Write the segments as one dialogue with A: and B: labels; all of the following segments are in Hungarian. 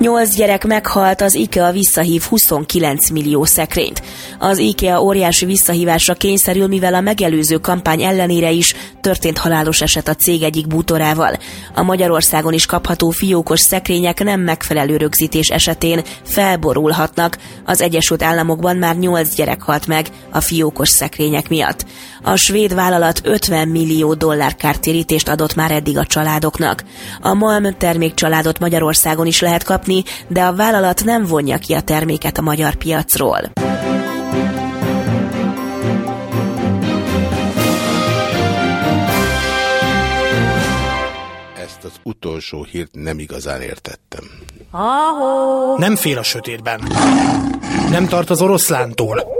A: Nyolc gyerek meghalt, az IKEA visszahív 29 millió szekrényt. Az IKEA óriási visszahívásra kényszerül, mivel a megelőző kampány ellenére is történt halálos eset a cég egyik bútorával. A Magyarországon is kapható fiókos szekrények nem megfelelő rögzítés esetén felborulhatnak. Az Egyesült Államokban már 8 gyerek halt meg a fiókos szekrények miatt. A svéd vállalat 50 millió dollár kártérítést adott már eddig a családoknak. A Malm termékcsaládot Magyarországon is lehet kapni, de a vállalat nem vonja ki a terméket a magyar piacról.
B: Ezt az utolsó hírt nem igazán értettem.
C: Nem fél a sötétben. Nem tart az oroszlántól.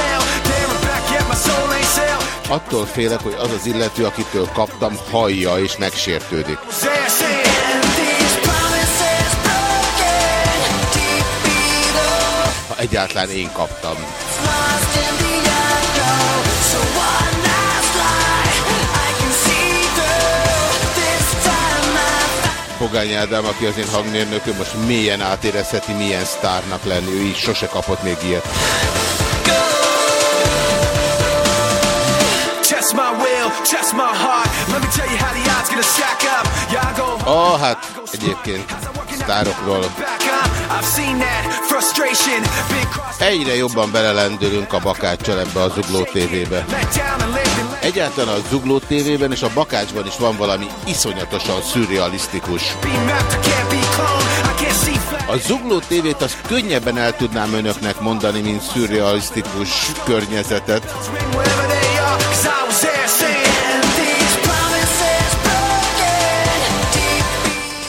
D: Hell. There and back, yet my soul ain't sell.
B: Attól félek, hogy az az illető, akitől kaptam, hallja és megsértődik.
D: This time I
B: Pogány Ádám, aki az én hangmérnököm, most mélyen átérezheti, milyen sztárnak lenni. Ő is sose kapott még ilyet. Ah, hát egyébként sztárokról egyre jobban belelendülünk a Bakáccsal ebbe a Zugló TV-be. Egyáltalán a Zugló TV-ben és a Bakácsban is van valami iszonyatosan szürrealisztikus. A Zugló TV-t az könnyebben el tudnám önöknek mondani, mint szürrealisztikus környezetet.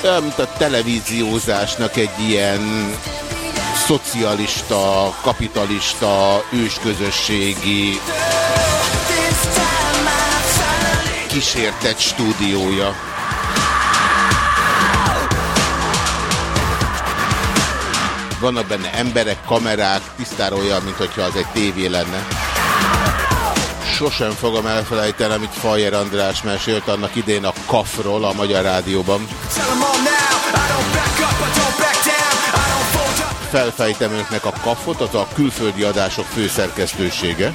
B: Olyan, mint a televíziózásnak egy ilyen szocialista, kapitalista, ősközösségi kísértett stúdiója. Vannak benne emberek, kamerák, tisztára olyan, mintha az egy tévé lenne. Sosem fogom elfelejteni, amit Fajer András mesélt annak idén a Kafról a Magyar Rádióban. Felfejtem önöknek a Kafot, az a külföldi adások főszerkesztősége.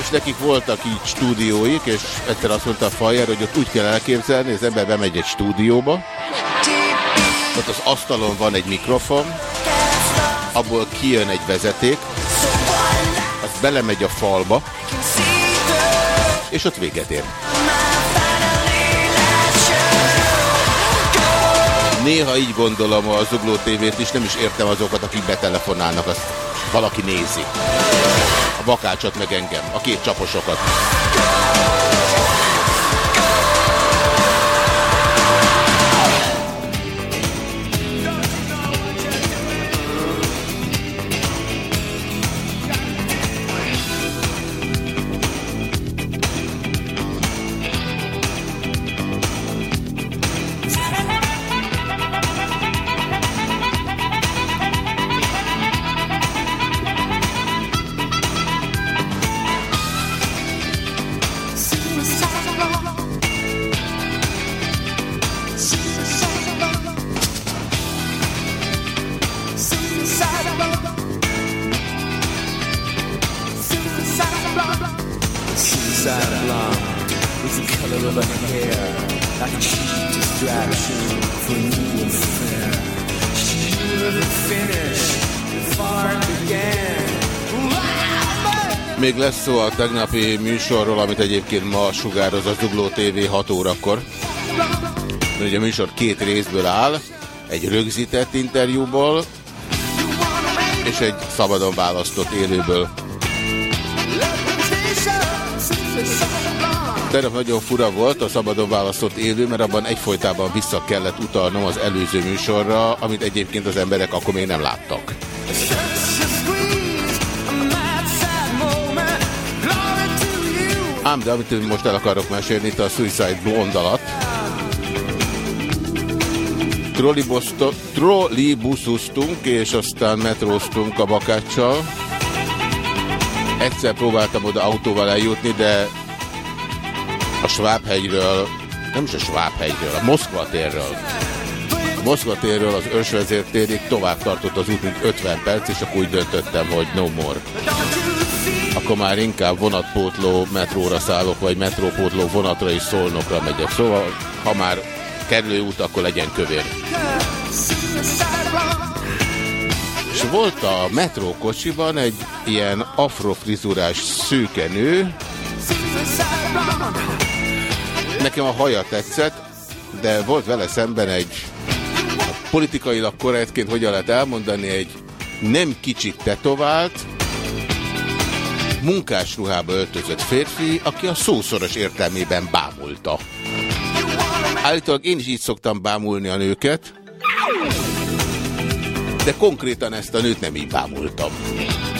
B: És nekik voltak így stúdióik, és egyszer azt mondta a Fajer, hogy ott úgy kell elképzelni, az ember bemegy egy stúdióba, ott az asztalon van egy mikrofon, abból kijön egy vezeték, belemegy a falba, és ott véget ér. Néha így gondolom a Zugló TV-t is, nem is értem azokat, akik betelefonálnak, azt valaki nézi. A bakácsot meg engem, a két csaposokat.
D: Suicide blonde was the color of her hair, like a cheap distraction for new affair. She never finished, far began.
B: Még lesz szó a tegnapi műsorról, amit egyébként ma sugároz a Zugló TV 6 órakor. Ugye a műsor két részből áll, egy rögzített interjúból, és egy szabadon választott élőből. Tegnap nagyon fura volt a szabadon választott élő, mert abban egyfolytában vissza kellett utalnom az előző műsorra, amit egyébként az emberek akkor még nem láttak. Ám, de amit most el akarok mesélni, itt a Suicide Blonde alatt. Trollibuszoztunk, és aztán metróztunk a bakáccsal. Egyszer próbáltam oda autóval eljutni, de a Schwab-hegyről, nem is a Schwab-hegyről, a Moszkva térről. A Moszkva térről az Ösvezér térig tovább tartott az út, mint 50 perc, és akkor úgy döntöttem, hogy no more. Akkor már inkább vonatpótló metróra szállok, vagy metrópótló vonatra is szolnokra megyek. Szóval, ha már kerülőút, akkor legyen kövér. És volt a metrókocsiban egy ilyen afrofrizurás szőke nő. Nekem a haja tetszett, de volt vele szemben egy politikailag korrektként hogyan lehet elmondani, egy nem kicsit tetovált, munkásruhába öltözött férfi, aki a szószoros értelmében bámulta. Állítólag én is így szoktam bámulni a nőket, de konkrétan ezt a nőt nem így bámultam.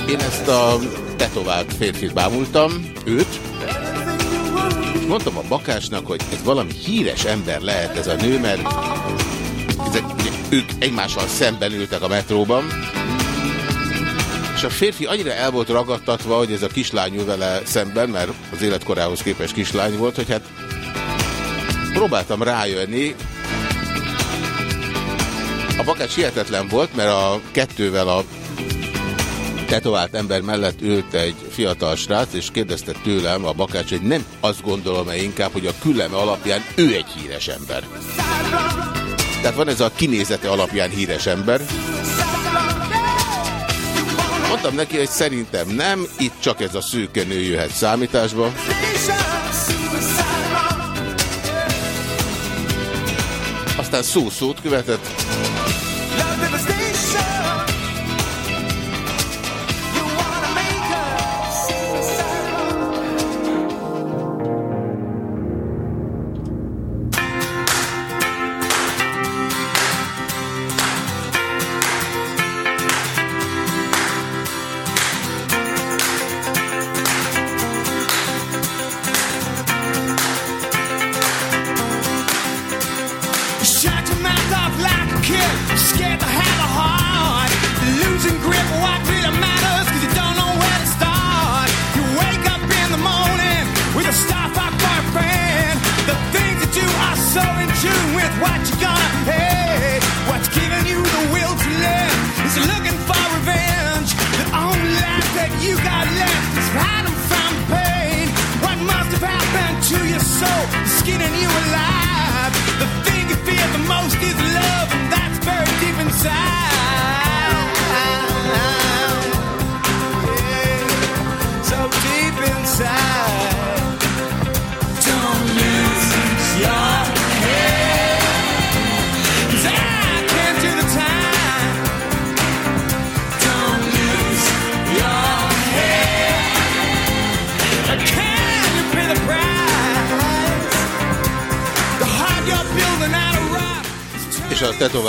B: Én ezt a tetovált férfit bámultam, őt, és mondtam a bakásnak, hogy ez valami híres ember lehet ez a nő, mert ezek, ők egymással szemben ültek a metróban, és a férfi annyira el volt ragadtatva, hogy ez a kislány ül vele szemben, mert az életkorához képest kislány volt, hogy hát próbáltam rájönni. A bakács hihetetlen volt, mert a kettővel a tetovált ember mellett ült egy fiatal srác, és kérdezte tőlem a bakács, hogy nem azt gondolom-e inkább, hogy a küleme alapján ő egy híres ember. Tehát van ez a kinézete alapján híres ember. Mondtam neki, hogy szerintem nem, itt csak ez a szűkenő jöhet számításba. Aztán szó-szót követett.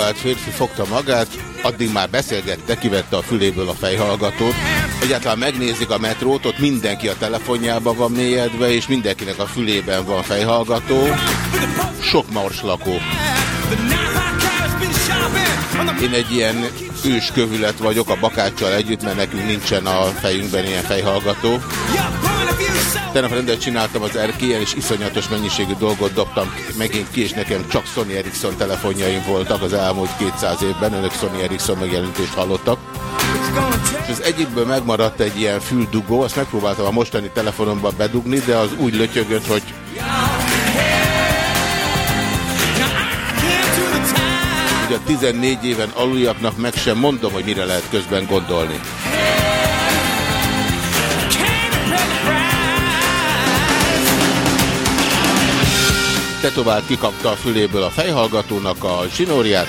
B: Tetovált férfi fogta magát, addig már beszélgette, kivette a füléből a fejhallgatót. Egyáltalán megnézik a metrót, ott mindenki a telefonjában van mélyedve, és mindenkinek a fülében van fejhallgató. Sok
D: on the
B: Én egy ilyen őskövület vagyok a bakáccsal együtt, mert nekünk nincsen a fejünkben ilyen fejhallgató. Tegnap rendet csináltam az erkélyen, és iszonyatos mennyiségű dolgot dobtam megint ki, és nekem csak Sony Ericsson telefonjaim voltak az elmúlt 200 évben. Önök Sony Ericsson megjelentést hallottak. És az egyikből megmaradt egy ilyen füldugó, azt megpróbáltam a mostani telefonomba bedugni, de az úgy lötyögött, hogy hogy a 14 éven aluljaknak meg sem mondom, hogy mire lehet közben gondolni. Tetovált kikapta a füléből a fejhallgatónak a zsinórját,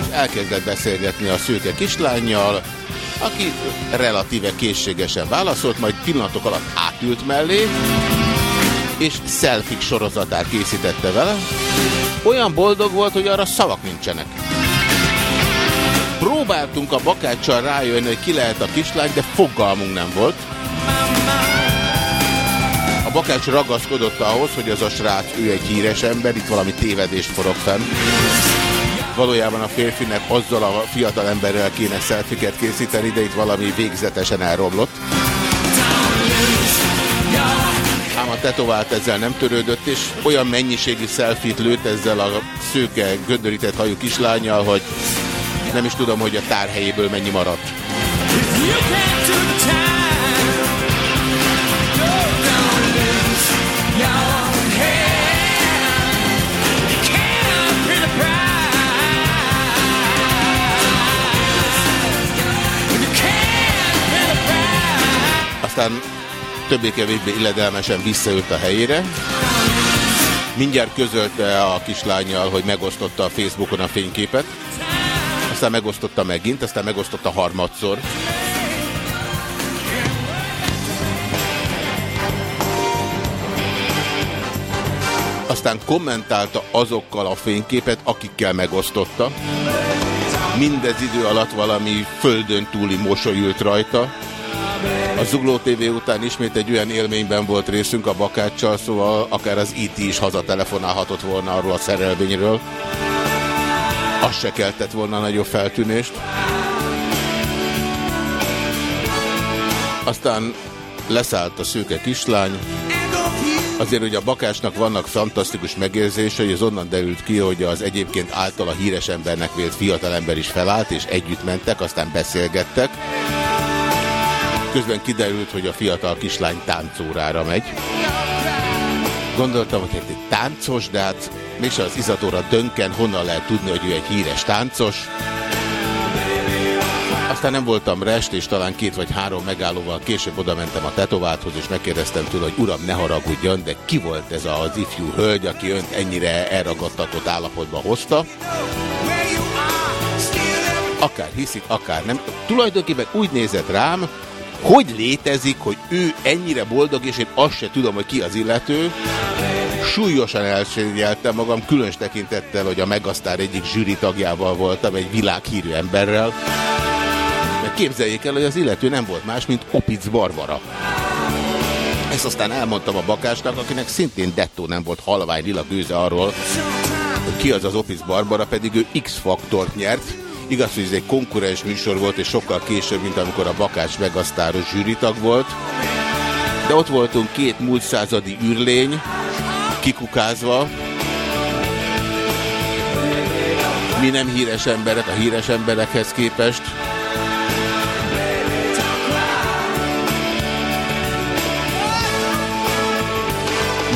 B: és elkezdett beszélgetni a szőke kislányjal, aki relatíve készségesen válaszolt, majd pillanatok alatt átült mellé, és selfie sorozatát készítette vele. Olyan boldog volt, hogy arra szavak nincsenek. Próbáltunk a bakáccsal rájönni, hogy ki lehet a kislány, de fogalmunk nem volt. Bakács ragaszkodott ahhoz, hogy az a srác, ő egy híres ember, itt valami tévedést forog fenn. Valójában a férfinek azzal a fiatal emberrel kéne szelfiket készíteni, de itt valami végzetesen elromlott. Ám a tetovált ezzel nem törődött, és olyan mennyiségű szelfit lőtt ezzel a szőke, göndörített hajú kislányjal, hogy nem is tudom, hogy a tárhelyéből mennyi maradt. Aztán többé-kevésbé illedelmesen visszaült a helyére. Mindjárt közölte a kislányjal, hogy megosztotta a Facebookon a fényképet. Aztán megosztotta megint, aztán megosztotta harmadszor. Aztán kommentálta azokkal a fényképet, akikkel megosztotta. Mindez idő alatt valami földön túli mosoly ült rajta. A Zugló TV után ismét egy olyan élményben volt részünk a bakáccsal, szóval akár az IT is hazatelefonálhatott volna arról a szerelvényről. Az se keltett volna nagyobb feltűnést. Aztán leszállt a szőke kislány. Azért, hogy a bakácsnak vannak fantasztikus megérzései, az onnan derült ki, hogy az egyébként által a híres embernek vélt fiatalember is felállt, és együtt mentek, aztán beszélgettek. Közben kiderült, hogy a fiatal kislány táncórára megy. Gondoltam, hogy hát egy táncos, de hát mégse az Izadora Dönken honnan lehet tudni, hogy ő egy híres táncos. Aztán nem voltam rest, és talán két vagy három megállóval később oda mentem a tetováthoz, és megkérdeztem tőle, hogy uram, ne haragudjon, de ki volt ez az ifjú hölgy, aki önt ennyire elragadtatott állapotba hozta? Akár hiszik, akár nem. Tulajdonképpen úgy nézett rám, hogy létezik, hogy ő ennyire boldog, és én azt se tudom, hogy ki az illető. Súlyosan elszégyeltem magam, különös tekintettel, hogy a Megasztár egyik zsűri tagjával voltam, egy világhírű emberrel. Mert képzeljék el, hogy az illető nem volt más, mint Opic Barbara. Ezt aztán elmondtam a bakásnak, akinek szintén dettó nem volt halvány lila gőze arról, hogy ki az az Opic Barbara, pedig ő X-faktort nyert, Igaz, hogy ez egy konkurens műsor volt, és sokkal később, mint amikor a Bakács Megasztáros zsűritag volt. De ott voltunk két múlt századi űrlény, kikukázva. Mi nem híres emberek a híres emberekhez képest.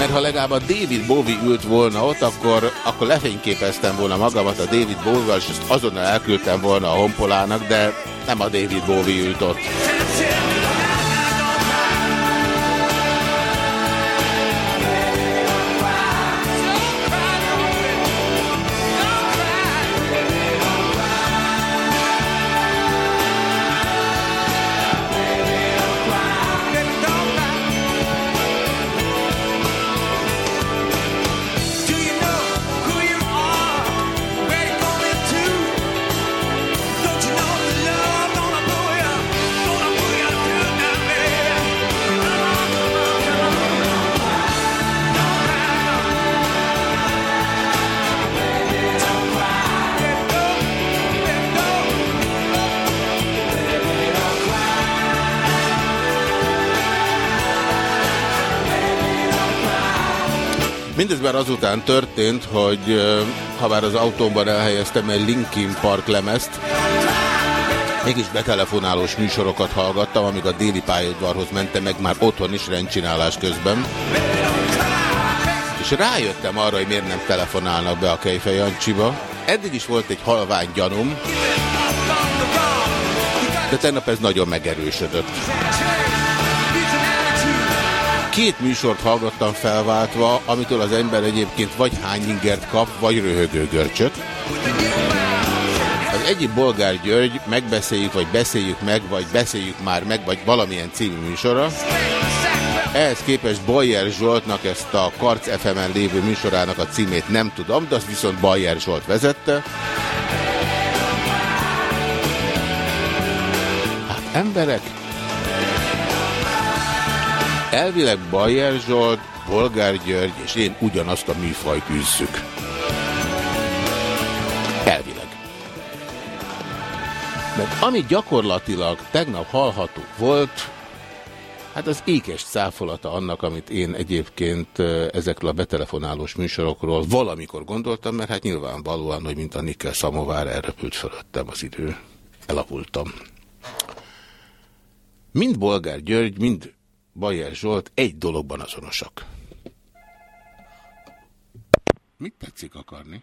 B: Mert ha legalább a David Bowie ült volna ott, akkor, akkor lefényképeztem volna magamat a David Bowie-val, és ezt azonnal elküldtem volna a honpolának, de nem a David Bowie ült ott. Már azután történt, hogy ha már az autóban elhelyeztem egy Linkin Park lemezt, Mégis betelefonálós műsorokat hallgattam, amíg a déli pályaudvarhoz mentem meg már otthon is rendcsinálás közben. És rájöttem arra, hogy miért nem telefonálnak be a Kejfej Jancsiba. Eddig is volt egy halvány gyanúm, de tegnap ez nagyon megerősödött. Két műsort hallgattam felváltva, amitől az ember egyébként vagy hány ingert kap, vagy röhögő görcsöt. Az egyik Bolgár György, megbeszéljük, vagy beszéljük meg, vagy beszéljük már meg, vagy valamilyen című műsora. Ehhez képest Bayer Zsoltnak ezt a Karc FM-en lévő műsorának a címét nem tudom, de azt viszont Bayer Zsolt vezette. Hát emberek, elvileg Bayer Zsolt, Bolgár György és én ugyanazt a műfajt űzzük. Elvileg. Mert ami gyakorlatilag tegnap hallható volt, hát az ékes száfolata annak, amit én egyébként ezekről a betelefonálós műsorokról valamikor gondoltam, mert hát nyilvánvalóan, hogy mint a Nikkel Szamovár elrepült fölöttem az idő. Elavultam. Mind Bolgár György, mind Bajer Zsolt egy dologban azonosak. Mit tetszik akarni?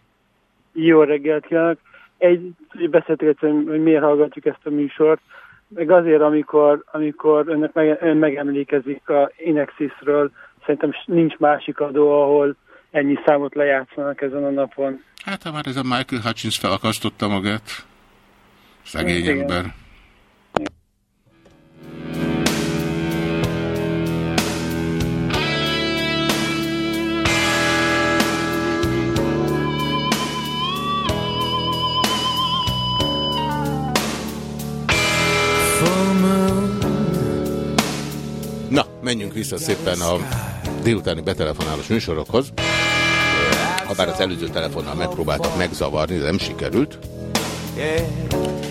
E: Jó reggelt kívánok! Egy beszéltük egyszer, hogy miért hallgatjuk ezt a műsort, meg azért, amikor, amikor önnek meg, ön megemlékezik a Inexisről, szerintem nincs másik adó, ahol ennyi számot lejátszanak ezen a napon.
B: Hát ha már ez a Michael Hutchins felakasztotta magát. Szegény ember. Na, menjünk vissza szépen a délutáni betelefonálós műsorokhoz. Habár az előző telefonnal megpróbáltak megzavarni, de nem sikerült.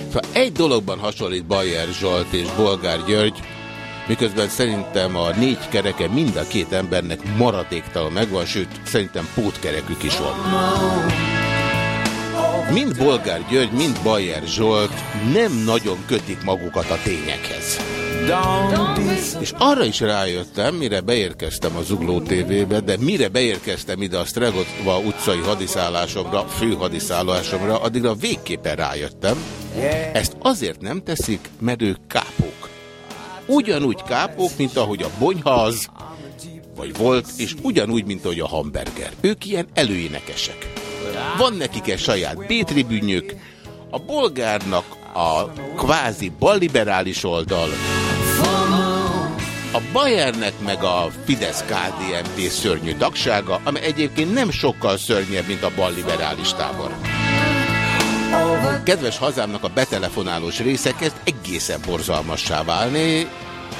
B: Szóval egy dologban hasonlít Bajer Zsolt és Bolgár György, miközben szerintem a négy kereke mind a két embernek maradéktalan megvan, sőt, szerintem pótkerekük is van. Mind Bolgár György, mind Bajer Zsolt nem nagyon kötik magukat a tényekhez. És arra is rájöttem, mire beérkeztem a Zugló TV-be, de mire beérkeztem ide a Stregotva utcai hadiszállásomra, főhadiszállásomra, addigra végképpen rájöttem. Ezt azért nem teszik, mert ők kápók. Ugyanúgy kápók, mint ahogy a bonyha az, vagy volt, és ugyanúgy, mint ahogy a hamburger. Ők ilyen előénekesek. Van nekik egy saját B-tribűnjük, a bolgárnak a kvázi balliberális oldal, a Bayernnek meg a fidesz KDNP szörnyű tagsága, ami egyébként nem sokkal szörnyebb, mint a balliberális tábor. Kedves hazámnak a betelefonálós része kezd egészen borzalmassá válni.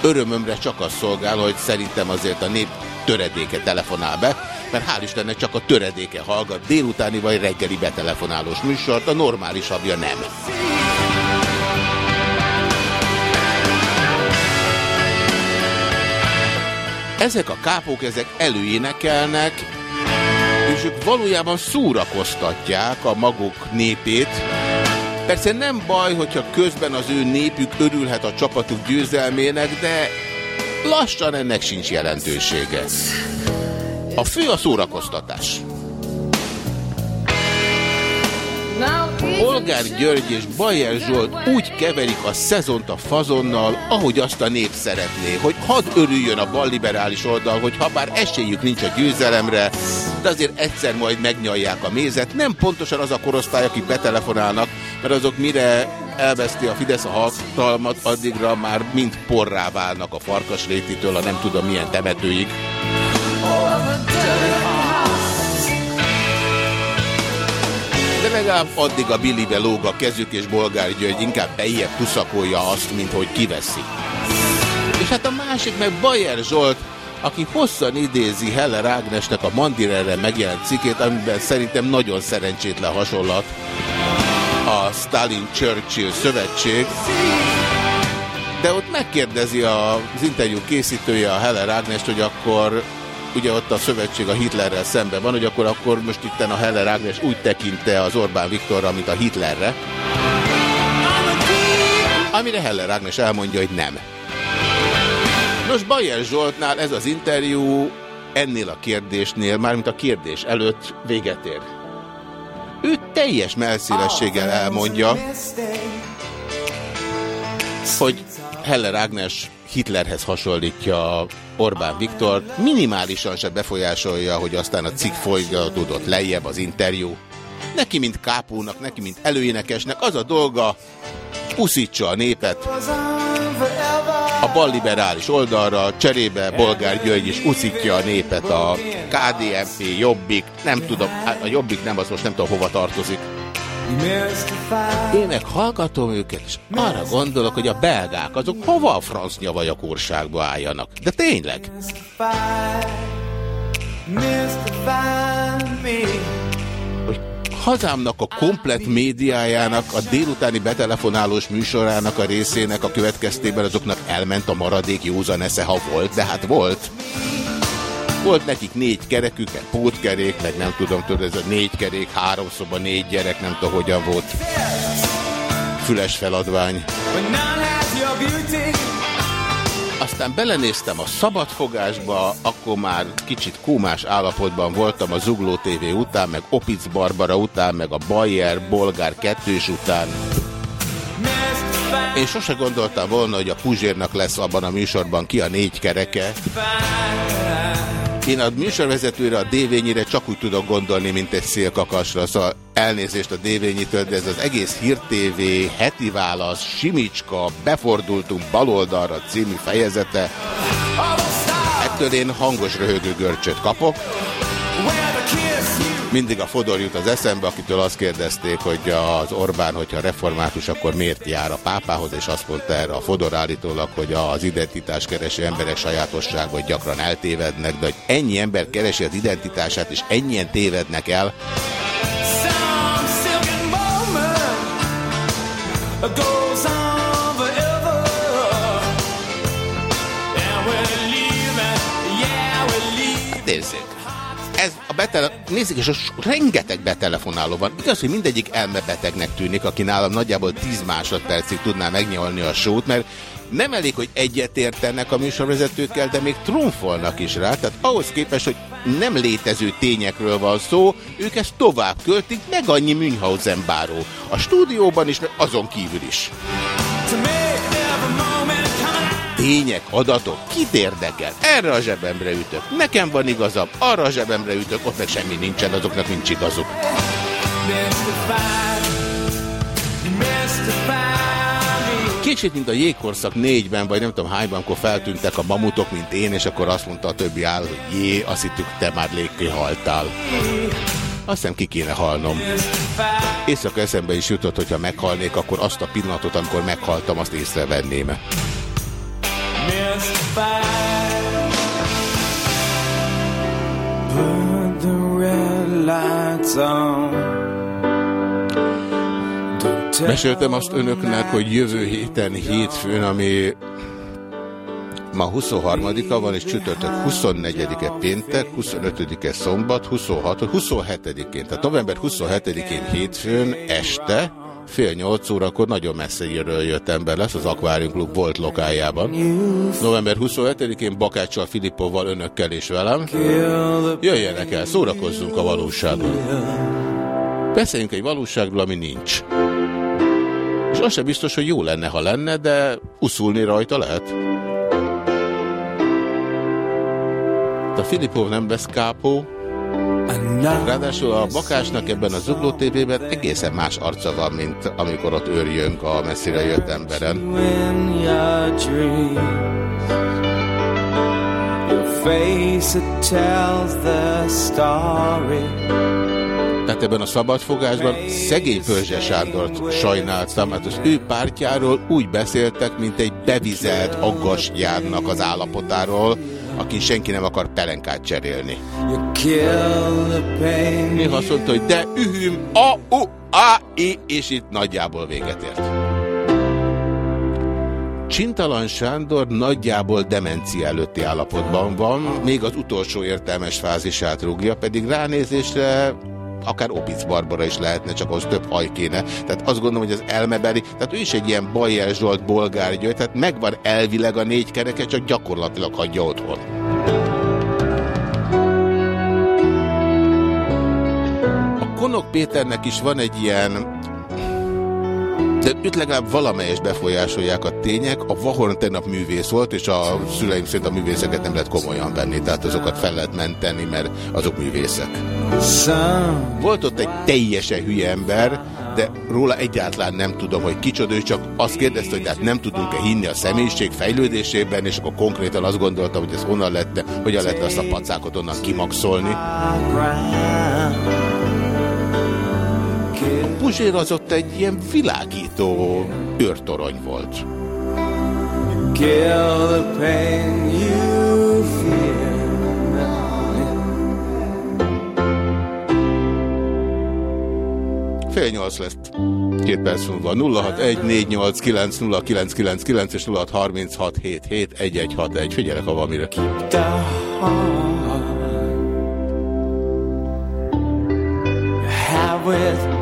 B: Örömömre csak az szolgál, hogy szerintem azért a nép töredéke telefonál be, mert hál' Istennek csak a töredéke hallgat délutáni vagy reggeli betelefonálós műsort, a normálisabbja nem. Ezek a kápók, ezek előénekelnek, és ők valójában szórakoztatják a maguk népét. Persze nem baj, hogyha közben az ő népük örülhet a csapatuk győzelmének, de lassan ennek sincs jelentősége. A fő a szórakoztatás. Polgár György és Bajer Zsolt úgy keverik a szezont a fazonnal, ahogy azt a nép szeretné, hogy hadd örüljön a balliberális oldal, hogy ha bár esélyük nincs a győzelemre, de azért egyszer majd megnyalják a mézet. Nem pontosan az a korosztály, akik betelefonálnak, mert azok mire elveszti a Fidesz a hatalmat, addigra már mind porrá válnak a farkasrétitől, a nem tudom milyen temetőig. De legalább addig a Billybe lóg a kezük, és Bolgár György inkább bejjebb tuszakolja azt, mint hogy kiveszi. És hát a másik meg Bajer Zsolt, aki hosszan idézi Heller Ágnesnek a Mandirerre megjelent cikkét, amiben szerintem nagyon szerencsétlen hasonlat a Stalin-Churchill szövetség. De ott megkérdezi az interjú készítője a Heller Ágnest, hogy akkor ugye ott a szövetség a Hitlerrel szemben van, hogy akkor, akkor most itt a Heller Ágnes úgy tekinte az Orbán Viktorra, mint a Hitlerre. Amire Heller Ágnes elmondja, hogy nem. Nos, Bajer Zsoltnál ez az interjú ennél a kérdésnél, mármint a kérdés előtt véget ér. Ő teljes melszélességgel elmondja, hogy Heller Ágnes Hitlerhez hasonlítja Orbán Viktor, minimálisan se befolyásolja, hogy aztán a cikk folytatódott lejjebb az interjú. Neki, mint kápónak, neki, mint előénekesnek az a dolga, uszítsa a népet, a balliberális oldalra, cserébe Bolgár György is uszítja a népet a KDNP, Jobbik, nem tudom, hát a Jobbik nem, az most nem tudom hova tartozik. Én meg hallgatom őket, és arra gondolok, hogy a belgák azok hova a franc nyavajakorságba álljanak. De tényleg. Hogy hazámnak a komplet médiájának, a délutáni betelefonálós műsorának a részének a következtében azoknak elment a maradék józan esze, ha volt, de hát volt. Volt nekik négy kerekük, egy pótkerék, meg nem tudom, tudod, ez a négy kerék, három szoba, négy gyerek, nem tudom, hogyan volt. Füles feladvány. Aztán belenéztem a szabadfogásba, akkor már kicsit kómás állapotban voltam a Zugló TV után, meg Opic Barbara után, meg a Bayer Bolgár kettős után. Én sose gondoltam volna, hogy a Puzsérnak lesz abban a műsorban ki a négy kereke. Én a műsorvezetőre, a dévényire csak úgy tudok gondolni, mint egy szélkakasra, szóval elnézést a dévényitől, de ez az egész Hír TV, heti válasz, Simicska, befordultunk baloldalra című fejezete. Ettől én hangos röhögő görcsöt kapok. Mindig a Fodor jut az eszembe, akitől azt kérdezték, hogy az Orbán, hogyha református, akkor miért jár a pápához, és azt mondta erre a Fodor állítólag, hogy az identitás kereső emberek sajátosság, hogy gyakran eltévednek, de hogy ennyi ember keresi az identitását, és ennyien tévednek el,
D: goes on forever. And yeah,
B: betele... Nézzék, és rengeteg betelefonáló van. Igaz, hogy mindegyik elmebetegnek tűnik, aki nálam nagyjából 10 másodpercig tudná megnyolni a sót, mert nem elég, hogy egyetértenek a műsorvezetőkkel, de még trumfolnak is rá. Tehát ahhoz képest, hogy nem létező tényekről van szó, ők ezt tovább költik, meg annyi Münchhausen báró. A stúdióban is, meg azon kívül is. Tények, adatok, kit érdekel? Erre a zsebemre ütök. Nekem van igazam, arra a zsebemre ütök, ott meg semmi nincsen, azoknak nincs igazuk. Kicsit, mint a jégkorszak négyben, vagy nem tudom hányban, amikor feltűntek a mamutok, mint én, és akkor azt mondta a többi áll, hogy jé, azt hittük, te már légké haltál. Azt hiszem ki kéne halnom. Éjszaka eszembe is jutott, hogyha meghalnék, akkor azt a pillanatot, amikor meghaltam, azt észrevenném. -e.
D: Lights on.
B: Meséltem azt önöknek, hogy jövő héten hétfőn, ami ma 23-a van, és csütörtök 24-e péntek, 25-e szombat, 26 27-én, tehát november 27-én hétfőn este, fél nyolc órakor nagyon messzeire jött ember lesz az Aquarium Club volt lokájában. November 27-én Bakáccsal, Filippovval, önökkel és velem. Jöjjenek el, szórakozzunk a valóságban. Beszéljünk egy valóságról, ami nincs. És az sem biztos, hogy jó lenne, ha lenne, de uszulni rajta lehet. A Filipov nem vesz kápó, ráadásul a Bakásnak ebben a Zugló TV-ben egészen más arca van, mint amikor ott őrjönk a messzire jött emberen. Tehát ebben a szabadfogásban szegény Pörzse Sándort sajnáltam, hát az ő pártjáról úgy beszéltek, mint egy bevizelt aggasjárnak az állapotáról, aki senki nem akar pelenkát cserélni. Néha azt mondta, hogy de ühüm, a, u, a, i, és itt nagyjából véget ért. Csintalan Sándor nagyjából demencia előtti állapotban van, még az utolsó értelmes fázisát rúgja, pedig ránézésre akár Opic Barbara is lehetne, csak az több haj kéne. Tehát azt gondolom, hogy az elmebeli, tehát ő is egy ilyen Bajer Zsolt bolgár gyögy, tehát megvan elvileg a négy kereke, csak gyakorlatilag hagyja otthon. A Konok Péternek is van egy ilyen de őt legalább valamelyes befolyásolják a tények. A Vahorn tegnap művész volt, és a szüleim szerint a művészeket nem lehet komolyan venni, tehát azokat fel lehet menteni, mert azok művészek. Volt ott egy teljesen hülye ember, de róla egyáltalán nem tudom, hogy kicsoda, ő csak azt kérdezte, hogy hát nem tudunk-e hinni a személyiség fejlődésében, és akkor konkrétan azt gondoltam, hogy ez honnan lett, hogyan lett azt a pacákot onnan kimaxolni. A Puzsér az ott egy ilyen világító őrtorony volt.
F: Kill the pain you feel.
B: Fél nyolc lesz. Két perc múlva. 0614890999 és 0636771161. Figyelek, ha valamire.
F: The heart have within.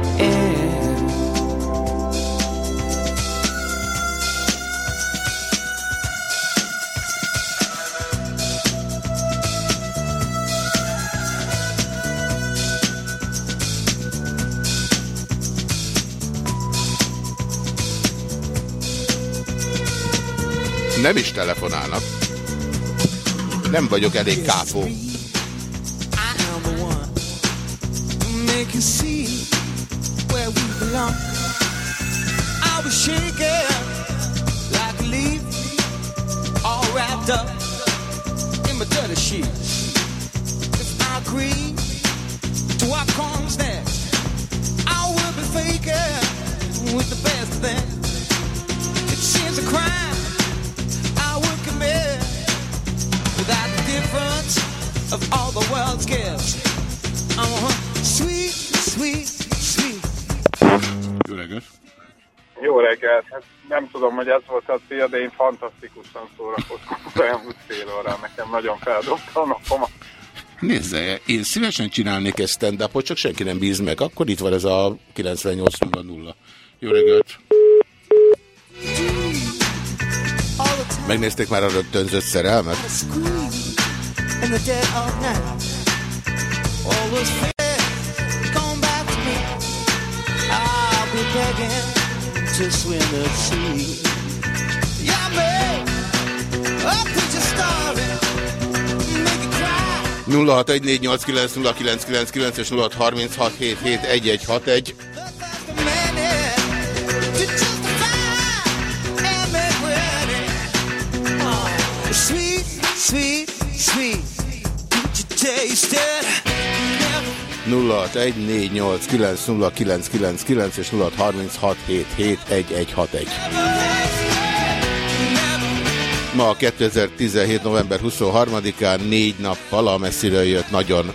B: Nem is telefonálnak. Nem vagyok elég kápó.
F: Like leaf, all wrapped up in my dirty sheets.
G: Nem tudom, hogy ez volt a cél, de én fantasztikusan szórakoztam az elmúlt fél órán. Nekem nagyon feldobta a napomat.
B: Nézze, én szívesen csinálnék egy stand-upot, csak senki nem bíz meg. Akkor itt van ez a 98.00. Jó reggelt! Megnézték már a rögtönzött szerelmet?
F: All was fair. Come back to me. I'll be begging to swim the sea. Make it cry.
B: 0614890999 és 0636771161. 0614890999 és 0636771161. Ma 2017. november 23-án négy nappal a messziről jött nagyon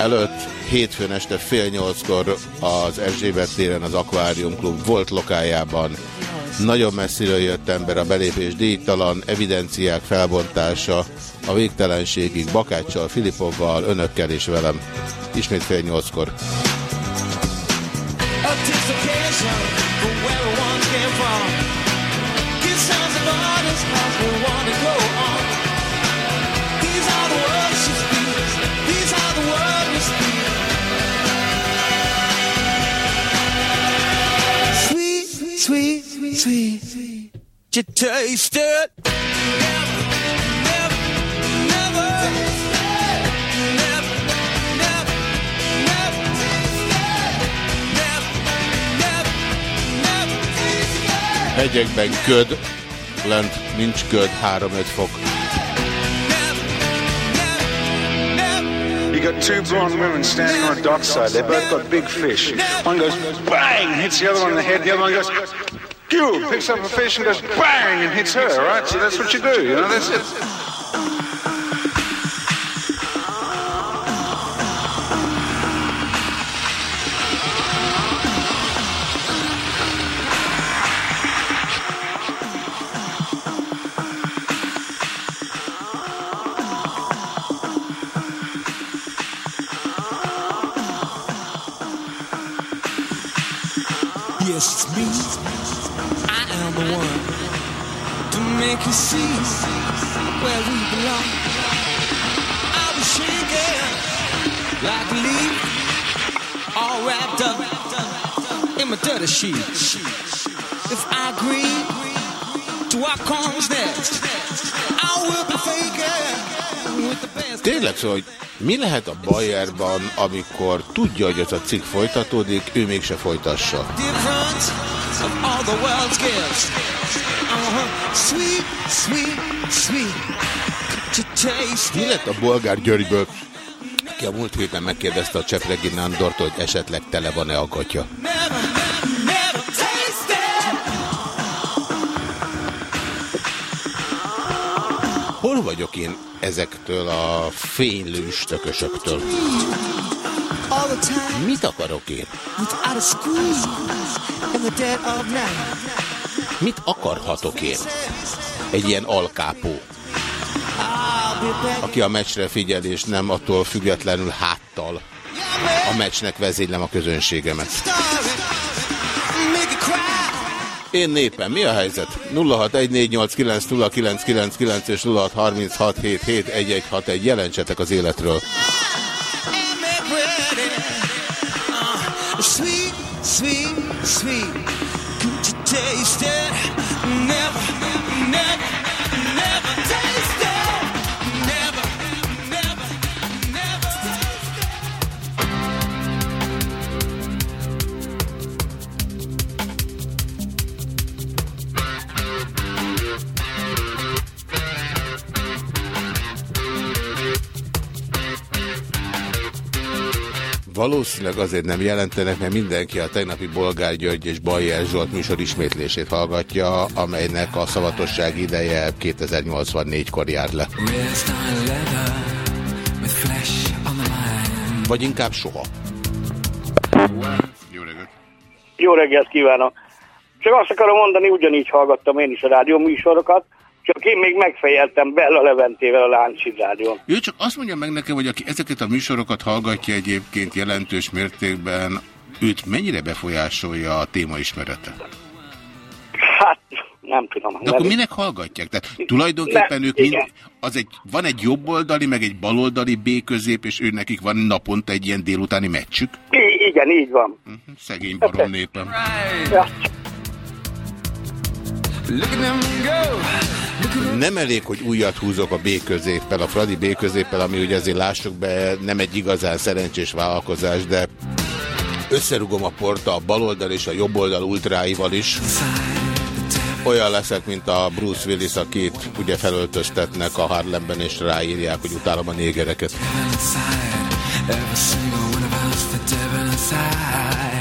B: előtt, hétfőn este fél nyolckor az Erzsébet téren az Aquarium Klub volt lokájában. Nagyon messziről jött ember a belépés díjtalan, evidenciák felbontása a végtelenségig Bakáccsal, Filipovval, önökkel és velem. Ismét fél nyolckor.
F: Anticipation Sweet, sweet, sweet, sweet. You taste it. Never, never, never. Never, never, never.
B: Hegyekben köd, lent nincs köd, 3-5 fok.
H: Got two blonde women standing on a dockside. They both got big fish. One goes bang, hits the other one in the head. The other one goes, picks up a fish and goes bang and hits her. Right? So that's what you do. You know, that's it.
B: Tényleg szó, hogy mi lehet a Bayerban, amikor tudja, hogy az a cikk folytatódik, ő mégse folytassa?
D: Uh-huh. Sweet, sweet, sweet.
B: Mi lett a bolgár Györgyből, aki a múlt héten megkérdezte a Csepregi Nándortól, hogy esetleg tele van-e a gatya? Hol vagyok én ezektől a fénylő üstökösöktől? Mit akarok én? Mit akarhatok én? Egy ilyen alkápó. Aki a meccsre figyel, és nem attól függetlenül háttal a meccsnek vezénylem a közönségemet. Én népen, mi a helyzet? 0614890999 és 0636771161 jelentsetek az életről. Valószínűleg azért nem jelentenek, mert mindenki a tegnapi Bolgár György és Bajer Zsolt műsor ismétlését hallgatja, amelynek a szavatosság ideje 2084-kor jár le. Vagy inkább soha. Jó reggelt!
I: Jó reggelt kívánok! Csak azt akarom mondani, ugyanígy hallgattam én is a rádió műsorokat, csak én még megfejeltem Bella Leventével a Láncsi rádión.
B: Ő csak azt mondja meg nekem, hogy aki ezeket a műsorokat hallgatja egyébként jelentős mértékben, őt mennyire befolyásolja a témaismerete?
I: Hát, nem tudom.
B: De akkor minek hallgatják? Tehát tulajdonképpen
I: Ne,
B: ők mind, az egy, van egy jobboldali, meg egy baloldali B közép, és ő nekik van naponta egy ilyen délutáni meccsük.
I: I- igen, így van.
B: Szegény barom népem.
I: Ja.
B: Nem elég, hogy újat húzok a B középpel, a Fradi B középpel, ami ugye azért lássuk be, nem egy igazán szerencsés vállalkozás, de összerugom a porta a baloldal és a jobboldal ultráival is. Olyan leszek, mint a Bruce Willis, akit ugye felöltöztetnek a Harlemben, és ráírják, hogy utálom a négereket.
D: Every single one of us, the devil inside.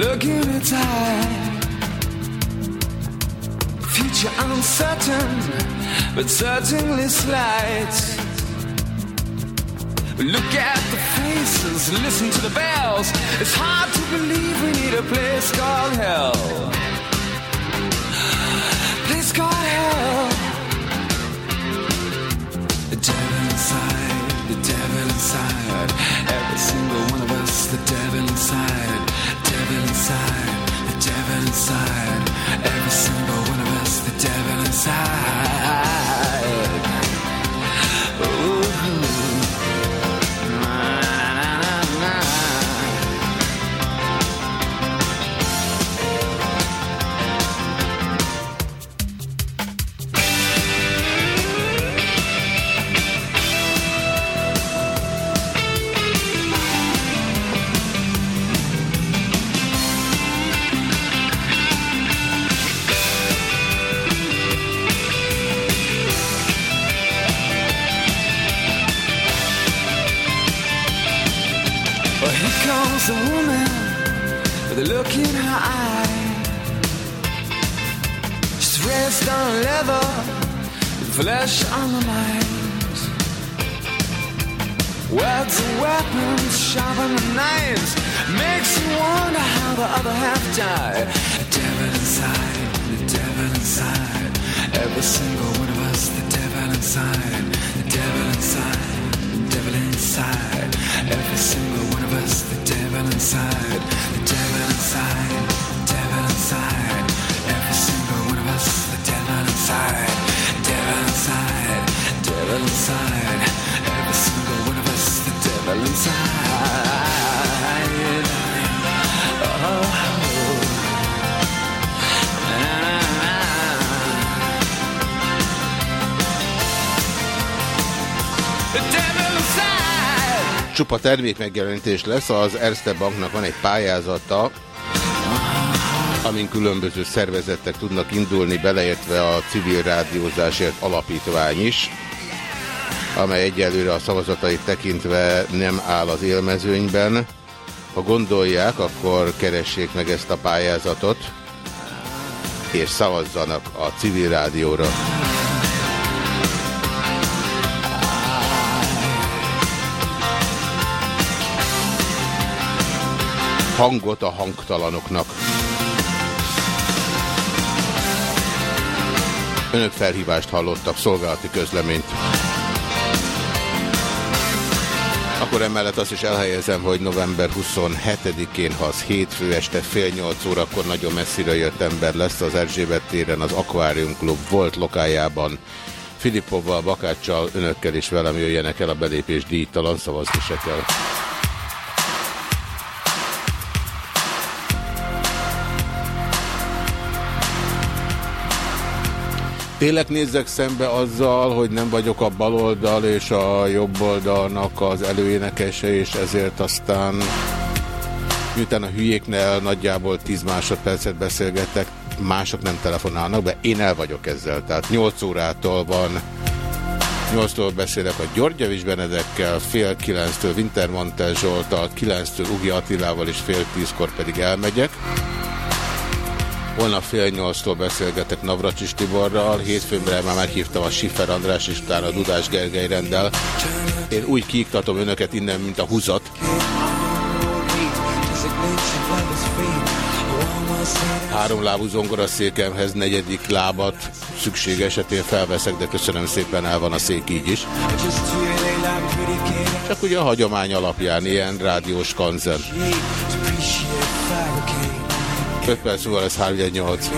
D: The look in its eye. Future uncertain, but certainly slight. Look at the faces, listen to the bells. It's hard to believe we need a place called hell. Place called hell. The devil inside, the devil inside. Every single one of us, the devil inside. Inside. Look in her eye. She's dressed on leather, flesh on the mind. Words and weapons, sharpen the knives. Makes you wonder how the other half died. The devil inside, the devil inside. Every single one of us, the devil inside. The devil inside, the devil inside. Every single one of us, the devil inside. The devil inside, the devil inside. Every single one of us, the devil inside. Devil inside, devil inside. Every single one of us, the devil inside.
B: Csupa termék megjelenítés lesz, az Erste Banknak van egy pályázata, amin különböző szervezetek tudnak indulni, beleértve a civil rádiózásért alapítvány is, amely egyelőre a szavazatait tekintve nem áll az élmezőnyben. Ha gondolják, akkor keressék meg ezt a pályázatot, és szavazzanak a civil rádióra. Hangot a hangtalanoknak. Önök felhívást hallottak, szolgálati közleményt. Akkor emellett azt is elhelyezem, hogy november 27-én, ha az hétfő este fél nyolc órakor nagyon messzire jött ember lesz az Erzsébet téren, az Aquarium Club volt lokájában. Filippovval, Bakáccsal, önökkel is velem jöjjenek el a belépés díjtalan, szavazni se kell. Tényleg nézzek szembe azzal, hogy nem vagyok a baloldal és a jobb oldalnak az előénekese, és ezért aztán miután a hülyéknél nagyjából 10 másodpercet beszélgetek, mások nem telefonálnak be, én el vagyok ezzel. Tehát 8 órától van 8-tól beszélek a Györgyevics Benedekkel, fél 9-től Wintermantel Zsoltal, 9-től Ugi Attilával és fél 10-kor pedig elmegyek. Holnap fél nyolctól beszélgetek Navracsis Tiborral, hétfőnre már meghívtam a Siffer András és utána Dudás Gergely rendel. Én úgy kiiktatom önöket innen, mint a húzat. Három lábú zongoraszékemhez negyedik lábat szükség esetén felveszek, de köszönöm szépen, el van a szék így is. Csak ugye a hagyomány alapján ilyen rádiós kanzen. 5 perc múlva lesz 318.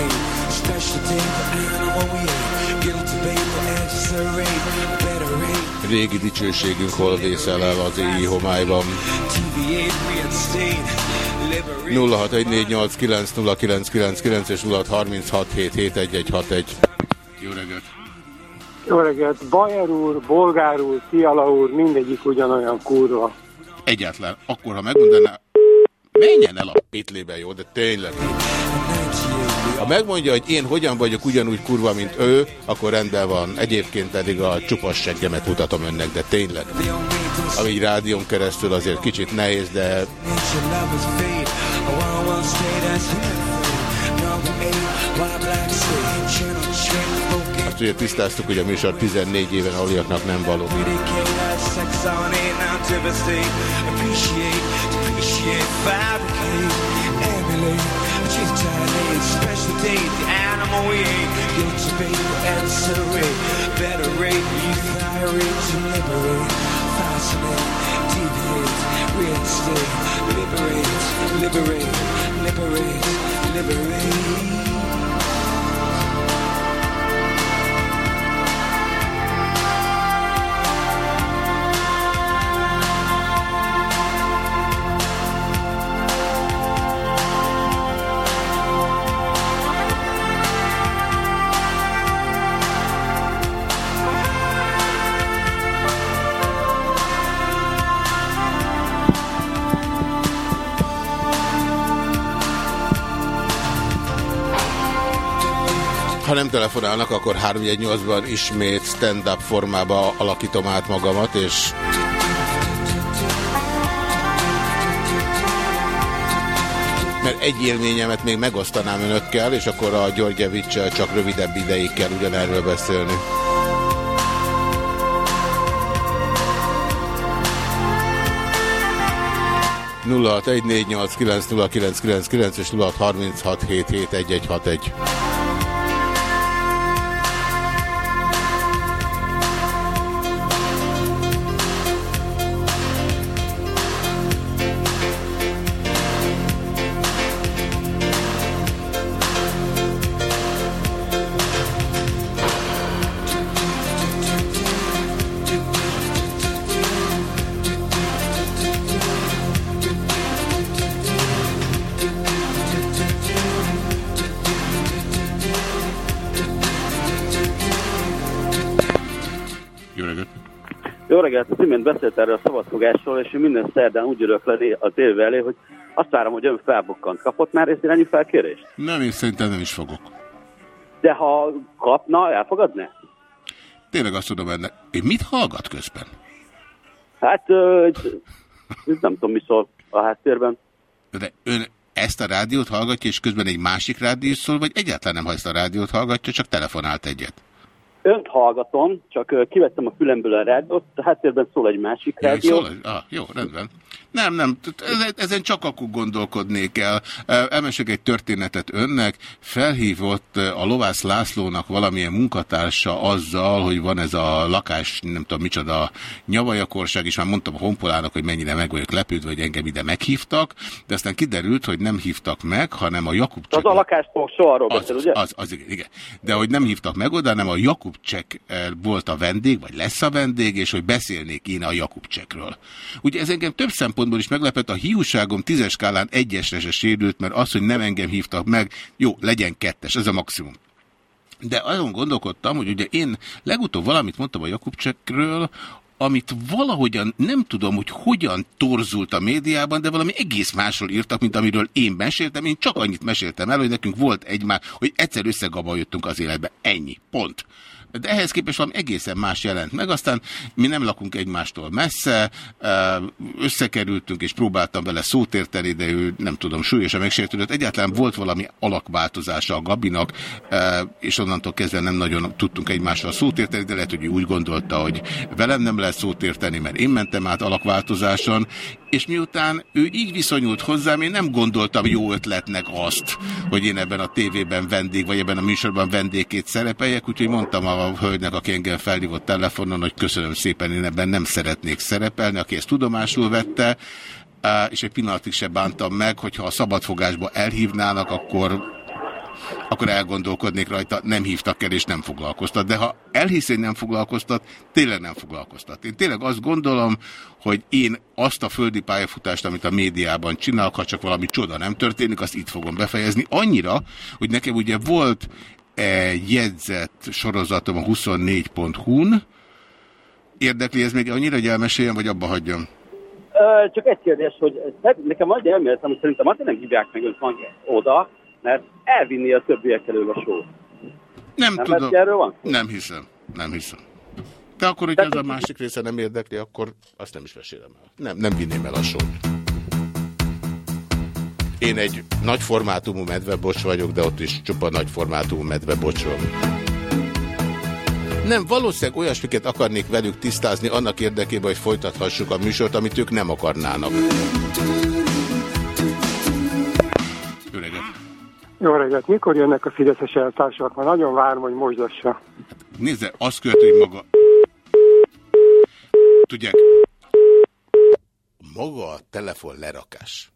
B: Régi dicsőségünk hol vészel el az éjjé homályban. 0614890999 és 0636771161. Jó reggelt!
E: Jó reggelt! Bajer úr, Bolgár úr, Fiala úr, mindegyik ugyanolyan kurva.
B: Egyáltalán. Akkor, ha megmondaná, menjen el a pitlébe, jó, de tényleg. Ha megmondja, hogy én hogyan vagyok ugyanúgy kurva, mint ő, akkor rendben van. Egyébként pedig a csupas seggemet mutatom önnek, de tényleg. Ami rádión keresztül azért kicsit nehéz, de... Azt ugye tisztáztuk, hogy a műsor 14 éven aluliaknak nem való.
D: shit fabricate a she's Chinese Special date, the animal we ate. Get your baby, and serate Better rate, you irate to liberate. Fascinate, deviate, reinstate. Liberate, liberate, liberate, liberate.
B: Ha nem telefonálnak, akkor 318-ban ismét stand-up formába alakítom át magamat, és mert egy élményemet még megosztanám önökkel, és akkor a Györgyevicsel csak rövidebb ideig kell ugyanerről beszélni. 0614890999 és 0636771161.
J: imént beszélt erről a szabadfogásról, és én minden szerdán úgy ülök le a tévé elé, hogy azt várom, hogy ön felbukkant. Kapott már ezt irányú felkérést?
B: Nem, és szerintem nem is fogok.
J: De ha kapna, elfogadná?
B: Tényleg azt tudom ennek. Én mit hallgat közben?
J: Hát, ö, nem tudom, mi szól a háttérben.
B: De ön ezt a rádiót hallgatja, és közben egy másik rádió szól, vagy egyáltalán nem ha ezt a rádiót hallgatja, csak telefonált egyet?
J: Önt hallgatom, csak kivettem a fülemből a rádiót, a háttérben szól egy másik rádió.
B: szól, ah, jó, rendben. Nem, nem, t- ezen- csak akkor gondolkodnék el. Ö, Elmesek egy történetet önnek. Felhívott ö, a Lovász Lászlónak valamilyen munkatársa azzal, hogy van ez a lakás, nem tudom micsoda, nyavajakorság, és már mondtam a honpolának, hogy mennyire meg vagyok lepődve, hogy engem ide meghívtak, de aztán kiderült, hogy nem hívtak meg, hanem a Jakub
J: Az a lakástól soha beszél,
B: az,
J: ugye?
B: az, az, igen, igen. De hogy nem hívtak meg oda, hanem a Jakubcsek eh, volt a vendég, vagy lesz a vendég, és hogy beszélnék én a Jakubcsekről. Ugye ez engem több szempontból is meglepett, a hiúságom tízes skálán egyesre se sérült, mert az, hogy nem engem hívtak meg, jó, legyen kettes, ez a maximum. De azon gondolkodtam, hogy ugye én legutóbb valamit mondtam a Jakubcsekről, amit valahogyan nem tudom, hogy hogyan torzult a médiában, de valami egész másról írtak, mint amiről én meséltem. Én csak annyit meséltem el, hogy nekünk volt egymás, hogy egyszer összegabajottunk az életbe. Ennyi. Pont. De ehhez képest valami egészen más jelent meg, aztán mi nem lakunk egymástól messze, összekerültünk és próbáltam vele szót érteni, de ő nem tudom, súlyosan megsértődött. Egyáltalán volt valami alakváltozása a Gabinak, és onnantól kezdve nem nagyon tudtunk egymással szót érteni, de lehet, hogy úgy gondolta, hogy velem nem lehet szót érteni, mert én mentem át alakváltozáson, és miután ő így viszonyult hozzám, én nem gondoltam jó ötletnek azt, hogy én ebben a tévében vendég, vagy ebben a műsorban vendégként szerepeljek, úgyhogy mondtam a hölgynek, aki engem felhívott telefonon, hogy köszönöm szépen, én ebben nem szeretnék szerepelni, aki ezt tudomásul vette, és egy pillanatig se bántam meg, hogyha a szabadfogásba elhívnának, akkor akkor elgondolkodnék rajta, nem hívtak el és nem foglalkoztat. De ha elhisz, hogy nem foglalkoztat, tényleg nem foglalkoztat. Én tényleg azt gondolom, hogy én azt a földi pályafutást, amit a médiában csinálok, ha csak valami csoda nem történik, azt itt fogom befejezni. Annyira, hogy nekem ugye volt egy jegyzett sorozatom a 24.hu-n, Érdekli ez még annyira, hogy elmeséljem, vagy abba hagyjam?
J: Csak egy kérdés, hogy nekem egy elméletem, hogy szerintem azért nem hívják meg önt oda, mert elvinni a többiek elől a sót.
B: Nem,
J: Nem
B: tudom.
J: erről van?
B: Nem hiszem. Nem hiszem. De akkor, hogyha ez a másik része nem érdekli, akkor azt nem is mesélem el. Nem, nem vinném el a sót. Én egy nagy formátumú medvebocs vagyok, de ott is csupa nagy formátumú medvebocs van. Nem, valószínűleg olyasmiket akarnék velük tisztázni annak érdekében, hogy folytathassuk a műsort, amit ők nem akarnának. Jó reggelt,
G: mikor jönnek a fideszes eltársak? Már nagyon várom, hogy mosdassa.
B: Nézze, azt követő, hogy maga... Tudják, maga a telefon lerakás,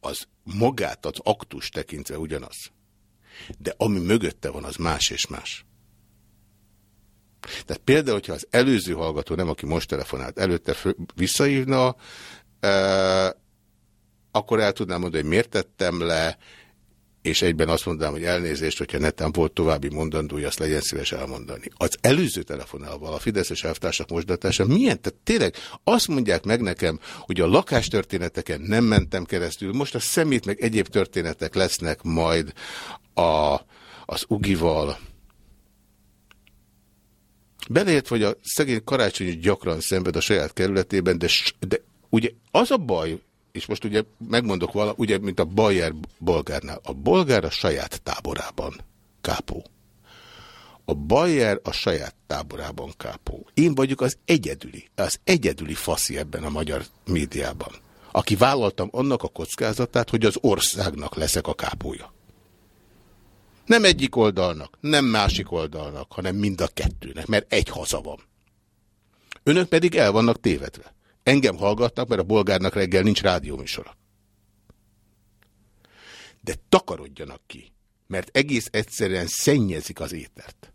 B: az magát az aktus tekintve ugyanaz. De ami mögötte van, az más és más. Tehát például, hogyha az előző hallgató, nem aki most telefonált, előtte fő, visszaívna, e, akkor el tudnám mondani, hogy miért tettem le, és egyben azt mondanám, hogy elnézést, hogyha netán volt további mondandója, azt legyen szíves elmondani. Az előző telefonálval a Fideszes elvtársak mosdatása milyen? Tehát tényleg azt mondják meg nekem, hogy a lakástörténeteken nem mentem keresztül, most a szemét meg egyéb történetek lesznek majd a, az Ugival. Beleért, hogy a szegény karácsony gyakran szenved a saját kerületében, de, de ugye az a baj, és most ugye megmondok vala, ugye, mint a Bayer bolgárnál. A bolgár a saját táborában kápó. A Bayer a saját táborában kápó. Én vagyok az egyedüli, az egyedüli faszi ebben a magyar médiában. aki vállaltam annak a kockázatát, hogy az országnak leszek a kápója. Nem egyik oldalnak, nem másik oldalnak, hanem mind a kettőnek, mert egy haza van. Önök pedig el vannak tévedve. Engem hallgatnak, mert a bolgárnak reggel nincs rádióműsora. De takarodjanak ki, mert egész egyszerűen szennyezik az étert.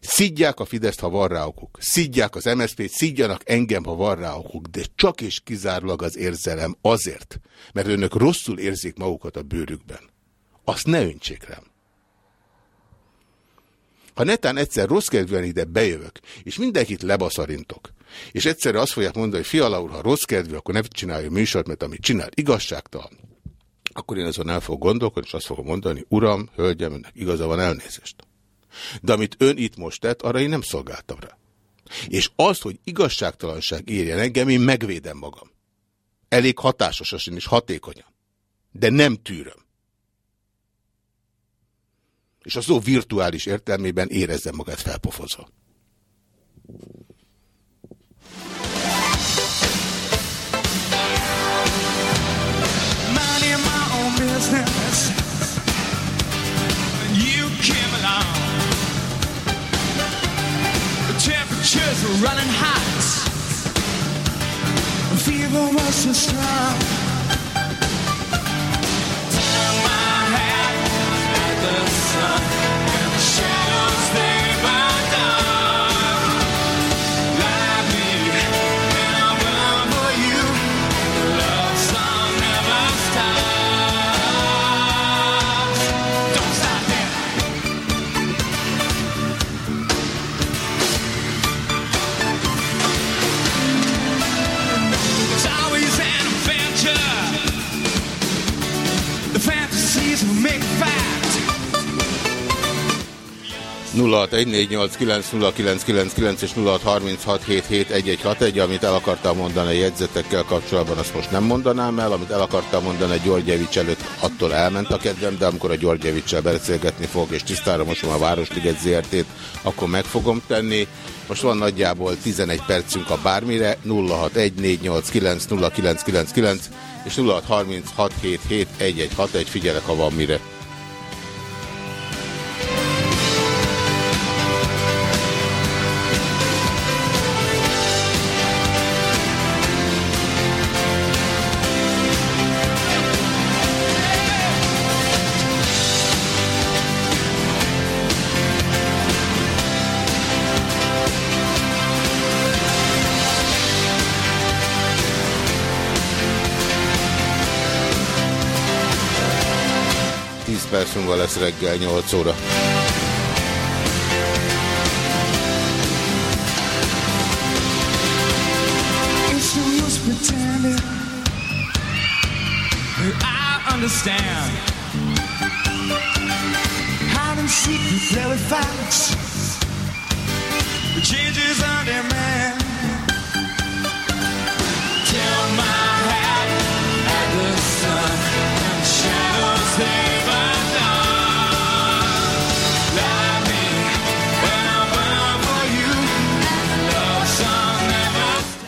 B: Szidják a Fideszt, ha van rá okuk. Szidják az MSZP-t, szidjanak engem, ha van rá okuk. De csak és kizárólag az érzelem azért, mert önök rosszul érzik magukat a bőrükben. Azt ne öntsék rám. Ha netán egyszer rossz kedvűen ide bejövök, és mindenkit lebaszarintok, és egyszerre azt fogják mondani, hogy Fiala úr, ha rossz kedvű, akkor ne csinálja műsort, mert amit csinál igazságtalan, akkor én azon el fogok gondolkodni, és azt fogom mondani, uram, hölgyem, önnek igaza van elnézést. De amit ön itt most tett, arra én nem szolgáltam rá. És azt, hogy igazságtalanság érjen engem, én megvédem magam. Elég hatásosan és hatékonyan. De nem tűröm. És a szó virtuális értelmében érezzem magát felpofozva.
D: Running hot. Fever was so strong.
B: 0614890999 és 0636771161, amit el akartam mondani a jegyzetekkel kapcsolatban, azt most nem mondanám el, amit el akartam mondani a Györgyevics előtt, attól elment a kedvem, de amikor a Györgyevicsel beszélgetni fog, és tisztára mosom a Városliget ZRT-t, akkor meg fogom tenni. Most van nagyjából 11 percünk a bármire, 0614890999 és 0636771161, figyelek, ha van mire. Múlva lesz reggel 8 óra.
D: Understand.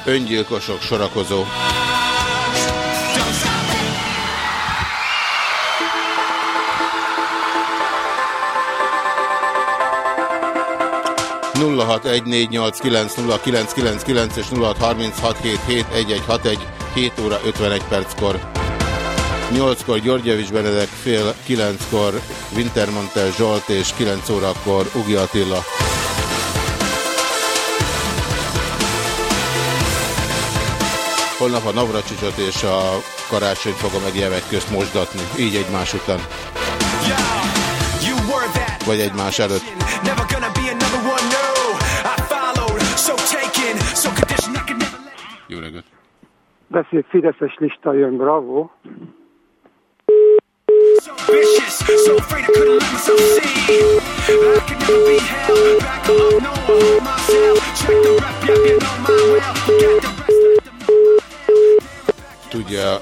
B: Öngyilkosok sorakozó. 0614890999 és 0636771161 7 óra 51 perckor. 8-kor Györgyevics Benedek, fél 9-kor Wintermantel Zsolt és 9 órakor Ugi Attila. Holnap a Navracsicsot és a karácsonyt fogom meg ilyenek közt mosdatni, így egymás után. Vagy egymás előtt. Jó reggelt!
G: Beszélt Fideszes lista jön, bravo.
D: so vicious, so afraid I couldn't let myself see. I could never be held back. No, I hold myself. Check the rep, yeah, you know my well. Forget the.
B: Tudja,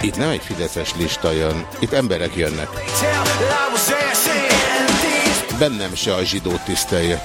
B: itt nem egy Fideszes lista jön, itt emberek jönnek. Bennem se a zsidó tisztelje.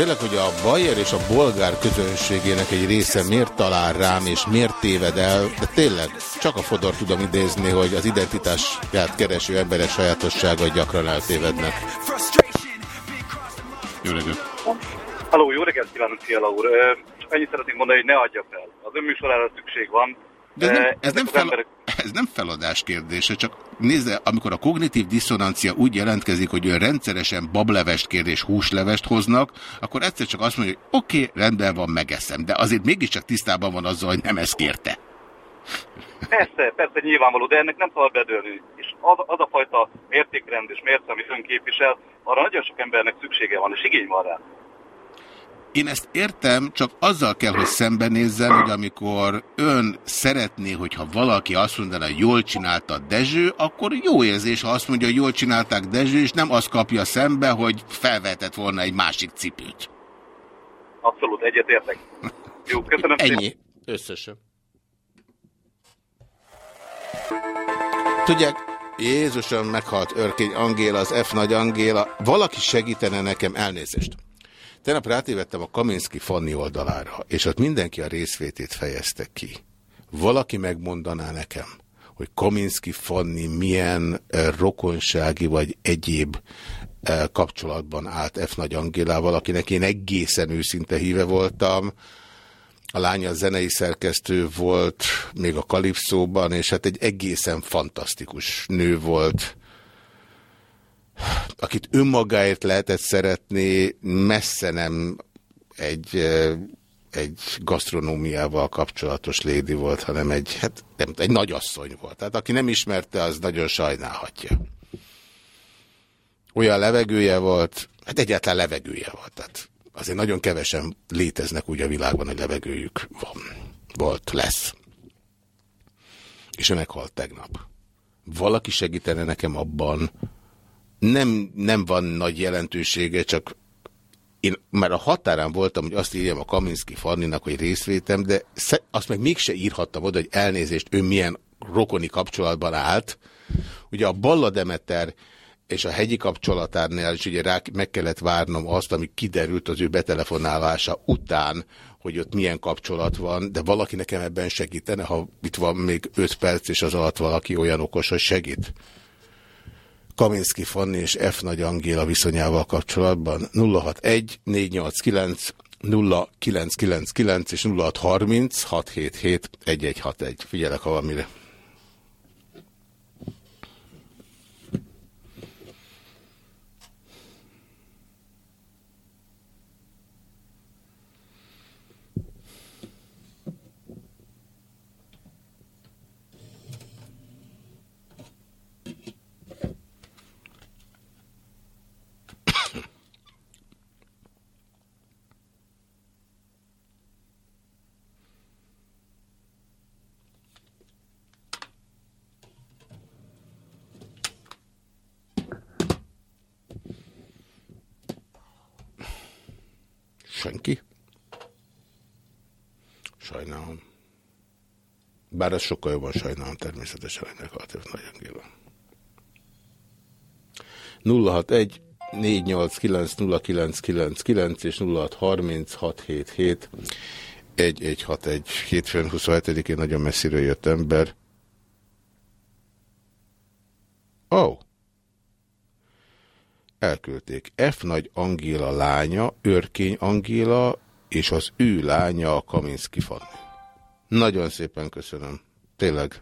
B: Tényleg, hogy a Bayer és a bolgár közönségének egy része miért talál rám, és miért téved el, de tényleg csak a Fodor tudom idézni, hogy az identitását kereső emberek sajátossága gyakran eltévednek. Jó reggelt!
K: Halló, jó reggelt kívánok, Fiala úr! Csak annyit szeretnék mondani, hogy ne adja fel. Az önműsorára szükség van.
B: De ez nem, ez, nem fel,
K: emberek-
B: ez nem feladás kérdése, csak nézze, amikor a kognitív diszonancia úgy jelentkezik, hogy ő rendszeresen bablevest kér és húslevest hoznak, akkor egyszer csak azt mondja, hogy oké, okay, rendben van, megeszem, de azért mégiscsak tisztában van azzal, hogy nem ezt kérte.
K: Persze, persze nyilvánvaló, de ennek nem szabad bedőlni. És az, az a fajta mértékrend és mérce, amit ön képvisel, arra nagyon sok embernek szüksége van, és igény van rá.
B: Én ezt értem, csak azzal kell, hogy szembenézzen, hogy amikor ön szeretné, hogyha valaki azt mondaná, hogy jól csinálta Dezső, akkor jó érzés, ha azt mondja, hogy jól csinálták Dezső, és nem azt kapja szembe, hogy felvetett volna egy másik cipőt.
K: Abszolút egyetértek. Jó, köszönöm szépen.
B: Ennyi. Összesen. Tudják, Jézusom meghalt Örkény Angéla, az F nagy Angéla. Valaki segítene nekem elnézést. Tegnap rátévettem a Kaminski Fanni oldalára, és ott mindenki a részvétét fejezte ki. Valaki megmondaná nekem, hogy Kaminski Fanni milyen eh, rokonsági vagy egyéb eh, kapcsolatban állt F. Nagy Angélával, akinek én egészen őszinte híve voltam. A lánya zenei szerkesztő volt még a Kalipszóban, és hát egy egészen fantasztikus nő volt, akit önmagáért lehetett szeretni, messze nem egy, egy gasztronómiával kapcsolatos lédi volt, hanem egy, hát nem, egy nagyasszony volt. Tehát aki nem ismerte, az nagyon sajnálhatja. Olyan levegője volt, hát egyáltalán levegője volt. Tehát azért nagyon kevesen léteznek úgy a világban, hogy levegőjük van. Volt, lesz. És ő meghalt tegnap. Valaki segítene nekem abban, nem, nem van nagy jelentősége, csak én már a határán voltam, hogy azt írjam a Kaminski Fanninak, hogy részvétem, de azt meg mégse írhattam oda, hogy elnézést, ő milyen rokoni kapcsolatban állt. Ugye a Balla Demeter és a hegyi kapcsolatárnál is ugye rá meg kellett várnom azt, ami kiderült az ő betelefonálása után, hogy ott milyen kapcsolat van, de valaki nekem ebben segítene, ha itt van még 5 perc, és az alatt valaki olyan okos, hogy segít. Kaminski Fanni és F. Nagy Angéla viszonyával kapcsolatban 061 489 0999 és 0630 677 1161. Figyelek, ha valamire. Senki? Sajnálom. Bár ez sokkal jobban sajnálom természetesen, hogy meghalt F. Nagy Angéla. 061 489 0999 és 063677 1161 hétfőn 27-én nagyon messziről jött ember. Ó! Oh. Elküldték. F. Nagy Angéla lánya, Örkény Angéla, és az ő lánya a Kaminski Fanni. Nagyon szépen köszönöm. Tényleg.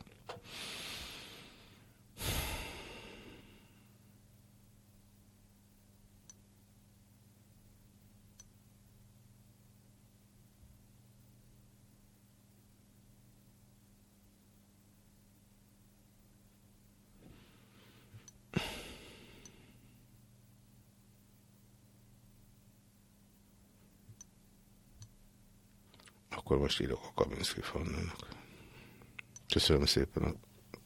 B: Akkor most írok a Kaminski Fanninak. Köszönöm szépen a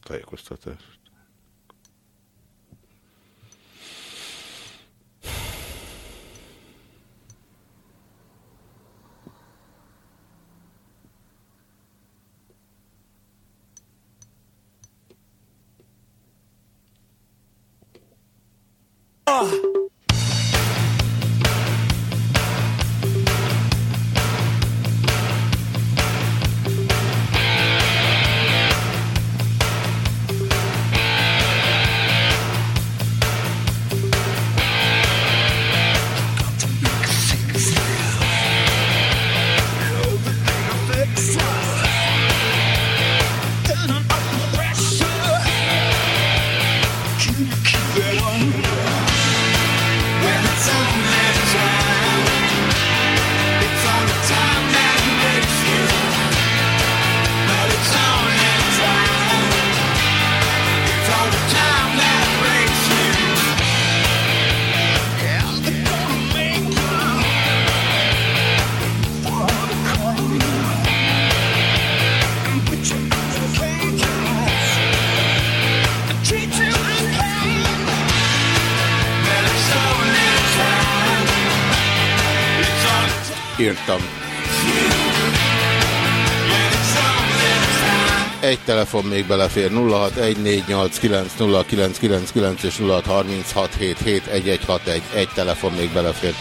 B: tájékoztatást. Telefon még belefér 0614890999 és 0636771161. Egy telefon még belefér.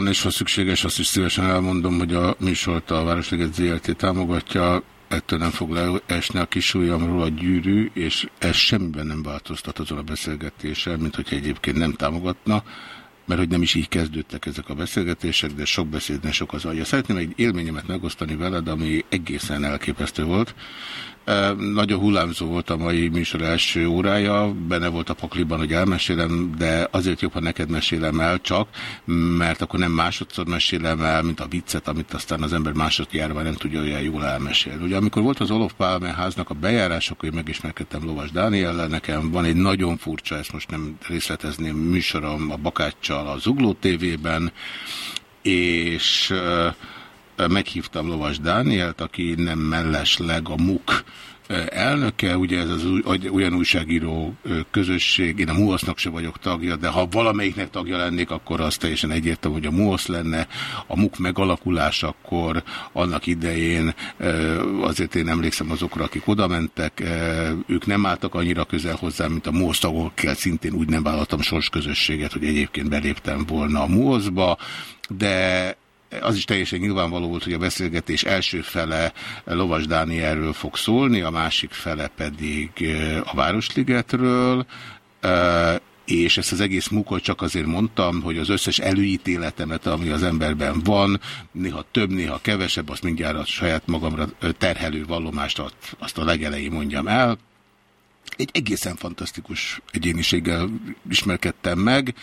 B: Vonalban, és ha szükséges, azt is szívesen elmondom, hogy a műsort a Városliget ZRT támogatja, ettől nem fog leesni a kisúlyamról a gyűrű, és ez semmiben nem változtat azon a beszélgetéssel, mint hogyha egyébként nem támogatna, mert hogy nem is így kezdődtek ezek a beszélgetések, de sok beszédnek sok az alja. Szeretném egy élményemet megosztani veled, ami egészen elképesztő volt. Nagyon hullámzó volt a mai műsor első órája, benne volt a pakliban, hogy elmesélem, de azért jobb, ha neked mesélem el csak, mert akkor nem másodszor mesélem el, mint a viccet, amit aztán az ember másodjára nem tudja olyan jól elmesélni. Ugye amikor volt az Olof Pálme háznak a bejárás, akkor én megismerkedtem Lovas Dániellel, nekem van egy nagyon furcsa, ezt most nem részletezném, műsorom a Bakáccsal a Zugló TV-ben, és meghívtam Lovas Dánielt, aki nem mellesleg a MUK elnöke, ugye ez az olyan újságíró közösség, én a MUOSZ-nak se vagyok tagja, de ha valamelyiknek tagja lennék, akkor az teljesen egyértelmű, hogy a MUOSZ lenne, a MUK megalakulásakor, annak idején azért én emlékszem azokra, akik oda mentek, ők nem álltak annyira közel hozzá, mint a MUOSZ tagokkel, szintén úgy nem vállaltam sorsközösséget, hogy egyébként beléptem volna a MUOSZ-ba, de az is teljesen nyilvánvaló volt, hogy a beszélgetés első fele Lovas Dánielről fog szólni, a másik fele pedig a Városligetről, és ezt az egész mukot csak azért mondtam, hogy az összes előítéletemet, ami az emberben van, néha több, néha kevesebb, azt mindjárt a saját magamra terhelő vallomást azt a legelején mondjam el, egy egészen fantasztikus egyéniséggel ismerkedtem meg,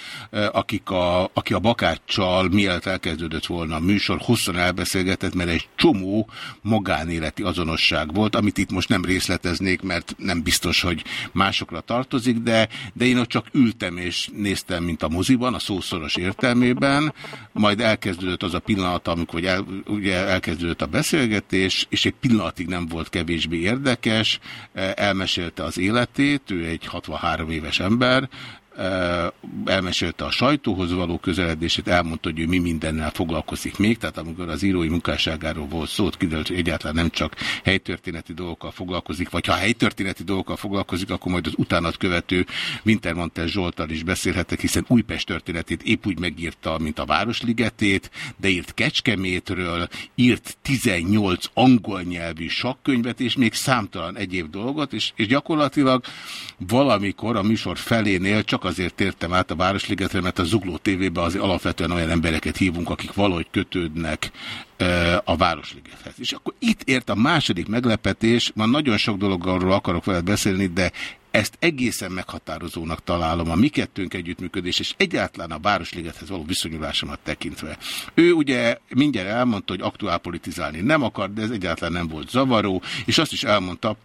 B: akik a, aki a Bakáccsal mielőtt elkezdődött volna a műsor, hosszan elbeszélgetett, mert egy csomó magánéleti azonosság volt, amit itt most nem részleteznék, mert nem biztos, hogy másokra tartozik, de, de én ott csak ültem és néztem, mint a moziban, a szószoros értelmében, majd elkezdődött az a pillanat, amikor el, ugye elkezdődött a beszélgetés, és egy pillanatig nem volt kevésbé érdekes, elmesélte az élet életét, ő egy 63 éves ember, elmesélte a sajtóhoz való közeledését, elmondta, hogy ő mi mindennel foglalkozik még, tehát amikor az írói munkásságáról volt szó, kiderült, hogy egyáltalán nem csak helytörténeti dolgokkal foglalkozik, vagy ha helytörténeti dolgokkal foglalkozik, akkor majd az utánat követő Wintermantel Zsoltal is beszélhetek, hiszen Újpest történetét épp úgy megírta, mint a Városligetét, de írt Kecskemétről, írt 18 angol nyelvű sakkönyvet, és még számtalan egyéb dolgot, és, és gyakorlatilag valamikor a műsor felénél csak azért tértem át a Városligetre, mert a Zugló TV-ben azért alapvetően olyan embereket hívunk, akik valahogy kötődnek a Városligethez. És akkor itt ért a második meglepetés, már nagyon sok dologról akarok veled beszélni, de ezt egészen meghatározónak találom a mi kettőnk együttműködés, és egyáltalán a Városligethez való viszonyulásomat tekintve. Ő ugye mindjárt elmondta, hogy aktuál politizálni nem akar, de ez egyáltalán nem volt zavaró, és azt is elmondta,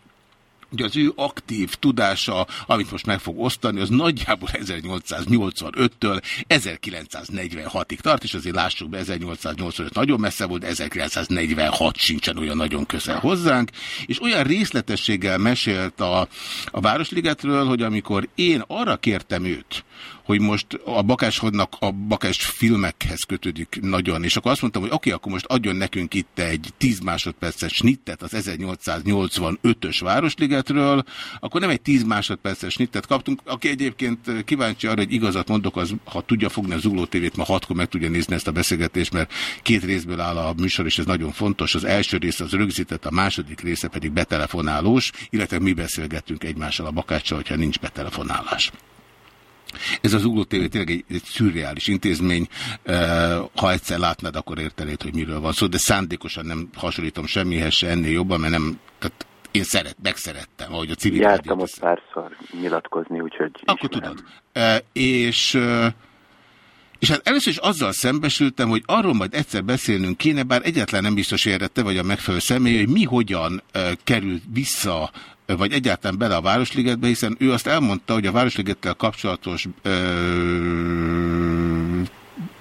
B: hogy az ő aktív tudása, amit most meg fog osztani, az nagyjából 1885-től 1946-ig tart, és azért lássuk be, 1885 nagyon messze volt, de 1946 sincsen olyan nagyon közel hozzánk, és olyan részletességgel mesélt a, a Városligetről, hogy amikor én arra kértem őt, hogy most a Bakáshodnak a Bakás filmekhez kötődik nagyon, és akkor azt mondtam, hogy oké, okay, akkor most adjon nekünk itt egy 10 másodperces snittet az 1885-ös Városligetről, akkor nem egy 10 másodperces snittet kaptunk, aki egyébként kíváncsi arra, hogy igazat mondok, az, ha tudja fogni a Zugló tévét, ma hatkor meg tudja nézni ezt a beszélgetést, mert két részből áll a műsor, és ez nagyon fontos. Az első rész az rögzített, a második része pedig betelefonálós, illetve mi beszélgettünk egymással a Bakáccsal, hogyha nincs betelefonálás. Ez az Ugló TV tényleg egy, egy szürreális intézmény. Ha egyszer látnád, akkor értenéd, hogy miről van szó, de szándékosan nem hasonlítom semmihez se ennél jobban, mert nem, tehát én szeret, megszerettem, ahogy a civil
L: Jártam ott párszor nyilatkozni, úgyhogy
B: Akkor ismerem. tudod. E, és... És hát először is azzal szembesültem, hogy arról majd egyszer beszélnünk kéne, bár egyáltalán nem biztos érre te vagy a megfelelő személy, hogy mi hogyan uh, kerül vissza vagy egyáltalán bele a Városligetbe, hiszen ő azt elmondta, hogy a Városligettel kapcsolatos ö,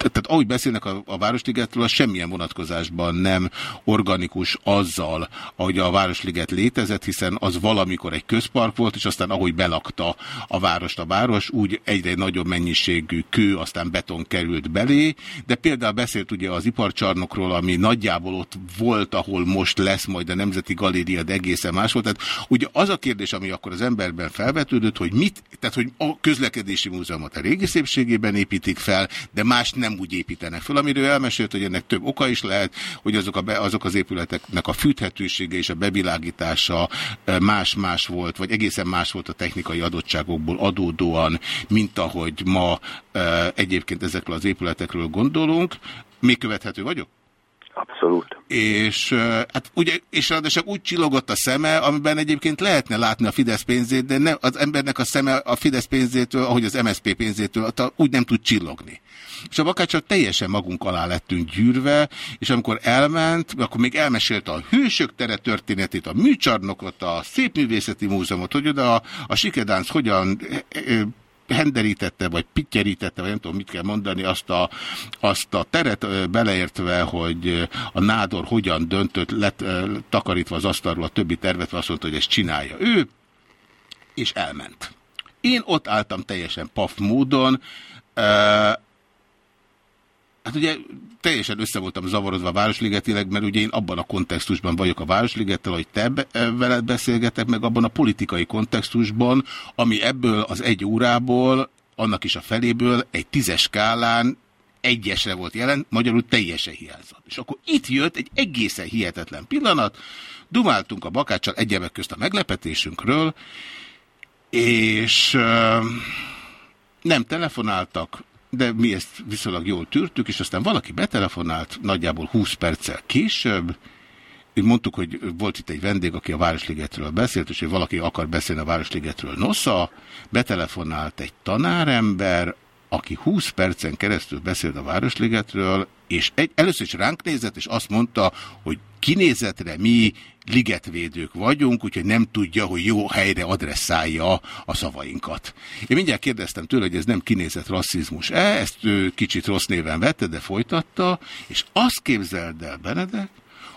B: tehát ahogy beszélnek a, a Városligetről, az semmilyen vonatkozásban nem organikus azzal, ahogy a Városliget létezett, hiszen az valamikor egy közpark volt, és aztán ahogy belakta a várost a város, úgy egyre nagyobb mennyiségű kő, aztán beton került belé, de például beszélt ugye az iparcsarnokról, ami nagyjából ott volt, ahol most lesz majd a Nemzeti Galéria, de egészen más volt. Tehát ugye az a kérdés, ami akkor az emberben felvetődött, hogy mit, tehát hogy a közlekedési múzeumot a régi szépségében építik fel, de más nem úgy építenek fel, amiről elmesélt, hogy ennek több oka is lehet, hogy azok, a be, azok az épületeknek a fűthetősége és a bevilágítása más-más volt, vagy egészen más volt a technikai adottságokból adódóan, mint ahogy ma egyébként ezekről az épületekről gondolunk. Még követhető vagyok?
L: Abszolút.
B: És, hát ugye, és ráadásul úgy csillogott a szeme, amiben egyébként lehetne látni a Fidesz pénzét, de nem, az embernek a szeme a Fidesz pénzétől, ahogy az MSZP pénzétől, úgy nem tud csillogni. És a bakácsot teljesen magunk alá lettünk gyűrve, és amikor elment, akkor még elmesélte a hősök tere történetét, a műcsarnokot, a Szépművészeti Múzeumot, hogy oda a, a sikedánc hogyan henderítette, vagy pittyerítette, vagy nem tudom, mit kell mondani, azt a, azt a teret beleértve, hogy a nádor hogyan döntött, lett takarítva az asztalról a többi tervet, azt mondta, hogy ezt csinálja ő, és elment. Én ott álltam teljesen paf módon, Hát ugye teljesen össze voltam zavarodva Városligetileg, mert ugye én abban a kontextusban vagyok a Városligettel, hogy te veled beszélgetek, meg abban a politikai kontextusban, ami ebből az egy órából, annak is a feléből egy tízes skálán egyesre volt jelen, magyarul teljesen hiányzott. És akkor itt jött egy egészen hihetetlen pillanat, dumáltunk a bakáccsal egyebek közt a meglepetésünkről, és uh, nem telefonáltak, de mi ezt viszonylag jól tűrtük, és aztán valaki betelefonált nagyjából 20 perccel később, mondtuk, hogy volt itt egy vendég, aki a Városligetről beszélt, és hogy valaki akar beszélni a Városligetről. Nosza, betelefonált egy tanárember, aki 20 percen keresztül beszélt a Városligetről, és egy, először is ránk nézett, és azt mondta, hogy kinézetre mi ligetvédők vagyunk, úgyhogy nem tudja, hogy jó helyre adresszálja a szavainkat. Én mindjárt kérdeztem tőle, hogy ez nem kinézett rasszizmus-e, ezt ő kicsit rossz néven vette, de folytatta, és azt képzeld el, Benedek,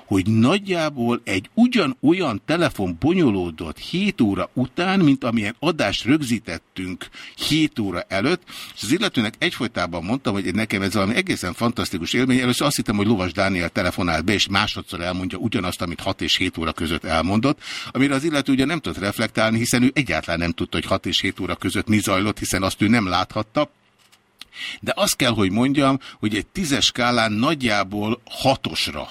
B: hogy nagyjából egy ugyanolyan telefon bonyolódott 7 óra után, mint amilyen adást rögzítettünk 7 óra előtt, és az illetőnek egyfolytában mondtam, hogy nekem ez valami egészen fantasztikus élmény. Először azt hittem, hogy Lovas Dániel telefonál be, és másodszor elmondja ugyanazt, amit 6 és 7 óra között elmondott, amire az illető ugye nem tudott reflektálni, hiszen ő egyáltalán nem tudta, hogy 6 és 7 óra között mi zajlott, hiszen azt ő nem láthatta. De azt kell, hogy mondjam, hogy egy tízes skálán nagyjából hatosra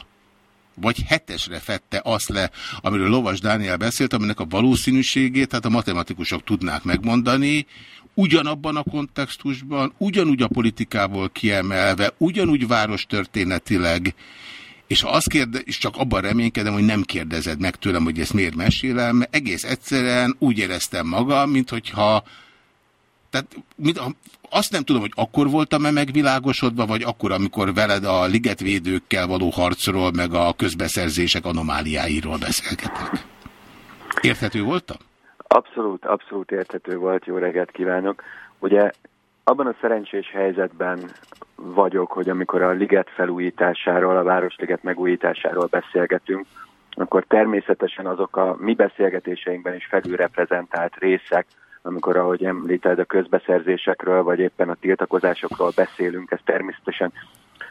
B: vagy hetesre fette azt le, amiről Lovas Dániel beszélt, aminek a valószínűségét, tehát a matematikusok tudnák megmondani, ugyanabban a kontextusban, ugyanúgy a politikából kiemelve, ugyanúgy város történetileg, és ha azt kérde, és csak abban reménykedem, hogy nem kérdezed meg tőlem, hogy ezt miért mesélem, mert egész egyszerűen úgy éreztem magam, mint hogyha tehát mint, azt nem tudom, hogy akkor voltam-e megvilágosodva, vagy akkor, amikor veled a ligetvédőkkel való harcról, meg a közbeszerzések anomáliáiról beszélgetek. Érthető voltam?
L: Abszolút, abszolút érthető volt. Jó reggelt kívánok. Ugye abban a szerencsés helyzetben vagyok, hogy amikor a liget felújításáról, a Városliget megújításáról beszélgetünk, akkor természetesen azok a mi beszélgetéseinkben is felülreprezentált részek, amikor, ahogy említed, a közbeszerzésekről, vagy éppen a tiltakozásokról beszélünk, ez természetesen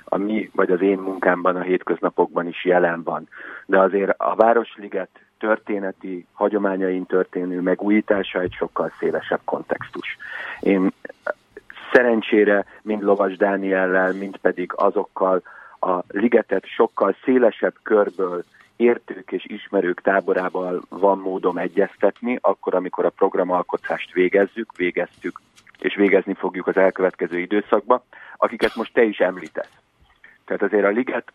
L: a mi, vagy az én munkámban a hétköznapokban is jelen van. De azért a Városliget történeti, hagyományain történő megújítása egy sokkal szélesebb kontextus. Én szerencsére mind Lovas Dániellel, mind pedig azokkal a ligetet sokkal szélesebb körből értők és ismerők táborával van módom egyeztetni, akkor, amikor a programalkotást végezzük, végeztük, és végezni fogjuk az elkövetkező időszakban, akiket most te is említesz. Tehát azért a liget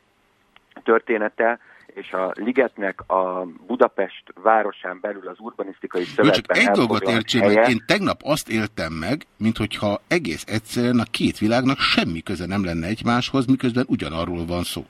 L: története és a ligetnek a Budapest városán belül az urbanisztikai szövetben
B: Jó, csak egy dolgot helye... meg, én tegnap azt éltem meg, mint hogyha egész egyszerűen a két világnak semmi köze nem lenne egymáshoz, miközben ugyanarról van szó.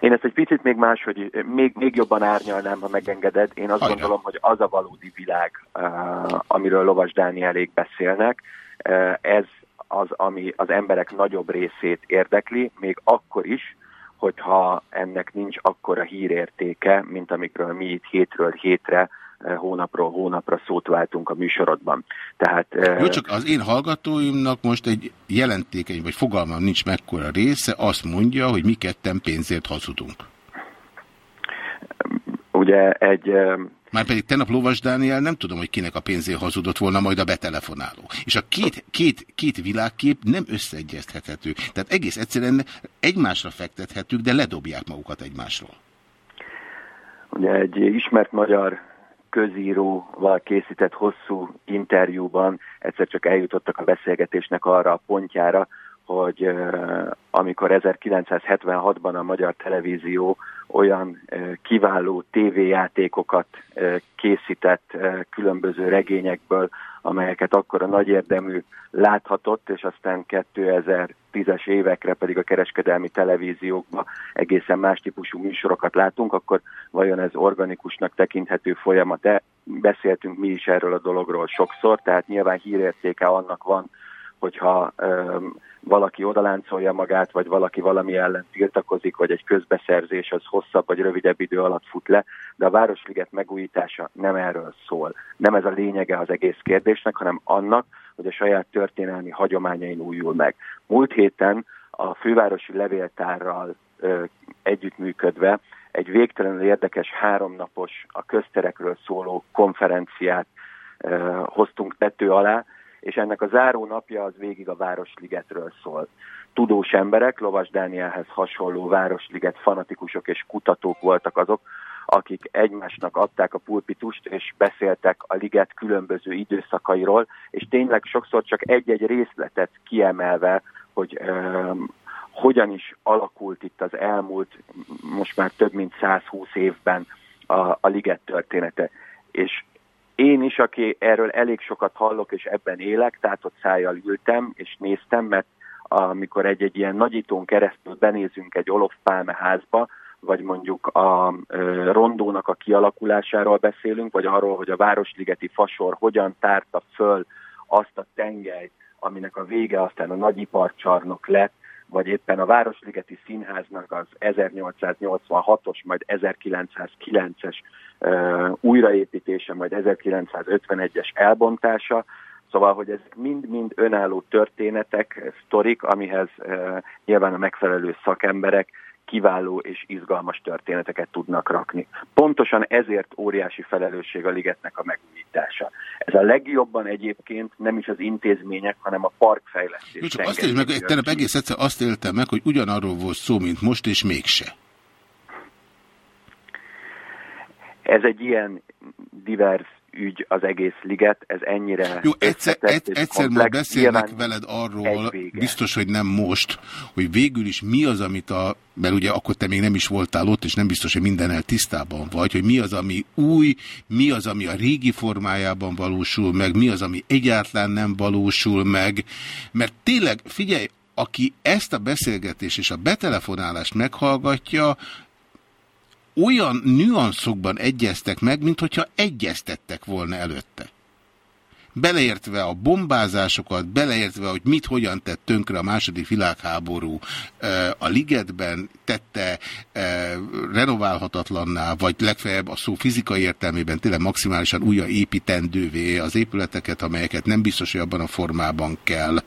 L: Én ezt egy picit még máshogy, még, még jobban árnyalnám, ha megengeded. Én azt Ajra. gondolom, hogy az a valódi világ, uh, amiről Lovas Dánielék beszélnek, uh, ez az, ami az emberek nagyobb részét érdekli, még akkor is, hogyha ennek nincs akkora hírértéke, mint amikről mi itt hétről hétre Eh, hónapról hónapra szót váltunk a műsorodban. Tehát,
B: eh, Jó, csak az én hallgatóimnak most egy jelentékeny, vagy fogalmam nincs mekkora része, azt mondja, hogy mi ketten pénzért hazudunk.
L: Ugye egy... Eh,
B: Már pedig tenap Lovas Dániel nem tudom, hogy kinek a pénzért hazudott volna majd a betelefonáló. És a két, két, két világkép nem összeegyeztethető. Tehát egész egyszerűen egymásra fektethetők, de ledobják magukat egymásról.
L: Ugye egy ismert magyar közíróval készített hosszú interjúban egyszer csak eljutottak a beszélgetésnek arra a pontjára, hogy amikor 1976-ban a magyar televízió olyan kiváló tévéjátékokat készített különböző regényekből, amelyeket akkor a nagy érdemű láthatott, és aztán 2010-es évekre pedig a kereskedelmi televíziókban egészen más típusú műsorokat látunk, akkor vajon ez organikusnak tekinthető folyamat-e? Beszéltünk mi is erről a dologról sokszor, tehát nyilván hírértéke annak van, hogyha um, valaki odaláncolja magát, vagy valaki valami ellen tiltakozik, vagy egy közbeszerzés az hosszabb vagy rövidebb idő alatt fut le, de a Városliget megújítása nem erről szól. Nem ez a lényege az egész kérdésnek, hanem annak, hogy a saját történelmi hagyományain újul meg. Múlt héten a fővárosi levéltárral ö, együttműködve egy végtelenül érdekes háromnapos a közterekről szóló konferenciát ö, hoztunk tető alá, és ennek a záró napja az végig a Városligetről szól. Tudós emberek, Lovas Dánielhez hasonló Városliget fanatikusok és kutatók voltak azok, akik egymásnak adták a pulpitust, és beszéltek a liget különböző időszakairól, és tényleg sokszor csak egy-egy részletet kiemelve, hogy um, hogyan is alakult itt az elmúlt, most már több mint 120 évben a, a liget története. És én is, aki erről elég sokat hallok, és ebben élek, tehát ott szájjal ültem, és néztem, mert amikor egy-egy ilyen nagyítón keresztül benézünk egy olofpálme házba, vagy mondjuk a rondónak a kialakulásáról beszélünk, vagy arról, hogy a Városligeti fasor hogyan tárta föl azt a tengelyt, aminek a vége aztán a nagyiparcsarnok lett, vagy éppen a Városligeti Színháznak az 1886-os, majd 1909-es újraépítése, majd 1951-es elbontása, Szóval, hogy ezek mind-mind önálló történetek, sztorik, amihez uh, nyilván a megfelelő szakemberek kiváló és izgalmas történeteket tudnak rakni. Pontosan ezért óriási felelősség a ligetnek a megújítása. Ez a legjobban egyébként nem is az intézmények, hanem a parkfejlesztés.
B: Jó, csak azt éltem meg, tegnap egész egyszer azt éltem meg, hogy ugyanarról volt szó, mint most, és mégse.
L: Ez egy ilyen divers ügy az egész liget, ez ennyire...
B: Jó, egyszer, egy, egyszer majd beszélnek veled arról, biztos, hogy nem most, hogy végül is mi az, amit a... Mert ugye akkor te még nem is voltál ott, és nem biztos, hogy mindennel tisztában vagy, hogy mi az, ami új, mi az, ami a régi formájában valósul meg, mi az, ami egyáltalán nem valósul meg. Mert tényleg, figyelj, aki ezt a beszélgetést és a betelefonálást meghallgatja, olyan nüanszokban egyeztek meg, mint hogyha egyeztettek volna előtte. Beleértve a bombázásokat, beleértve, hogy mit hogyan tett tönkre a második világháború a ligetben, tette renoválhatatlanná, vagy legfeljebb a szó fizikai értelmében tényleg maximálisan újra építendővé az épületeket, amelyeket nem biztos, hogy abban a formában kell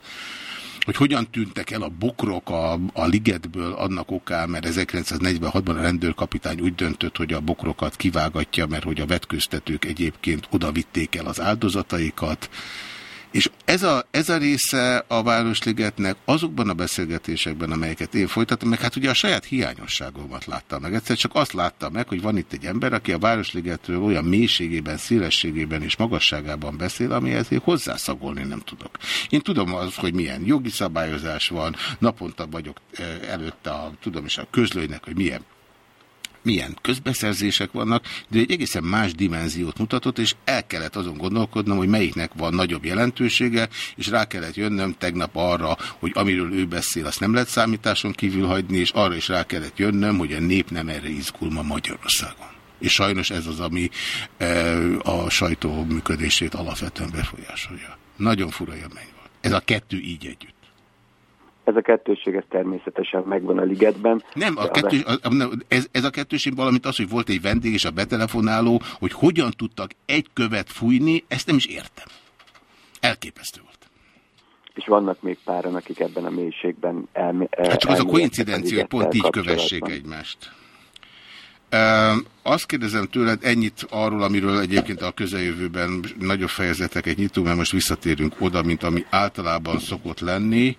B: hogy hogyan tűntek el a bokrok a, a ligetből annak okán, mert 1946-ban a rendőrkapitány úgy döntött, hogy a bokrokat kivágatja, mert hogy a vetköztetők egyébként oda vitték el az áldozataikat. És ez a, ez a része a Városligetnek azokban a beszélgetésekben, amelyeket én folytattam, meg hát ugye a saját hiányosságomat láttam meg. Egyszer csak azt láttam meg, hogy van itt egy ember, aki a Városligetről olyan mélységében, szélességében és magasságában beszél, amihez én hozzászagolni nem tudok. Én tudom az, hogy milyen jogi szabályozás van, naponta vagyok előtte a, tudom is a közlőnek, hogy milyen milyen közbeszerzések vannak, de egy egészen más dimenziót mutatott, és el kellett azon gondolkodnom, hogy melyiknek van nagyobb jelentősége, és rá kellett jönnöm tegnap arra, hogy amiről ő beszél, azt nem lehet számításon kívül hagyni, és arra is rá kellett jönnöm, hogy a nép nem erre izgul ma Magyarországon. És sajnos ez az, ami e, a sajtó működését alapvetően befolyásolja. Nagyon fura élmény volt. Ez a kettő így együtt.
L: Ez a kettőség ez természetesen megvan a ligetben.
B: Nem, a kettős, ez, ez a kettőség valamint az, hogy volt egy vendég és a betelefonáló, hogy hogyan tudtak egy követ fújni, ezt nem is értem. Elképesztő volt.
L: És vannak még páran, akik ebben a mélységben el,
B: Hát csak az a koincidencia, hogy pont így kövessék egymást. Uh, azt kérdezem tőled ennyit arról, amiről egyébként a közeljövőben nagyobb fejezeteket nyitunk, mert most visszatérünk oda, mint ami általában szokott lenni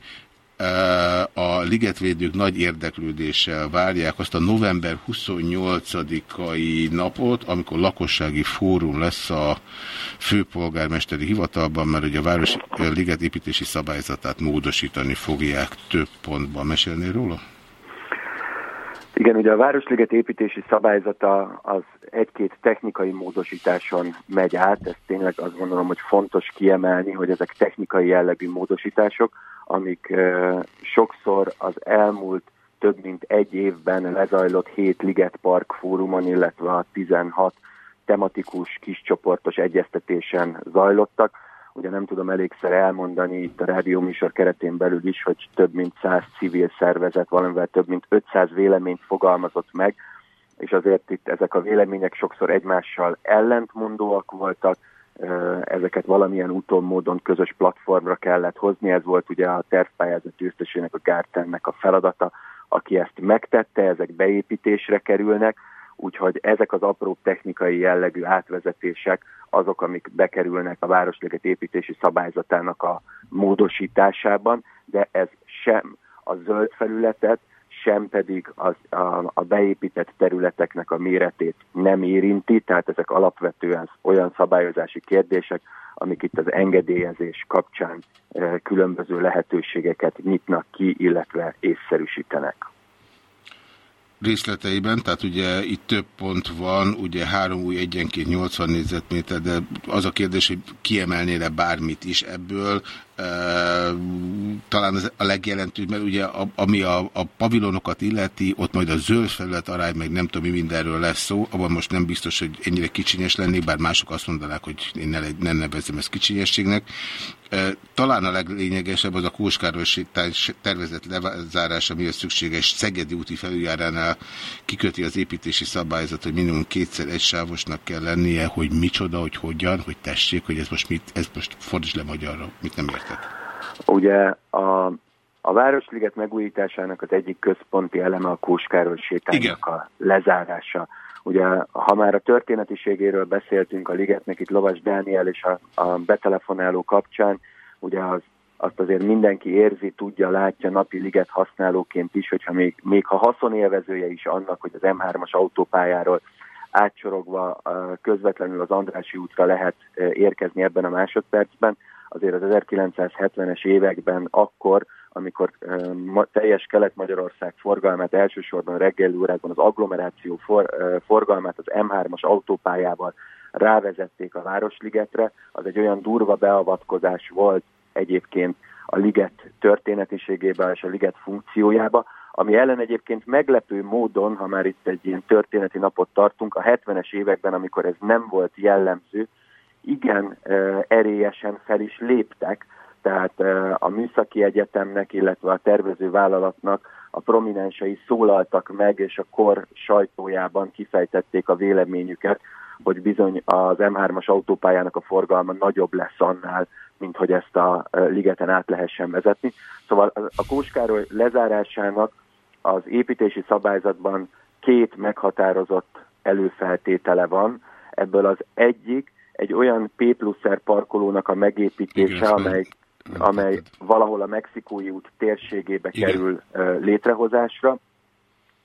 B: a ligetvédők nagy érdeklődéssel várják azt a november 28-ai napot, amikor lakossági fórum lesz a főpolgármesteri hivatalban, mert ugye a város liget építési szabályzatát módosítani fogják több pontban. Mesélni róla?
L: Igen, ugye a Városliget építési szabályzata az egy-két technikai módosításon megy át, ezt tényleg azt gondolom, hogy fontos kiemelni, hogy ezek technikai jellegű módosítások, amik sokszor az elmúlt több mint egy évben lezajlott hét Liget Park fórumon, illetve a 16 tematikus kiscsoportos egyeztetésen zajlottak. Ugye nem tudom elégszer elmondani itt a rádióműsor keretén belül is, hogy több mint 100 civil szervezet, valamivel több mint 500 véleményt fogalmazott meg, és azért itt ezek a vélemények sokszor egymással ellentmondóak voltak, ezeket valamilyen úton, módon közös platformra kellett hozni. Ez volt ugye a tervpályázat győztesének, a Gártennek a feladata, aki ezt megtette, ezek beépítésre kerülnek, úgyhogy ezek az apró technikai jellegű átvezetések azok, amik bekerülnek a Városliget építési szabályzatának a módosításában, de ez sem a zöld felületet, sem pedig az, a, a beépített területeknek a méretét nem érinti, tehát ezek alapvetően olyan szabályozási kérdések, amik itt az engedélyezés kapcsán e, különböző lehetőségeket nyitnak ki, illetve észszerűsítenek.
B: Részleteiben, tehát ugye itt több pont van, ugye három új egyenként 80 négyzetméter, de az a kérdés, hogy kiemelnél-e bármit is ebből, talán az a legjelentős, mert ugye a, ami a, a pavilonokat illeti, ott majd a zöld felület arány, meg nem tudom mi mindenről lesz szó, abban most nem biztos, hogy ennyire kicsinyes lennék, bár mások azt mondanák, hogy én ne, ne nevezem ezt kicsinyességnek. Talán a leglényegesebb az a Kóskároly tervezett lezárása, a szükséges Szegedi úti felüljáránál kiköti az építési szabályzat, hogy minimum kétszer egy sávosnak kell lennie, hogy micsoda, hogy hogyan, hogy tessék, hogy ez most mit, ez most fordíts le magyarra, mit nem
L: Ugye a, a Városliget megújításának az egyik központi eleme a Kóskároly sétánynak a lezárása. Ugye, ha már a történetiségéről beszéltünk a ligetnek, itt Lovas Dániel és a, a betelefonáló kapcsán, ugye az, azt azért mindenki érzi, tudja, látja napi liget használóként is, hogyha még, még ha haszonélvezője is annak, hogy az M3-as autópályáról átsorogva közvetlenül az Andrási útra lehet érkezni ebben a másodpercben, azért az 1970-es években akkor, amikor teljes Kelet-Magyarország forgalmát elsősorban reggeli órákban az agglomeráció for, forgalmát az M3-as autópályával rávezették a Városligetre, az egy olyan durva beavatkozás volt egyébként a liget történetiségébe és a liget funkciójába, ami ellen egyébként meglepő módon, ha már itt egy ilyen történeti napot tartunk, a 70-es években, amikor ez nem volt jellemző, igen erélyesen fel is léptek, tehát a Műszaki Egyetemnek, illetve a tervezővállalatnak a prominensei szólaltak meg, és a kor sajtójában kifejtették a véleményüket, hogy bizony az M3-as autópályának a forgalma nagyobb lesz annál, mint hogy ezt a ligeten át lehessen vezetni. Szóval a Kóskároly lezárásának az építési szabályzatban két meghatározott előfeltétele van, ebből az egyik egy olyan P plusz parkolónak a megépítése, Igen, amely, amely valahol a Mexikói út térségébe Igen. kerül létrehozásra.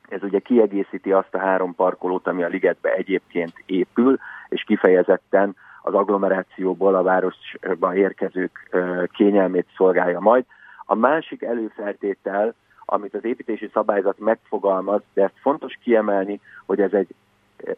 L: Ez ugye kiegészíti azt a három parkolót, ami a ligetbe egyébként épül, és kifejezetten az agglomerációból a városba érkezők kényelmét szolgálja majd. A másik előfeltétel, amit az építési szabályzat megfogalmaz, de ezt fontos kiemelni, hogy ez egy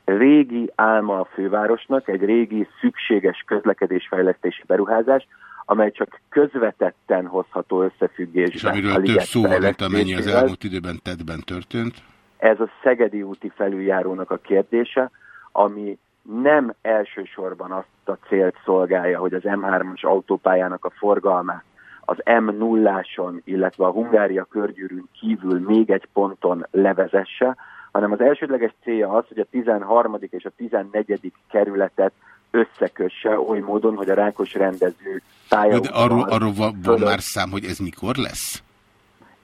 L: régi álma a fővárosnak, egy régi szükséges közlekedésfejlesztési beruházás, amely csak közvetetten hozható összefüggésben. És
B: amiről több szó mint amennyi az elmúlt időben tettben történt?
L: Ez a Szegedi úti felüljárónak a kérdése, ami nem elsősorban azt a célt szolgálja, hogy az M3-as autópályának a forgalmát az M0-áson, illetve a Hungária körgyűrűn kívül még egy ponton levezesse, hanem az elsődleges célja az, hogy a 13. és a 14. kerületet összekösse oly módon, hogy a Rákos rendező pálya...
B: De arról, arról van, van már szám, hogy ez mikor lesz?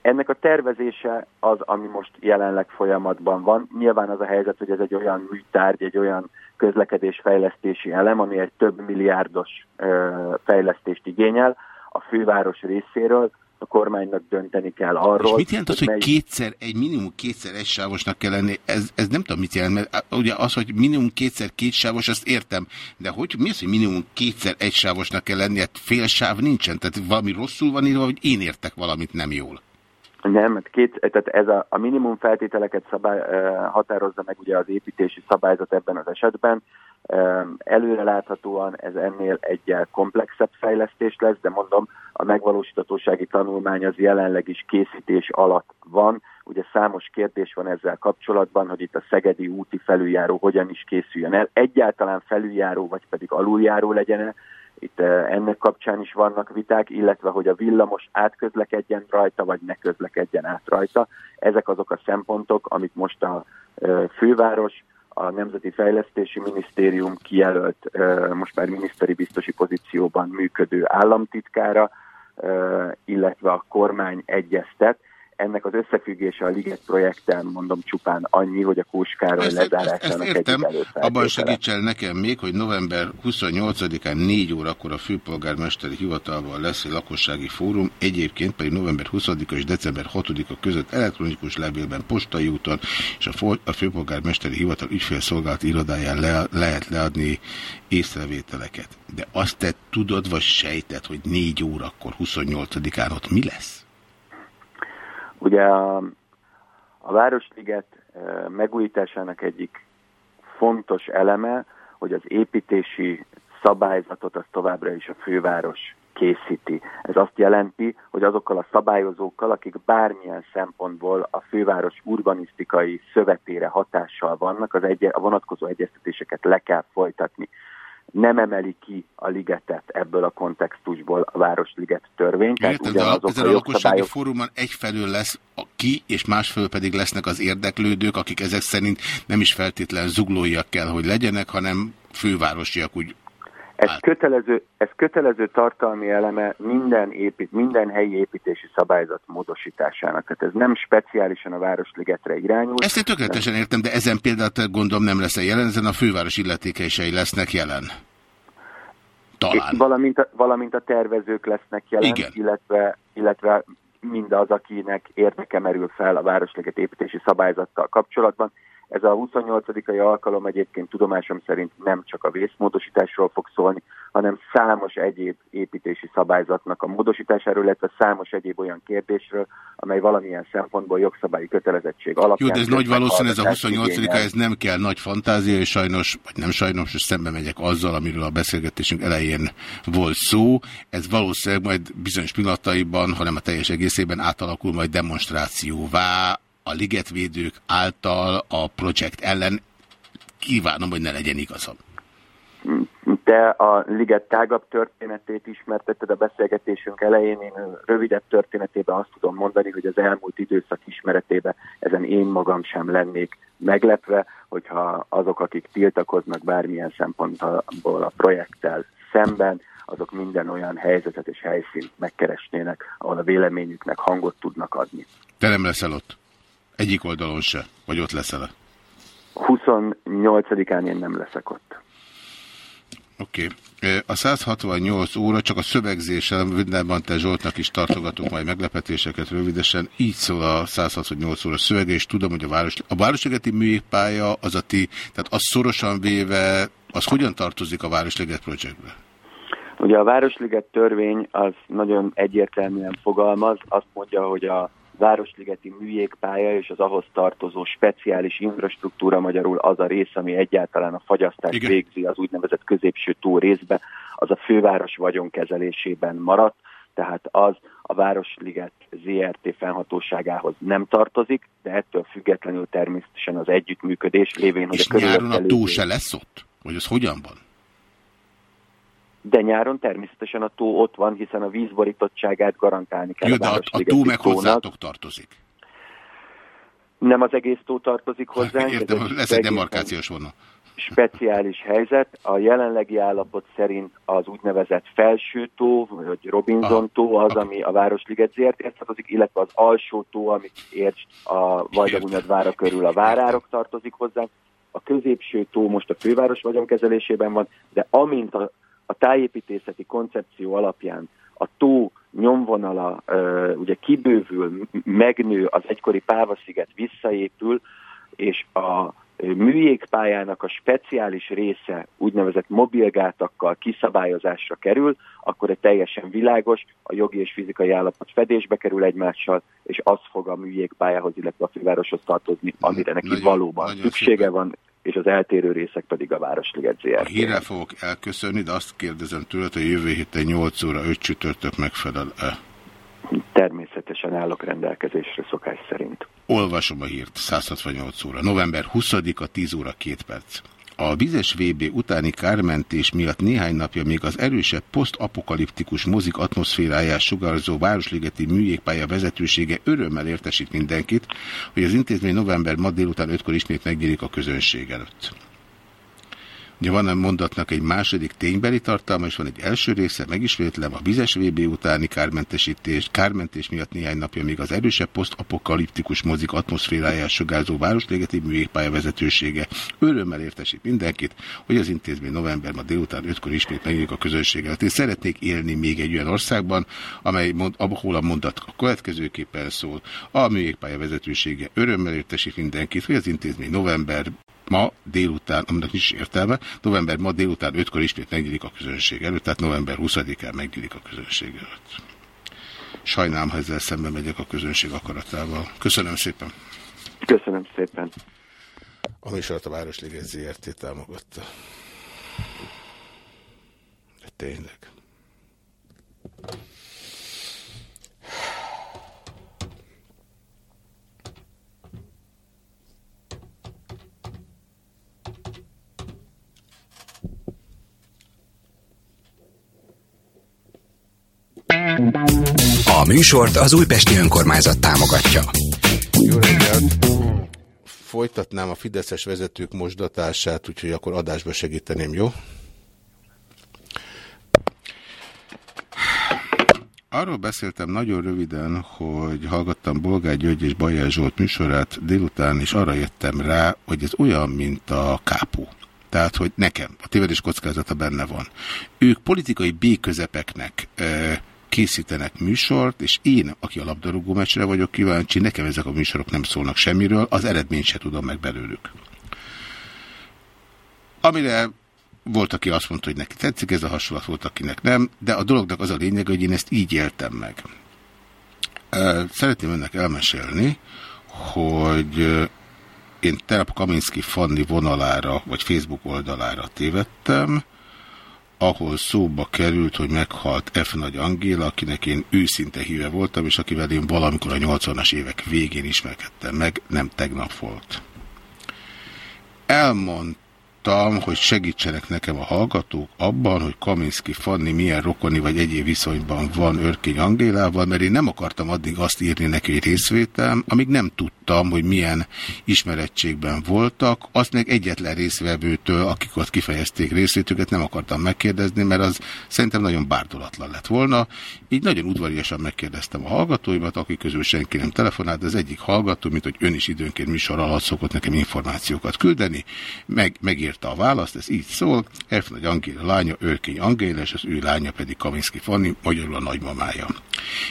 L: Ennek a tervezése az, ami most jelenleg folyamatban van. Nyilván az a helyzet, hogy ez egy olyan műtárgy, egy olyan közlekedésfejlesztési elem, ami egy több milliárdos ö, fejlesztést igényel a főváros részéről, a kormánynak dönteni kell arról. És
B: mit jelent az, hogy, hogy kétszer, egy minimum kétszer egy sávosnak kell lenni? Ez, ez nem tudom, mit jelent, mert ugye az, hogy minimum kétszer két sávos, azt értem, de hogy mi az, hogy minimum kétszer egy sávosnak kell lenni? Hát fél sáv nincsen, tehát valami rosszul van írva, hogy én értek valamit nem jól.
L: Nem, két, tehát ez a, a minimum feltételeket szabály, határozza meg ugye az építési szabályzat ebben az esetben. Előreláthatóan ez ennél egy komplexebb fejlesztés lesz, de mondom, a megvalósítatósági tanulmány az jelenleg is készítés alatt van. Ugye számos kérdés van ezzel kapcsolatban, hogy itt a Szegedi úti felüljáró hogyan is készüljön el. Egyáltalán felüljáró, vagy pedig aluljáró legyen -e. Itt ennek kapcsán is vannak viták, illetve hogy a villamos átközlekedjen rajta, vagy ne közlekedjen át rajta. Ezek azok a szempontok, amit most a főváros, a Nemzeti Fejlesztési Minisztérium kijelölt, most már miniszteri biztosi pozícióban működő államtitkára, illetve a kormány egyeztet, ennek az összefüggése a Liget projekten, mondom csupán annyi, hogy a Kóskároly lezárásának
B: ezt, ezt egyik Abban segítsen nekem még, hogy november 28-án 4 órakor a főpolgármesteri hivatalban lesz egy lakossági fórum, egyébként pedig november 20-a és december 6-a között elektronikus levélben, postai úton és a, a főpolgármesteri hivatal ügyfélszolgált irodáján le, lehet leadni észrevételeket. De azt te tudod, vagy sejted, hogy 4 órakor 28-án ott mi lesz?
L: Ugye a, a Városliget megújításának egyik fontos eleme, hogy az építési szabályzatot az továbbra is a főváros készíti. Ez azt jelenti, hogy azokkal a szabályozókkal, akik bármilyen szempontból a főváros urbanisztikai szövetére hatással vannak, az egy, a vonatkozó egyeztetéseket le kell folytatni. Nem emeli ki a ligetet ebből a kontextusból a Városliget törvény.
B: Érted, de ezen
L: a
B: a lakossági fórumon egyfelől lesz a ki, és másfelől pedig lesznek az érdeklődők, akik ezek szerint nem is feltétlen zuglóiak kell, hogy legyenek, hanem fővárosiak úgy
L: Ez kötelező, ez kötelező tartalmi eleme minden, épít, minden helyi építési szabályzat módosításának. Tehát ez nem speciálisan a Városligetre irányul.
B: Ezt én tökéletesen értem, de ezen például te gondolom nem lesz jelen, ezen a főváros illetékesei lesznek jelen. Talán.
L: Valamint a, valamint a tervezők lesznek jelen,
B: Igen.
L: illetve, illetve mindaz, akinek érdeke merül fel a Városliget építési szabályzattal kapcsolatban. Ez a 28. alkalom egyébként tudomásom szerint nem csak a vészmódosításról fog szólni, hanem számos egyéb építési szabályzatnak a módosításáról, illetve számos egyéb olyan kérdésről, amely valamilyen szempontból jogszabályi kötelezettség alapján...
B: Jó, de ez nagy valószínű, ez a
L: meghallgatást
B: 28
L: igényel.
B: ez nem kell nagy fantázia, és sajnos, vagy nem sajnos, és szembe megyek azzal, amiről a beszélgetésünk elején volt szó. Ez valószínűleg majd bizonyos pillanataiban, hanem a teljes egészében átalakul majd demonstrációvá a ligetvédők által a projekt ellen. Kívánom, hogy ne legyen igazam.
L: Te a liget tágabb történetét ismertetted a beszélgetésünk elején. Én rövidebb történetében azt tudom mondani, hogy az elmúlt időszak ismeretében ezen én magam sem lennék meglepve, hogyha azok, akik tiltakoznak bármilyen szempontból a projekttel szemben, azok minden olyan helyzetet és helyszínt megkeresnének, ahol a véleményüknek hangot tudnak adni.
B: Te nem leszel ott. Egyik oldalon se. Vagy ott leszel -e.
L: 28-án én nem leszek ott.
B: Oké. Okay. A 168 óra csak a szövegzéssel, mindenben te Zsoltnak is tartogatunk majd meglepetéseket rövidesen. Így szól a 168 óra szövege, és tudom, hogy a, város, a Városligeti műpálya az a ti, tehát az szorosan véve, az hogyan tartozik a Városliget projektbe?
L: Ugye a Városliget törvény az nagyon egyértelműen fogalmaz, azt mondja, hogy a Városligeti műjégpálya és az ahhoz tartozó speciális infrastruktúra, magyarul az a rész, ami egyáltalán a fagyasztást
B: Igen.
L: végzi az úgynevezett középső tó részbe, az a főváros vagyonkezelésében maradt, tehát az a Városliget ZRT fennhatóságához nem tartozik, de ettől függetlenül természetesen az együttműködés lévén, hogy
B: És
L: a
B: nyáron a tó se lesz ott? Vagy az hogyan van?
L: De nyáron természetesen a tó ott van, hiszen a vízborítottságát garantálni kell
B: Jó,
L: a
B: de a, a tó meg
L: tónak.
B: hozzátok tartozik.
L: Nem az egész tó tartozik hozzánk. ez
B: Értem,
L: egy
B: lesz egy demarkációs vonal.
L: Speciális helyzet. A jelenlegi állapot szerint az úgynevezett felső tó, vagy Robinson tó az, ami a Városliget ZRT-hez tartozik, illetve az alsó tó, amit érts a Vajdahunyad vára körül a várárok tartozik hozzánk. A középső tó most a főváros vagyonkezelésében van, de amint a, a tájépítészeti koncepció alapján a tó nyomvonala ö, ugye kibővül, megnő, az egykori Pávasziget visszaépül, és a műjégpályának a speciális része úgynevezett mobilgátakkal kiszabályozásra kerül, akkor egy teljesen világos, a jogi és fizikai állapot fedésbe kerül egymással, és az fog a műjégpályához, illetve a fővároshoz tartozni, amire neki
B: Nagyon-
L: valóban
B: nagyon
L: szüksége
B: szépen.
L: van, és az eltérő részek pedig a Városliget
B: A
L: ZRT.
B: hírrel fogok elköszönni, de azt kérdezem tőled, hogy jövő héten 8 óra 5 csütörtök megfelel-e?
L: Természetesen állok rendelkezésre szokás szerint.
B: Olvasom a hírt, 168 óra. November 20-a, 10 óra 2 perc. A vizes VB utáni kármentés miatt néhány napja még az erősebb posztapokaliptikus mozik atmoszféráját sugárzó Városligeti műjégpálya vezetősége örömmel értesít mindenkit, hogy az intézmény november ma délután 5-kor ismét megnyílik a közönség előtt. Ugye van a mondatnak egy második ténybeli tartalma, és van egy első része, megismétlem, a vizes VB utáni kármentesítés, kármentés miatt néhány napja még az erősebb posztapokaliptikus mozik atmoszféráját sugárzó Városligeti műjégpálya vezetősége örömmel értesít mindenkit, hogy az intézmény november ma délután 5-kor ismét megnyílik a közönség előtt. Én szeretnék élni még egy olyan országban, amely mond, ahol a mondat a következőképpen szól. A műjégpálya vezetősége örömmel értesít mindenkit, hogy az intézmény november ma délután, aminek nincs értelme, november ma délután 5-kor ismét megnyílik a közönség előtt, tehát november 20-án megnyílik a közönség előtt. Sajnálom, ha ezzel szemben megyek a közönség akaratával. Köszönöm szépen.
L: Köszönöm szépen.
B: A műsort a Városliget ZRT támogatta. De tényleg.
M: A műsort az Újpesti Önkormányzat támogatja.
B: Jó reggelt! Folytatnám a Fideszes vezetők mosdatását, úgyhogy akkor adásba segíteném, jó? Arról beszéltem nagyon röviden, hogy hallgattam Bolgár György és Bajer Zsolt műsorát délután, és arra jöttem rá, hogy ez olyan, mint a kápó. Tehát, hogy nekem a tévedés kockázata benne van. Ők politikai B-közepeknek e, készítenek műsort, és én, aki a labdarúgó meccsre vagyok kíváncsi, nekem ezek a műsorok nem szólnak semmiről, az eredményt se tudom meg belőlük. Amire volt, aki azt mondta, hogy neki tetszik ez a hasonlat, volt, akinek nem, de a dolognak az a lényeg, hogy én ezt így éltem meg. Szeretném önnek elmesélni, hogy én tegnap Kaminski Fanni vonalára, vagy Facebook oldalára tévedtem, ahol szóba került, hogy meghalt F. Nagy Angéla, akinek én őszinte híve voltam, és akivel én valamikor a 80-as évek végén ismerkedtem meg, nem tegnap volt. Elmond kértem, hogy segítsenek nekem a hallgatók abban, hogy Kaminski Fanni milyen rokoni vagy egyéb viszonyban van Örkény Angélával, mert én nem akartam addig azt írni neki, hogy részvétem, amíg nem tudtam, hogy milyen ismerettségben voltak. Azt meg egyetlen részvevőtől, akik ott kifejezték részvétüket, nem akartam megkérdezni, mert az szerintem nagyon bárdolatlan lett volna. Így nagyon udvariasan megkérdeztem a hallgatóimat, akik közül senki nem telefonált, de az egyik hallgató, mint hogy ön is időnként műsor alatt szokott nekem információkat küldeni, meg, megírt írta a választ, ez így szól, F. Nagy Angéla lánya, Örkény Angéla, és az ő lánya pedig Kaminski Fanni, magyarul a nagymamája.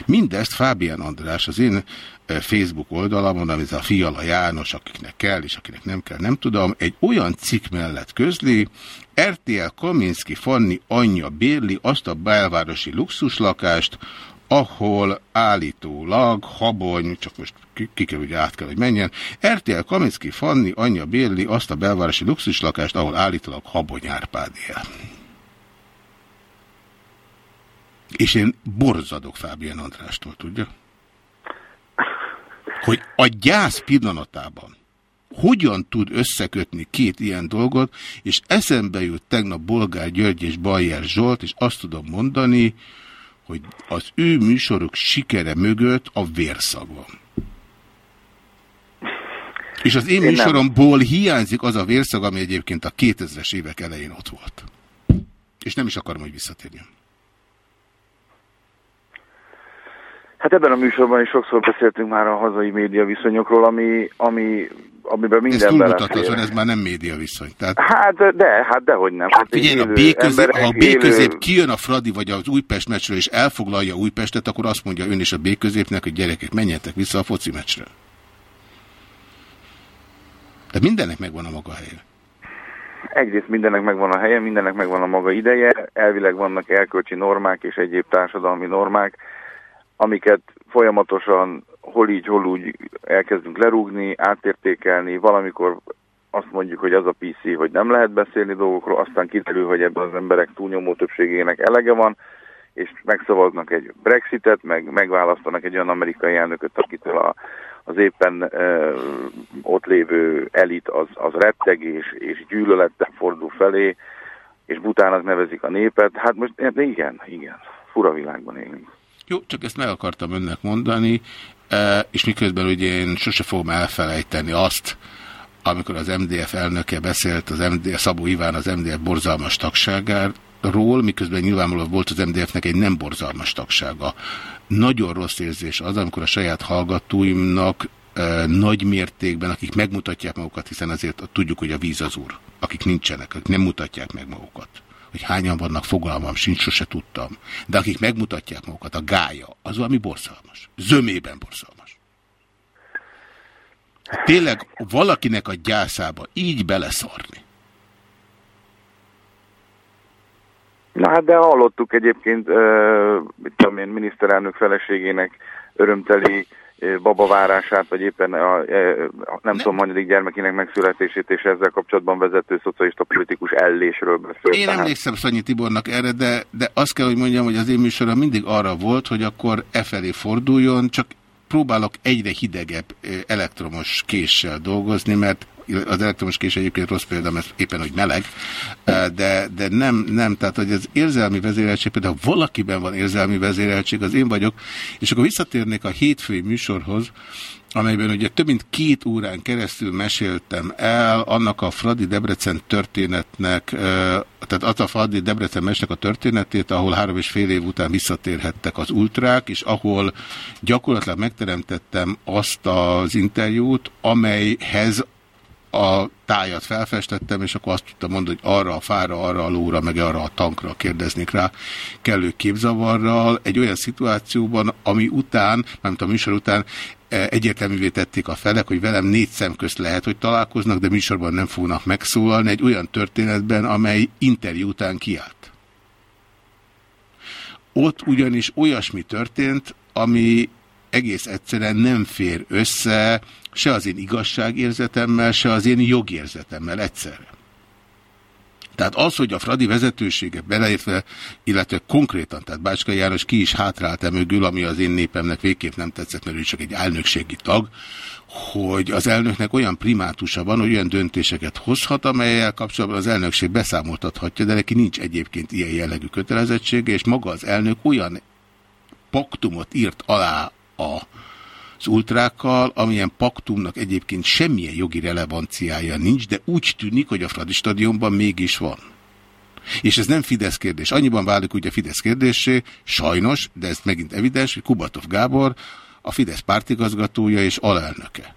B: Mindezt Fábián András az én eh, Facebook oldalamon, ez a Fiala János, akiknek kell és akinek nem kell, nem tudom, egy olyan cikk mellett közli, RTL Kaminski Fanni anyja bérli azt a belvárosi luxuslakást, ahol állítólag Habony, csak most ki, kell, hogy át kell, hogy menjen, RTL Kaminski Fanni anyja bérli azt a belvárosi luxuslakást, ahol állítólag Habony Árpád él. És én borzadok Fábián Andrástól, tudja? Hogy a gyász pillanatában hogyan tud összekötni két ilyen dolgot, és eszembe jut tegnap Bolgár György és Bajer Zsolt, és azt tudom mondani, hogy az ő műsorok sikere mögött a vérszag van. És az én, én műsoromból nem. hiányzik az a vérszag, ami egyébként a 2000-es évek elején ott volt. És nem is akarom, hogy visszatérjen.
N: Hát ebben a műsorban is sokszor beszéltünk már a hazai média viszonyokról, ami, ami amiben minden
B: belefér. ez már nem média viszony. Tehát...
N: Hát de, hát dehogy nem. Hát
B: Figyelj, a B közép, ha a B közép élő... kijön a Fradi vagy az Újpest meccsről és elfoglalja Újpestet, akkor azt mondja ön és a B középnek, hogy gyerekek, menjetek vissza a foci meccsre. De mindennek megvan a maga helye.
N: Egyrészt mindennek megvan a helye, mindennek megvan a maga ideje, elvileg vannak elkölcsi normák és egyéb társadalmi normák, amiket folyamatosan hol így, hol úgy elkezdünk lerúgni, átértékelni, valamikor azt mondjuk, hogy az a PC, hogy nem lehet beszélni dolgokról, aztán kiderül, hogy ebben az emberek túlnyomó többségének elege van, és megszavaznak egy Brexitet, meg megválasztanak egy olyan amerikai elnököt, akitől a, az éppen e, ott lévő elit az, az retteg és, és gyűlölettel fordul felé, és butának nevezik a népet. Hát most igen, igen, fura világban élünk.
B: Jó, csak ezt meg akartam önnek mondani, és miközben ugye én sose fogom elfelejteni azt, amikor az MDF elnöke beszélt, az MDF, Szabó Iván az MDF borzalmas tagságáról, miközben nyilvánvalóan volt az MDF-nek egy nem borzalmas tagsága. Nagyon rossz érzés az, amikor a saját hallgatóimnak nagy mértékben, akik megmutatják magukat, hiszen azért tudjuk, hogy a víz az úr, akik nincsenek, akik nem mutatják meg magukat hogy hányan vannak, fogalmam sincs, sose tudtam. De akik megmutatják magukat, a gája, az valami borzalmas. Zömében borzalmas. Tényleg valakinek a gyászába így beleszarni.
N: Na hát de hallottuk egyébként, uh, tudom én, miniszterelnök feleségének örömteli babavárását, vagy éppen a, a, nem ne. tudom, hanyadik gyermekének megszületését, és ezzel kapcsolatban vezető szocialista politikus ellésről beszélt.
B: Én emlékszem Szanyi Tibornak erre, de, de azt kell, hogy mondjam, hogy az én műsorom mindig arra volt, hogy akkor e felé forduljon, csak próbálok egyre hidegebb elektromos késsel dolgozni, mert az elektromos kés egyébként rossz példa, mert éppen, hogy meleg, de, de nem, nem, tehát hogy az érzelmi vezéreltség, például ha valakiben van érzelmi vezéreltség, az én vagyok, és akkor visszatérnék a hétfői műsorhoz, amelyben ugye több mint két órán keresztül meséltem el annak a Fradi Debrecen történetnek, tehát az a Fradi Debrecen mesnek a történetét, ahol három és fél év után visszatérhettek az ultrák, és ahol gyakorlatilag megteremtettem azt az interjút, amelyhez a tájat felfestettem, és akkor azt tudtam mondani, hogy arra a fára, arra a lóra, meg arra a tankra kérdeznék rá kellő képzavarral, egy olyan szituációban, ami után, nem a műsor után egyértelművé tették a felek, hogy velem négy szem közt lehet, hogy találkoznak, de műsorban nem fognak megszólalni egy olyan történetben, amely interjú után kiállt. Ott ugyanis olyasmi történt, ami egész egyszerűen nem fér össze se az én igazságérzetemmel, se az én jogérzetemmel egyszerre. Tehát az, hogy a Fradi vezetősége beleértve, illetve konkrétan, tehát Bácska János ki is hátrált e mögül, ami az én népemnek végképp nem tetszett, mert ő csak egy elnökségi tag, hogy az elnöknek olyan primátusa van, hogy olyan döntéseket hozhat, amelyel kapcsolatban az elnökség beszámoltathatja, de neki nincs egyébként ilyen jellegű kötelezettsége, és maga az elnök olyan paktumot írt alá a az ultrákkal, amilyen paktumnak egyébként semmilyen jogi relevanciája nincs, de úgy tűnik, hogy a Fradi stadionban mégis van. És ez nem Fidesz kérdés. Annyiban válik ugye Fidesz kérdésé, sajnos, de ez megint evidens, hogy Kubatov Gábor a Fidesz pártigazgatója és alelnöke.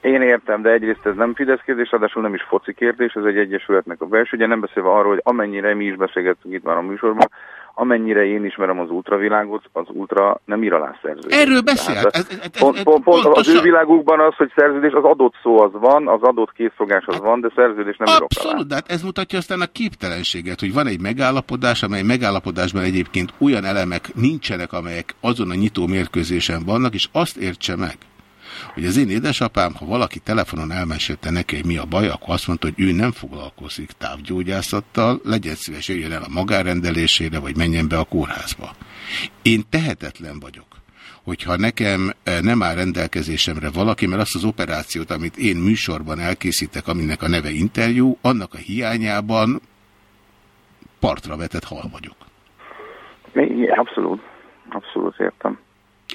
N: Én értem, de egyrészt ez nem Fidesz kérdés, ráadásul nem is foci kérdés, ez egy egyesületnek a belső, ugye nem beszélve arról, hogy amennyire mi is beszélgettünk itt már a műsorban, amennyire én ismerem az ultravilágot, az ultra nem ír alá szerződést.
B: Erről beszél.
N: Tehát, ez, ez, ez, pont, pont, pont az ő világukban az, hogy szerződés, az adott szó az van, az adott készfogás az van, de szerződés nem írok.
B: Abszolút, de hát ez mutatja aztán a képtelenséget, hogy van egy megállapodás, amely megállapodásban egyébként olyan elemek nincsenek, amelyek azon a nyitó mérkőzésen vannak, és azt értse meg, hogy az én édesapám, ha valaki telefonon elmesélte neki, hogy mi a baj, akkor azt mondta, hogy ő nem foglalkozik távgyógyászattal, legyen szíves, jöjjön el a magárendelésére, vagy menjen be a kórházba. Én tehetetlen vagyok hogyha nekem eh, nem áll rendelkezésemre valaki, mert azt az operációt, amit én műsorban elkészítek, aminek a neve interjú, annak a hiányában partra vetett hal vagyok.
N: Abszolút. Abszolút értem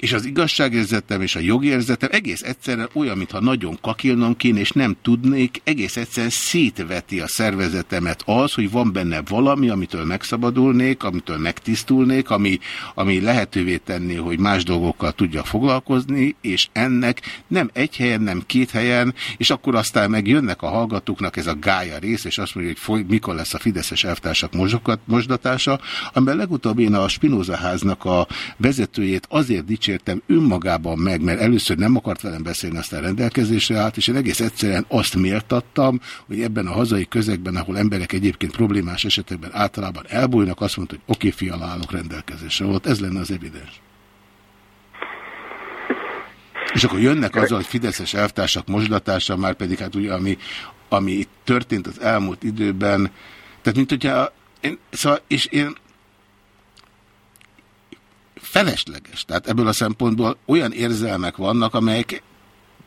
B: és az igazságérzetem és a jogérzetem egész egyszerűen olyan, mintha nagyon kakilnom kéne, és nem tudnék, egész egyszerűen szétveti a szervezetemet. Az, hogy van benne valami, amitől megszabadulnék, amitől megtisztulnék, ami, ami lehetővé tenni, hogy más dolgokkal tudjak foglalkozni, és ennek nem egy helyen, nem két helyen, és akkor aztán meg jönnek a hallgatóknak ez a gája rész, és azt mondja, hogy foly, mikor lesz a Fideszes elvtársak mosdatása, amiben legutóbb én a Spinoza háznak a vezetőjét azért dicsérem, dicsértem önmagában meg, mert először nem akart velem beszélni, aztán rendelkezésre állt, és én egész egyszerűen azt méltattam, hogy ebben a hazai közegben, ahol emberek egyébként problémás esetekben általában elbújnak, azt mondta, hogy oké, okay, fiala állok rendelkezésre. Volt ez lenne az evidens. És akkor jönnek azzal, hogy Fideszes elvtársak mosdatása, már pedig hát ugye, ami, ami itt történt az elmúlt időben, tehát mint hogyha én, szóval, és én felesleges. Tehát ebből a szempontból olyan érzelmek vannak, amelyek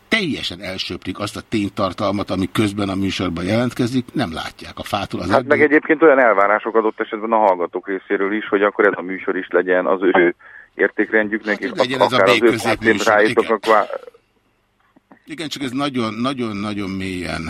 B: teljesen elsöprik azt a ténytartalmat, ami közben a műsorban jelentkezik, nem látják a fától. Az
N: hát ebből... meg egyébként olyan elvárások adott esetben a hallgatók részéről is, hogy akkor ez a műsor is legyen az ő értékrendjüknek, hát, és legyen ez
B: a az ő igen. igen, csak ez nagyon-nagyon mélyen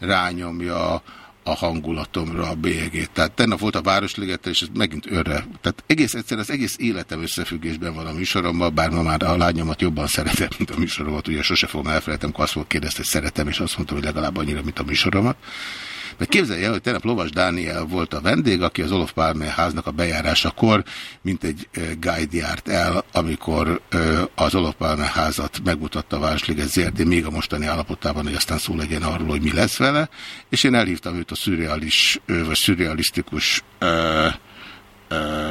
B: rányomja a hangulatomra a bélyegét. Tehát tennap volt a Városligettel, és ez megint őre. Tehát egész egyszer az egész életem összefüggésben van a műsoromban, bár ma már a lányomat jobban szeretem, mint a műsoromat. Ugye sose fogom elfelejtem, akkor azt kérdezte, hogy szeretem, és azt mondtam, hogy legalább annyira, mint a műsoromat. Mert képzelj el, hogy tegnap Lovas Dániel volt a vendég, aki az Olof Palme háznak a bejárásakor, mint egy guide járt el, amikor az Olof Palme házat megmutatta a Városliget ZRD még a mostani állapotában, hogy aztán szó legyen arról, hogy mi lesz vele, és én elhívtam őt a szürrealis, vagy szürrealisztikus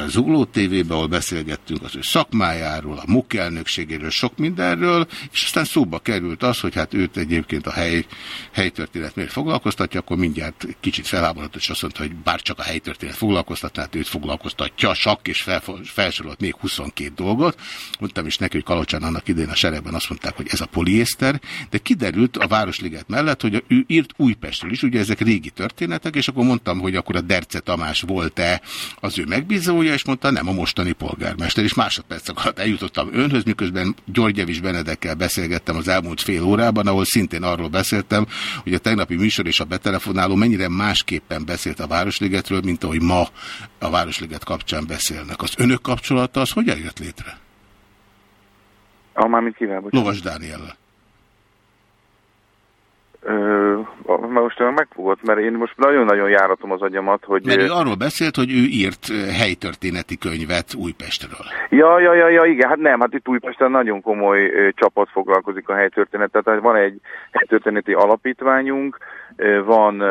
B: Zugló TV-be, ahol beszélgettünk az ő szakmájáról, a MUK elnökségéről, sok mindenről, és aztán szóba került az, hogy hát őt egyébként a hely, helytörténet miért foglalkoztatja, akkor mindjárt kicsit felháborodott, és azt mondta, hogy bár csak a helytörténet foglalkoztatná, hát őt foglalkoztatja, sak, és fel, felsorolt még 22 dolgot. Mondtam is neki, hogy Kalocsán annak idén a seregben azt mondták, hogy ez a poliészter, de kiderült a Városliget mellett, hogy ő írt Újpestről is, ugye ezek régi történetek, és akkor mondtam, hogy akkor a Derce Tamás volt-e az ő megbízója, és mondta, nem a mostani polgármester, és másodpercek alatt eljutottam önhöz, miközben Györgyevis Benedekkel beszélgettem az elmúlt fél órában, ahol szintén arról beszéltem, hogy a tegnapi műsor és a betelefonáló mennyire másképpen beszélt a Városligetről, mint ahogy ma a Városliget kapcsán beszélnek. Az önök kapcsolata az hogyan jött létre?
N: Ah, mármint kivel,
B: Lovas Dániellel.
N: Ö, most megfogott, mert én most nagyon-nagyon járatom az agyamat, hogy...
B: Mert ő arról beszélt, hogy ő írt helytörténeti könyvet Újpestről.
N: Ja, ja, ja, ja, igen, hát nem, hát itt Újpesten nagyon komoly csapat foglalkozik a helytörténet, tehát van egy helytörténeti alapítványunk, van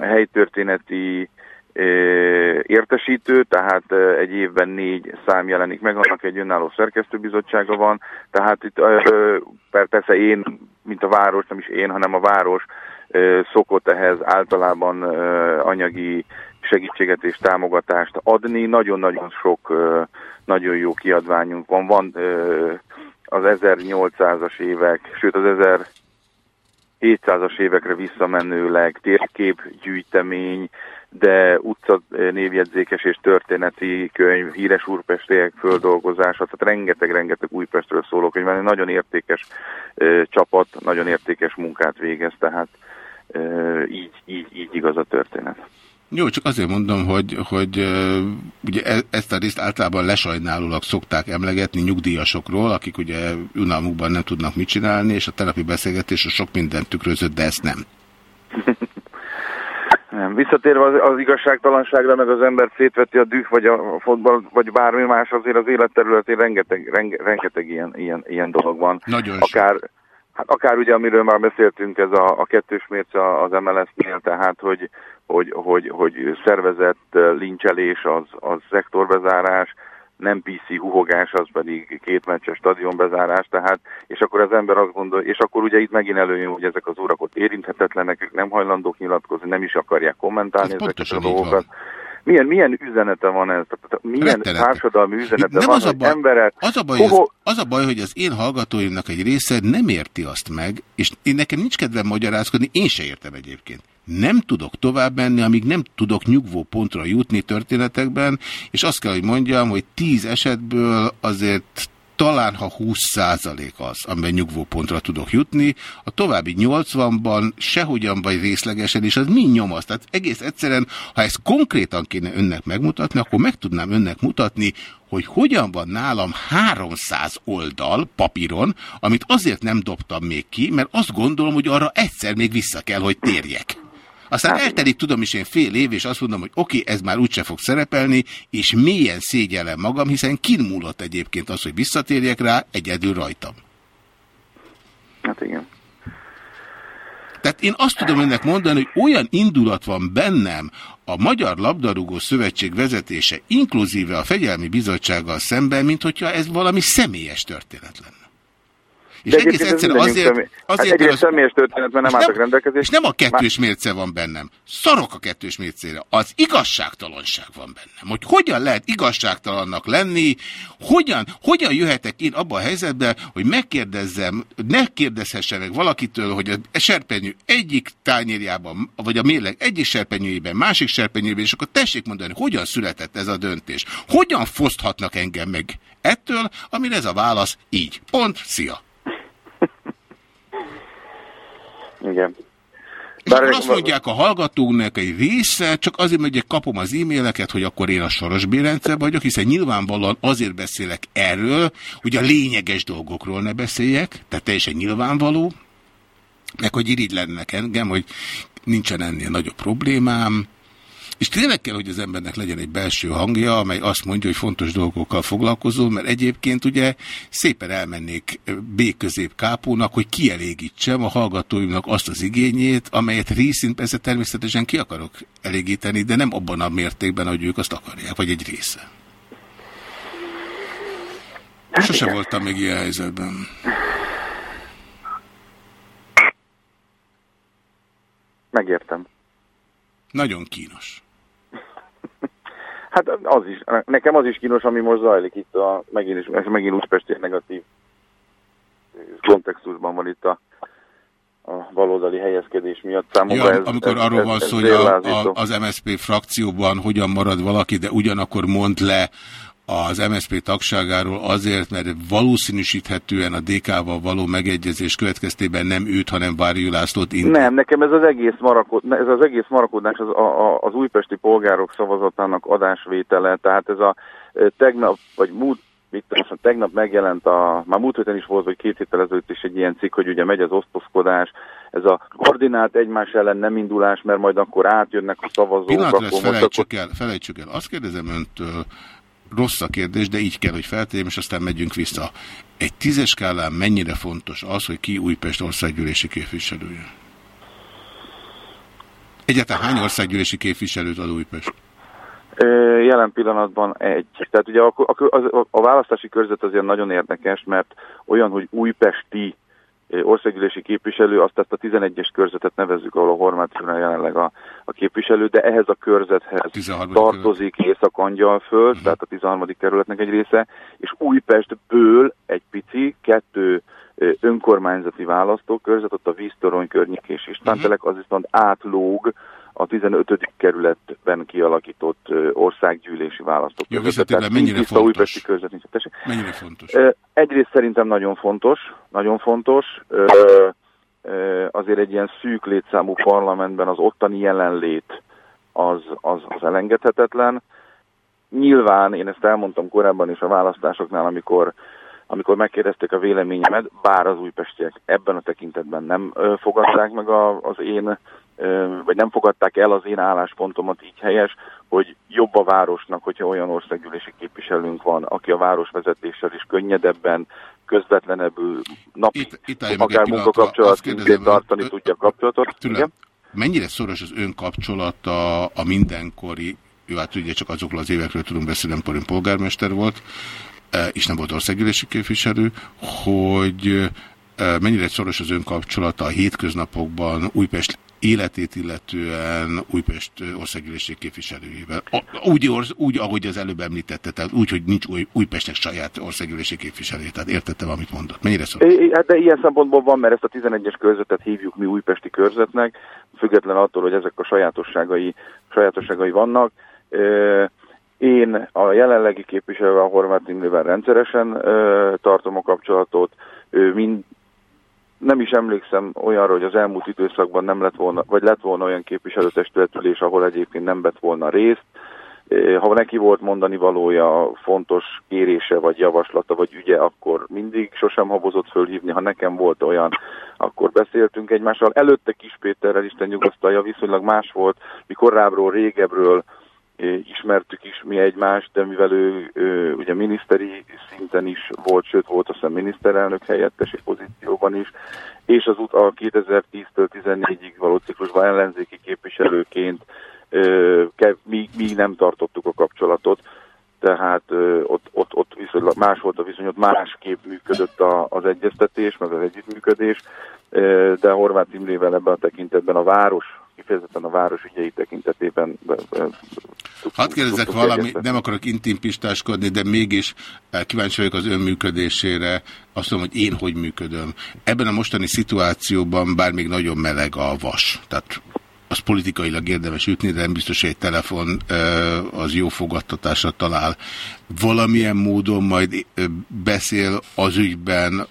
N: helytörténeti értesítő, tehát egy évben négy szám jelenik meg, annak egy önálló szerkesztőbizottsága van, tehát itt persze én, mint a város, nem is én, hanem a város szokott ehhez általában anyagi segítséget és támogatást adni. Nagyon-nagyon sok nagyon jó kiadványunk van. Van az 1800-as évek, sőt az 1700-as évekre visszamenőleg térképgyűjtemény, de utca névjegyzékes és történeti könyv, híres úrpestiek földolgozása, tehát rengeteg-rengeteg Újpestről szóló könyv, egy nagyon értékes ö, csapat, nagyon értékes munkát végez, tehát ö, így, így, így igaz a történet.
B: Jó, csak azért mondom, hogy, hogy ugye e, ezt a részt általában lesajnálólag szokták emlegetni nyugdíjasokról, akik ugye unalmukban nem tudnak mit csinálni, és a terapi beszélgetés sok mindent tükrözött, de ezt nem.
N: Nem. Visszatérve az, az igazságtalanságra, meg az ember szétveti a düh, vagy a fotball, vagy bármi más, azért az életterületén rengeteg, renge, rengeteg ilyen, ilyen, ilyen dolog van.
B: Nagyon
N: akár, hát akár ugye, amiről már beszéltünk, ez a, a kettős mérce az MLS-nél, tehát, hogy, hogy, hogy, hogy szervezett lincselés, az, az szektorbezárás, nem PC huhogás, az pedig két meccses stadionbezárás, tehát, és akkor az ember azt gondol, és akkor ugye itt megint előjön, hogy ezek az urak ott érinthetetlenek, ők nem hajlandók nyilatkozni, nem is akarják kommentálni ez ezeket a dolgokat. Milyen, milyen üzenete van ez? Tehát milyen
B: Rettenetes.
N: társadalmi üzenete
B: nem
N: van,
B: az a baj,
N: emberek...
B: Az a, baj, hogy az, az a baj, hogy az én hallgatóimnak egy része nem érti azt meg, és én nekem nincs kedvem magyarázkodni, én se értem egyébként. Nem tudok tovább menni, amíg nem tudok nyugvó pontra jutni történetekben, és azt kell, hogy mondjam, hogy tíz esetből azért talán ha 20% az, amiben nyugvópontra tudok jutni, a további 80-ban sehogyan vagy részlegesen, és az mi nyomaszt. Tehát egész egyszerűen, ha ezt konkrétan kéne önnek megmutatni, akkor meg tudnám önnek mutatni, hogy hogyan van nálam 300 oldal papíron, amit azért nem dobtam még ki, mert azt gondolom, hogy arra egyszer még vissza kell, hogy térjek. Aztán eltelik, tudom is én fél év, és azt mondom, hogy oké, okay, ez már úgyse fog szerepelni, és mélyen szégyellem magam, hiszen kinmúlott egyébként az, hogy visszatérjek rá, egyedül rajtam.
N: Hát igen.
B: Tehát én azt tudom önnek mondani, hogy olyan indulat van bennem a Magyar Labdarúgó Szövetség vezetése, inkluzíve a Fegyelmi Bizottsággal szemben, mint hogyha ez valami személyes történet lenne. És
N: De
B: egész egyszerűen
N: mindegyünk
B: azért,
N: személy-
B: azért
N: hát egyrészt
B: az,
N: személyes történet, mert nem álltak rendelkezésre.
B: És nem a kettős mérce van bennem. Szarok a kettős mércére. Az igazságtalanság van bennem. Hogy hogyan lehet igazságtalannak lenni, hogyan, hogyan jöhetek én abba a helyzetbe, hogy megkérdezzem, ne meg valakitől, hogy a serpenyő egyik tányérjában, vagy a mérleg egyik serpenyőjében, másik serpenyőjében, és akkor tessék mondani, hogyan született ez a döntés. Hogyan foszthatnak engem meg ettől, amire ez a válasz így. Pont, szia.
N: Igen.
B: És akkor azt mondják a hallgatóknak egy része, csak azért, hogy kapom az e-maileket, hogy akkor én a Soros Bérence vagyok, hiszen nyilvánvalóan azért beszélek erről, hogy a lényeges dolgokról ne beszéljek, tehát teljesen nyilvánvaló, meg hogy irigylennek engem, hogy nincsen ennél nagyobb problémám, és tényleg kell, hogy az embernek legyen egy belső hangja, amely azt mondja, hogy fontos dolgokkal foglalkozol, mert egyébként ugye szépen elmennék B közép kápónak, hogy kielégítsem a hallgatóimnak azt az igényét, amelyet részint persze természetesen ki akarok elégíteni, de nem abban a mértékben, hogy ők azt akarják, vagy egy része. Sose voltam még ilyen helyzetben.
N: Megértem.
B: Nagyon kínos.
N: Hát az is, nekem az is kínos, ami most zajlik itt a, megint, is, megint Újpesti negatív kontextusban van itt a, a baloldali helyezkedés miatt. Számomra
B: Ja,
N: ez,
B: amikor
N: ez,
B: arról van szó, hogy a, a, az MSZP frakcióban hogyan marad valaki, de ugyanakkor mond le az MSZP tagságáról azért, mert valószínűsíthetően a DK-val való megegyezés következtében nem őt, hanem Várjú Lászlót int.
N: Nem, nekem ez az egész, marakod, ez az egész marakodás az, a, a, az újpesti polgárok szavazatának adásvétele, tehát ez a tegnap, vagy múlt, mit tudom, most tegnap megjelent a, már múlt héten is volt, vagy két héttel ezelőtt is egy ilyen cikk, hogy ugye megy az osztozkodás, ez a koordinált egymás ellen nem indulás, mert majd akkor átjönnek a szavazók,
B: Pillanatra
N: akkor
B: ezt felejtsük el, felejtsük el. Azt kérdezem öntől, rossz a kérdés, de így kell, hogy feltegyem, és aztán megyünk vissza. Egy tízes skálán mennyire fontos az, hogy ki Újpest országgyűlési képviselője? Egyáltalán hány országgyűlési képviselőt ad Újpest?
N: Jelen pillanatban egy. Tehát ugye a, a, a, a választási körzet azért nagyon érdekes, mert olyan, hogy újpesti országgyűlési képviselő, azt ezt a 11-es körzetet nevezzük, ahol a Horváth Imre jelenleg a, a képviselő, de ehhez a körzethez
B: 13.
N: tartozik Észak-Angyalföld, uh-huh. tehát a 13. kerületnek egy része, és Újpestből egy pici, kettő önkormányzati választókörzet, ott a Víztorony környék és Istvántelek, az viszont átlóg a 15. kerületben kialakított országgyűlési választókörzet.
B: Jó,
N: Tehát
B: mennyire fontos? Mennyire fontos?
N: Egyrészt szerintem nagyon fontos, nagyon fontos. Azért egy ilyen szűk létszámú parlamentben az ottani jelenlét az, az, az elengedhetetlen. Nyilván, én ezt elmondtam korábban is a választásoknál, amikor amikor megkérdezték a véleményemet, bár az újpestiek ebben a tekintetben nem ö, fogadták meg a, az én, ö, vagy nem fogadták el az én álláspontomat így helyes, hogy jobb a városnak, hogyha olyan országgyűlési képviselőnk van, aki a városvezetéssel is könnyedebben, közvetlenebbül, napi,
B: Itt, itt
N: akár munkakapcsolat tartani
B: ön-
N: tudja a kapcsolatot. Igen?
B: mennyire szoros az ön kapcsolata a mindenkori, ő hát ugye csak azokról az évekről tudunk beszélni, amikor ön polgármester volt, és nem volt országgyűlési képviselő, hogy eh, mennyire szoros az ön kapcsolata a hétköznapokban Újpest életét illetően Újpest eh, országgyűlési képviselőjével. Úgy, úgy, ahogy az előbb említette, tehát úgy, hogy nincs új, Újpestnek saját országgyűlési képviselő. Tehát értettem, amit mondott. Mennyire?
N: É, hát de ilyen szempontból van, mert ezt a 11-es körzetet hívjuk mi újpesti körzetnek, független attól, hogy ezek a sajátosságai, sajátosságai vannak. Én a jelenlegi képviselővel, Horváth Imrével rendszeresen ö, tartom a kapcsolatot. Ő mind, nem is emlékszem olyanra, hogy az elmúlt időszakban nem lett volna, vagy lett volna olyan képviselőtestületülés, ahol egyébként nem vett volna részt. Ha neki volt mondani valója, fontos kérése, vagy javaslata, vagy ügye, akkor mindig sosem habozott fölhívni. Ha nekem volt olyan, akkor beszéltünk egymással. Előtte Kis Péterrel, Isten nyugasztalja, viszonylag más volt. Mi korábbról, régebről ismertük is mi egymást, de mivel ő, ugye miniszteri szinten is volt, sőt volt azt hiszem miniszterelnök helyettesi pozícióban is, és az ut- a 2010-től 14-ig való ciklusban ellenzéki képviselőként ö, ke- mi, mi nem tartottuk a kapcsolatot, tehát ott, ott, ott viszonylag más volt a viszony, ott másképp működött a, az egyeztetés, meg az együttműködés, de Horváth Imrével ebben a tekintetben a város, kifejezetten a város ügyei tekintetében be, be,
B: Hadd kérdezzek
N: tudtuk
B: valami, nem akarok intimpistáskodni, de mégis eh, kíváncsi vagyok az ön működésére. Azt mondom, hogy én hogy működöm. Ebben a mostani szituációban bár még nagyon meleg a vas. Tehát az politikailag érdemes ütni, de nem biztos, hogy egy telefon az jó fogadtatásra talál. Valamilyen módon majd beszél az ügyben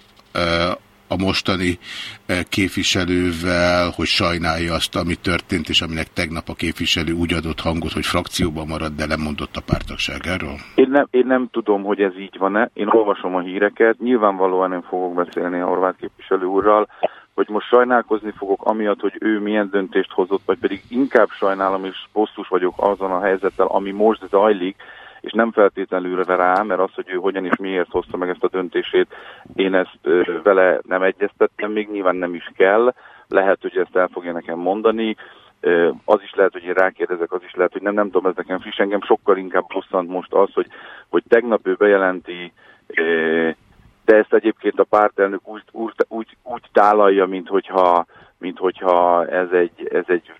B: a mostani eh, képviselővel, hogy sajnálja azt, ami történt, és aminek tegnap a képviselő úgy adott hangot, hogy frakcióban maradt, de lemondott a pártagságáról?
N: Én nem, én nem tudom, hogy ez így van-e. Én olvasom a híreket. Nyilvánvalóan nem fogok beszélni a horvát képviselő úrral, hogy most sajnálkozni fogok amiatt, hogy ő milyen döntést hozott, vagy pedig inkább sajnálom és bosszus vagyok azon a helyzettel, ami most zajlik, és nem feltétlenül rá, mert az, hogy ő hogyan és miért hozta meg ezt a döntését, én ezt vele nem egyeztettem, még nyilván nem is kell, lehet, hogy ezt el fogja nekem mondani, az is lehet, hogy én rákérdezek, az is lehet, hogy nem, nem tudom, ez nekem friss, engem sokkal inkább bosszant most az, hogy, hogy tegnap ő bejelenti De ezt egyébként a pártelnök úgy, úgy, úgy, úgy tálalja, mint hogyha, mint hogyha ez egy, ez egy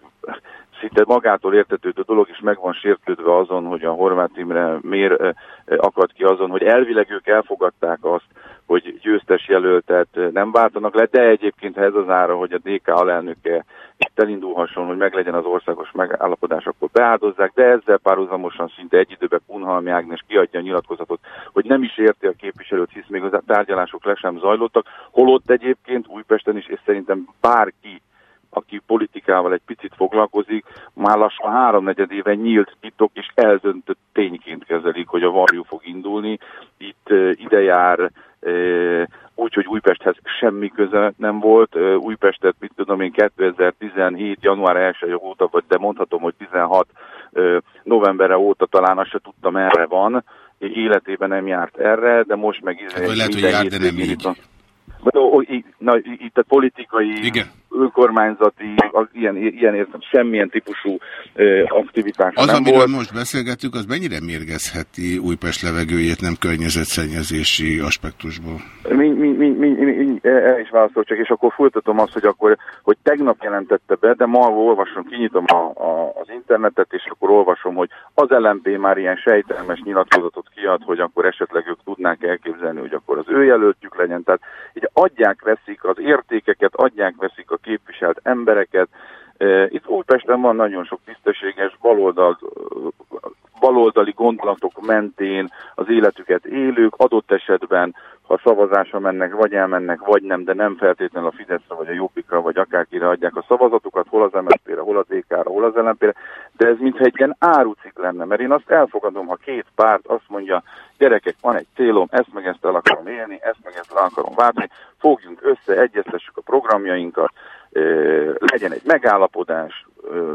N: szinte magától értetődő dolog, és meg van sértődve azon, hogy a Horváth Imre miért eh, eh, akad ki azon, hogy elvileg ők elfogadták azt, hogy győztes jelöltet eh, nem váltanak le, de egyébként ha ez az ára, hogy a DK alelnöke itt elindulhasson, hogy meglegyen az országos megállapodás, akkor beáldozzák, de ezzel párhuzamosan szinte egy időben Kunhalmi Ágnes kiadja a nyilatkozatot, hogy nem is érti a képviselőt, hisz még a tárgyalások le sem zajlottak, holott egyébként Újpesten is, és szerintem bárki aki politikával egy picit foglalkozik, már lassan háromnegyed éve nyílt titok és eldöntött tényként kezelik, hogy a varjú fog indulni. Itt ide jár uh, úgy, hogy Újpesthez semmi köze nem volt. Újpestet, mit tudom én, 2017. január 1 óta, vagy de mondhatom, hogy 16 uh, novemberre óta talán azt se tudtam, erre van. Életében nem járt erre, de most meg...
B: Hát, lehet, hogy jár, de nem így.
N: Na, itt a politikai
B: Igen
N: önkormányzati, az ilyen, ilyen értem, semmilyen típusú ö, aktivitás
B: Az,
N: nem
B: amiről
N: volt.
B: most beszélgettük, az mennyire mérgezheti Újpest levegőjét nem környezetszennyezési aspektusból?
N: Mi, mi, mi, mi, is válaszol csak, és akkor folytatom azt, hogy akkor, hogy tegnap jelentette be, de ma olvasom, kinyitom a, a, az internetet, és akkor olvasom, hogy az LMP már ilyen sejtelmes nyilatkozatot kiad, hogy akkor esetleg ők tudnák elképzelni, hogy akkor az ő jelöltjük legyen. Tehát így adják, veszik az értékeket, adják, veszik a képviselt embereket. E, Itt Újpesten van nagyon sok tisztességes baloldal, baloldali gondolatok mentén az életüket élők, adott esetben, ha szavazásra mennek, vagy elmennek, vagy nem, de nem feltétlenül a Fideszre, vagy a Jobbikra, vagy akárkire adják a szavazatukat, hol az MSZP-re, hol az DK-ra, hol az LNP-re, de ez mintha egy ilyen árucik lenne, mert én azt elfogadom, ha két párt azt mondja, gyerekek, van egy célom, ezt meg ezt el akarom élni, ezt meg ezt el akarom váltani, fogjunk össze, egyeztessük a programjainkat, legyen egy megállapodás,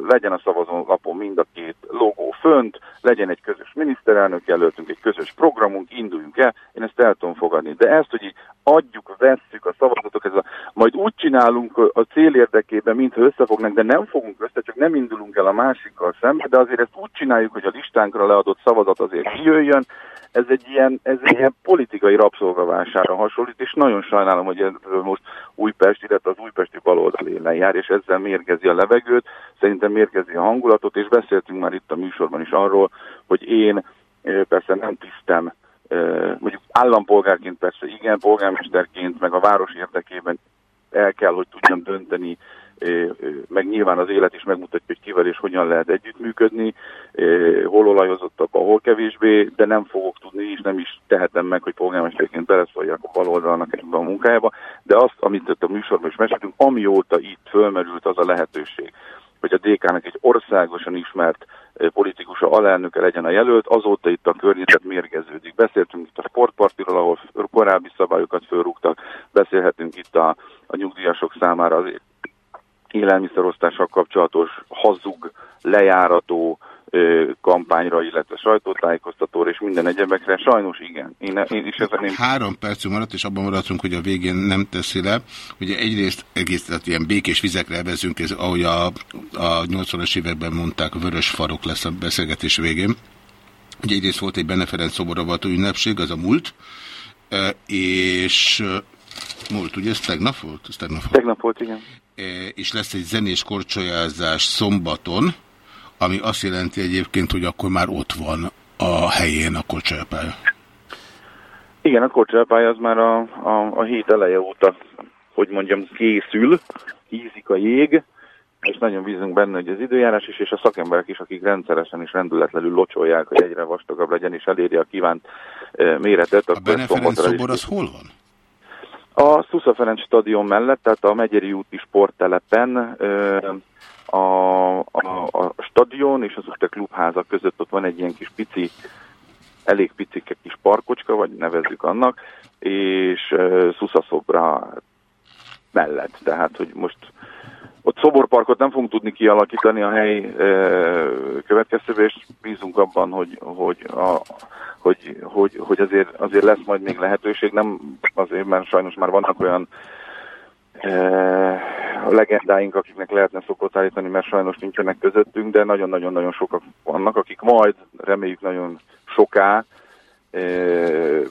N: legyen a szavazólapon mind a két logó fönt, legyen egy közös miniszterelnök jelöltünk, egy közös programunk, induljunk el, én ezt el tudom fogadni. De ezt, hogy így adjuk, vesszük a szavazatok, ez a, majd úgy csinálunk a cél érdekében, mintha összefognak, de nem fogunk össze, csak nem indulunk el a másikkal szembe, de azért ezt úgy csináljuk, hogy a listánkra leadott szavazat azért kijöjjön, ez egy ilyen, ez egy ilyen politikai rabszolgavására hasonlít, és nagyon sajnálom, hogy most Újpest, illetve az újpesti baloldal élen jár, és ezzel mérgezi a levegőt, szerintem mérgezi a hangulatot, és beszéltünk már itt a műsorban is arról, hogy én persze nem tisztem, mondjuk állampolgárként persze igen, polgármesterként, meg a város érdekében el kell, hogy tudjam dönteni, meg nyilván az élet is megmutatja, hogy kivel és hogyan lehet együttműködni, hol olajozottak, hol kevésbé, de nem fogok tudni, és nem is tehetem meg, hogy polgármesterként beleszóljak a baloldalnak ebben a munkájába, de azt, amit itt a műsorban is meséltünk, amióta itt fölmerült az a lehetőség, hogy a DK-nak egy országosan ismert politikusa alelnöke legyen a jelölt, azóta itt a környezet mérgeződik. Beszéltünk itt a sportpartiról, ahol korábbi szabályokat fölrúgtak, beszélhetünk itt a, a nyugdíjasok számára az élelmiszerosztással kapcsolatos hazug, lejárató kampányra, illetve sajtótájékoztatóra és minden egyebekre. Sajnos igen. Én, én is ezen én...
B: Három percünk maradt, és abban maradtunk, hogy a végén nem teszi le. Ugye egyrészt egész tehát ilyen békés vizekre evezünk, ez, ahogy a, a 80-as években mondták, vörös farok lesz a beszélgetés végén. Ugye egyrészt volt egy Benne Ferenc szoboravató ünnepség, az a múlt, és múlt, ugye ez tegnap volt? Ez tegnap volt.
N: Tegnap volt, igen.
B: És lesz egy zenés korcsolyázás szombaton, ami azt jelenti egyébként, hogy akkor már ott van a helyén a korcsolyapálya.
N: Igen, a korcsolyapálya az már a, a, a hét eleje óta, hogy mondjam, készül, hízik a jég, és nagyon bízunk benne, hogy az időjárás is, és a szakemberek is, akik rendszeresen és rendületlenül locsolják, hogy egyre vastagabb legyen, és eléri a kívánt méretet.
B: A Bene Ferenc szobor az hol van?
N: A Szusza Ferenc stadion mellett, tehát a Megyeri úti sporttelepen a, a, a stadion és az Uste klubháza között ott van egy ilyen kis pici, elég picike kis parkocska, vagy nevezzük annak, és ö, Szusza szobra mellett. Tehát, hogy most ott szoborparkot nem fogunk tudni kialakítani a hely ö, következtében, és bízunk abban, hogy, hogy, a, hogy, hogy, hogy azért, azért lesz majd még lehetőség, nem azért, mert sajnos már vannak olyan e, legendáink, akiknek lehetne szokott állítani, mert sajnos nincsenek közöttünk, de nagyon-nagyon-nagyon sokak vannak, akik majd, reméljük nagyon soká,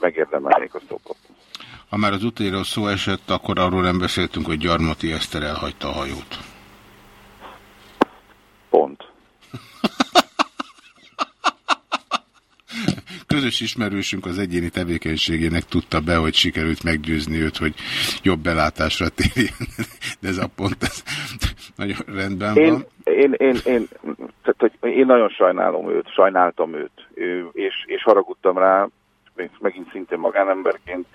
N: megérdemelnék a szokot.
B: Ha már az utéről szó esett, akkor arról nem beszéltünk, hogy Gyarmati Eszter elhagyta a hajót.
N: Pont.
B: Közös ismerősünk az egyéni tevékenységének tudta be, hogy sikerült meggyőzni őt, hogy jobb belátásra térjen. De ez a pont, ez nagyon rendben
N: Én,
B: van.
N: én, én, én, tehát, hogy én nagyon sajnálom őt, sajnáltam őt, és, és haragudtam rá, megint szintén magánemberként,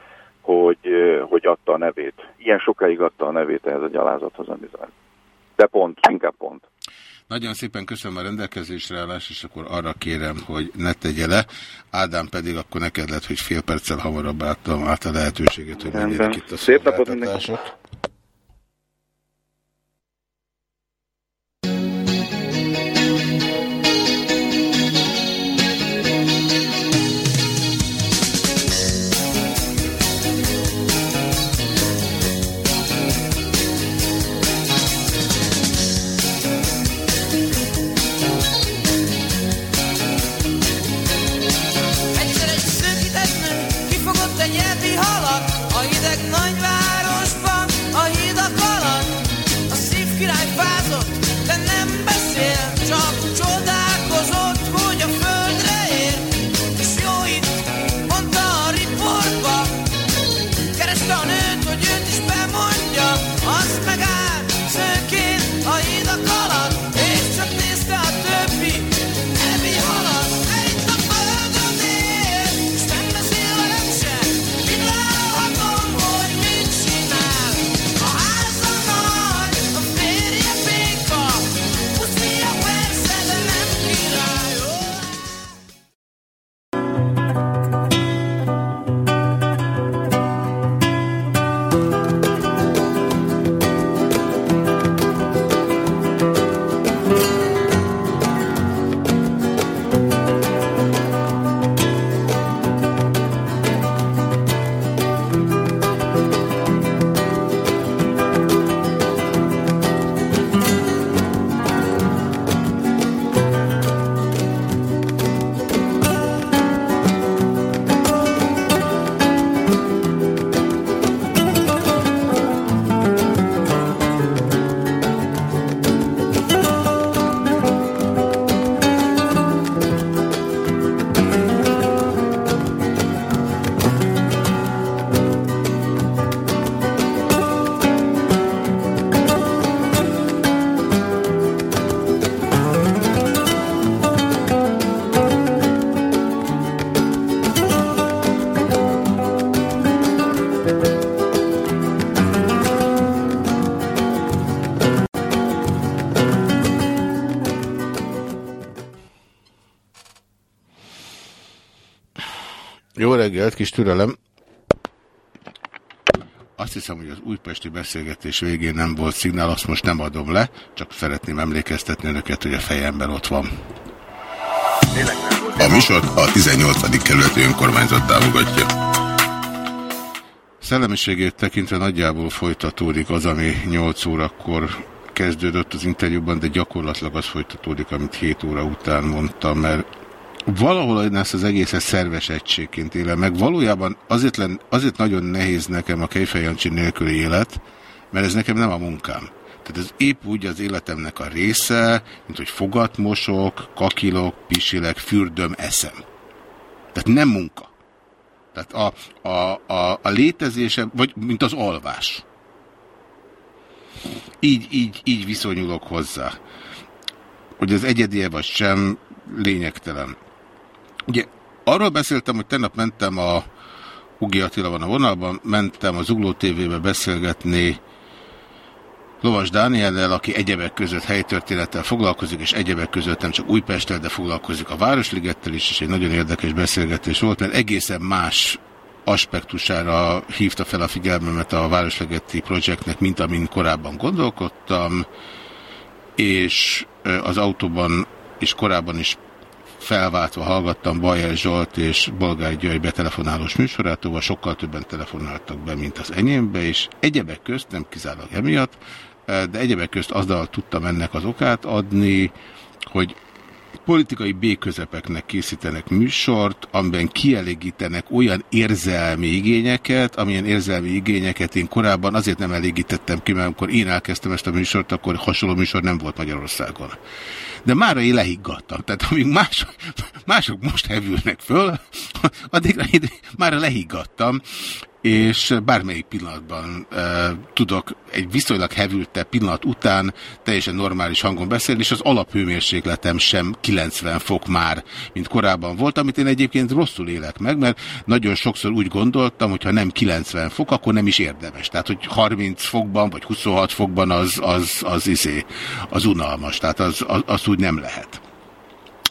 N: hogy, hogy adta a nevét. Ilyen sokáig adta a nevét ehhez a gyalázathoz, ami zajlott. De pont, inkább pont.
B: Nagyon szépen köszönöm a rendelkezésre állás, és akkor arra kérem, hogy ne tegye le. Ádám pedig akkor neked lett, hogy fél perccel hamarabb átadom át a lehetőséget, hogy menjenek itt a
N: Szép napot
B: szolgáltatások. Reggelt, kis türelem. Azt hiszem, hogy az újpesti beszélgetés végén nem volt szignál, azt most nem adom le, csak szeretném emlékeztetni önöket, hogy a fejemben ott van.
O: A műsort a 18. kerületi önkormányzat támogatja.
B: Szellemiségét tekintve nagyjából folytatódik az, ami 8 órakor kezdődött az interjúban, de gyakorlatilag az folytatódik, amit 7 óra után mondtam, mert valahol én ezt az egészet szerves egységként élem meg. Valójában azért, len, azért nagyon nehéz nekem a Kejfej Jancsi nélküli élet, mert ez nekem nem a munkám. Tehát ez épp úgy az életemnek a része, mint hogy fogat mosok, kakilok, pisilek, fürdöm, eszem. Tehát nem munka. Tehát a, a, a, a létezése, vagy mint az alvás. Így, így, így viszonyulok hozzá. Hogy az egyedie vagy sem, lényegtelen. Ugye arról beszéltem, hogy tegnap mentem a Ugi Attila van a vonalban, mentem az Ugló TV-be beszélgetni Lovas Dániellel, aki egyebek között helytörténettel foglalkozik, és egyebek között nem csak Újpesttel, de foglalkozik a Városligettel is, és egy nagyon érdekes beszélgetés volt, mert egészen más aspektusára hívta fel a figyelmemet a Városligeti projektnek, mint amin korábban gondolkodtam, és az autóban és korábban is felváltva hallgattam Bajer Zsolt és Bolgár György betelefonálós műsorát, ahol sokkal többen telefonáltak be, mint az enyémbe, és egyebek közt, nem kizárólag emiatt, de egyebek közt azzal tudtam ennek az okát adni, hogy politikai B-közepeknek készítenek műsort, amiben kielégítenek olyan érzelmi igényeket, amilyen érzelmi igényeket én korábban azért nem elégítettem ki, mert amikor én elkezdtem ezt a műsort, akkor hasonló műsor nem volt Magyarországon. De mára én lehiggadtam. Tehát amíg más, mások most hevülnek föl, addigra én már lehiggadtam, és bármelyik pillanatban e, tudok egy viszonylag hevülte pillanat után teljesen normális hangon beszélni, és az alaphőmérsékletem sem 90 fok már, mint korábban volt, amit én egyébként rosszul élek meg, mert nagyon sokszor úgy gondoltam, hogy ha nem 90 fok, akkor nem is érdemes. Tehát, hogy 30 fokban, vagy 26 fokban az, az, az, izé, az unalmas. Tehát az, az, az úgy nem lehet.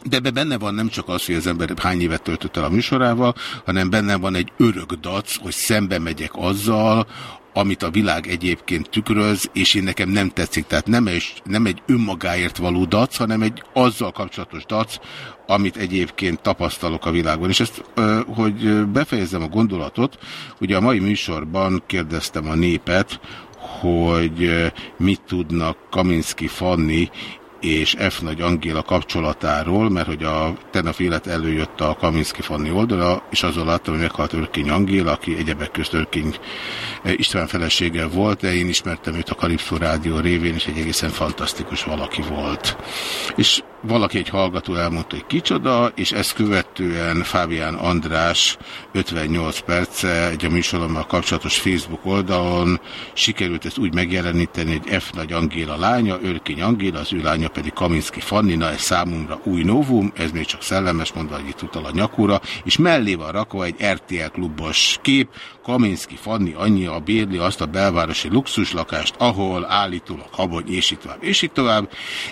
B: De ebbe benne van nem csak az, hogy az ember hány évet töltött el a műsorával, hanem benne van egy örök dac, hogy szembe megyek azzal, amit a világ egyébként tükröz, és én nekem nem tetszik. Tehát nem egy, nem egy önmagáért való dac, hanem egy azzal kapcsolatos dac, amit egyébként tapasztalok a világban. És ezt, hogy befejezzem a gondolatot, ugye a mai műsorban kérdeztem a népet, hogy mit tudnak Kaminski Fanni és F. Nagy Angéla kapcsolatáról, mert hogy a tegnap élet előjött a Kaminski Fanni oldala, és azon láttam, hogy meghalt Örkény Angéla, aki egyebek közt Örkény eh, István felesége volt, de én ismertem őt a Kalipszó Rádió révén, és egy egészen fantasztikus valaki volt. És valaki egy hallgató elmondta, hogy kicsoda, és ezt követően Fábián András 58 perce egy a műsorommal kapcsolatos Facebook oldalon sikerült ezt úgy megjeleníteni, hogy F. Nagy Angéla lánya, Örkény Angéla, az ő lánya pedig Kaminski Fanni, na ez számomra új novum, ez még csak szellemes, mondva, hogy itt utal a nyakúra, és mellé van rakva egy RTL klubos kép, Kaminski Fanni a bérli azt a belvárosi luxuslakást, ahol állítólag habony, és itt tovább, és itt tovább.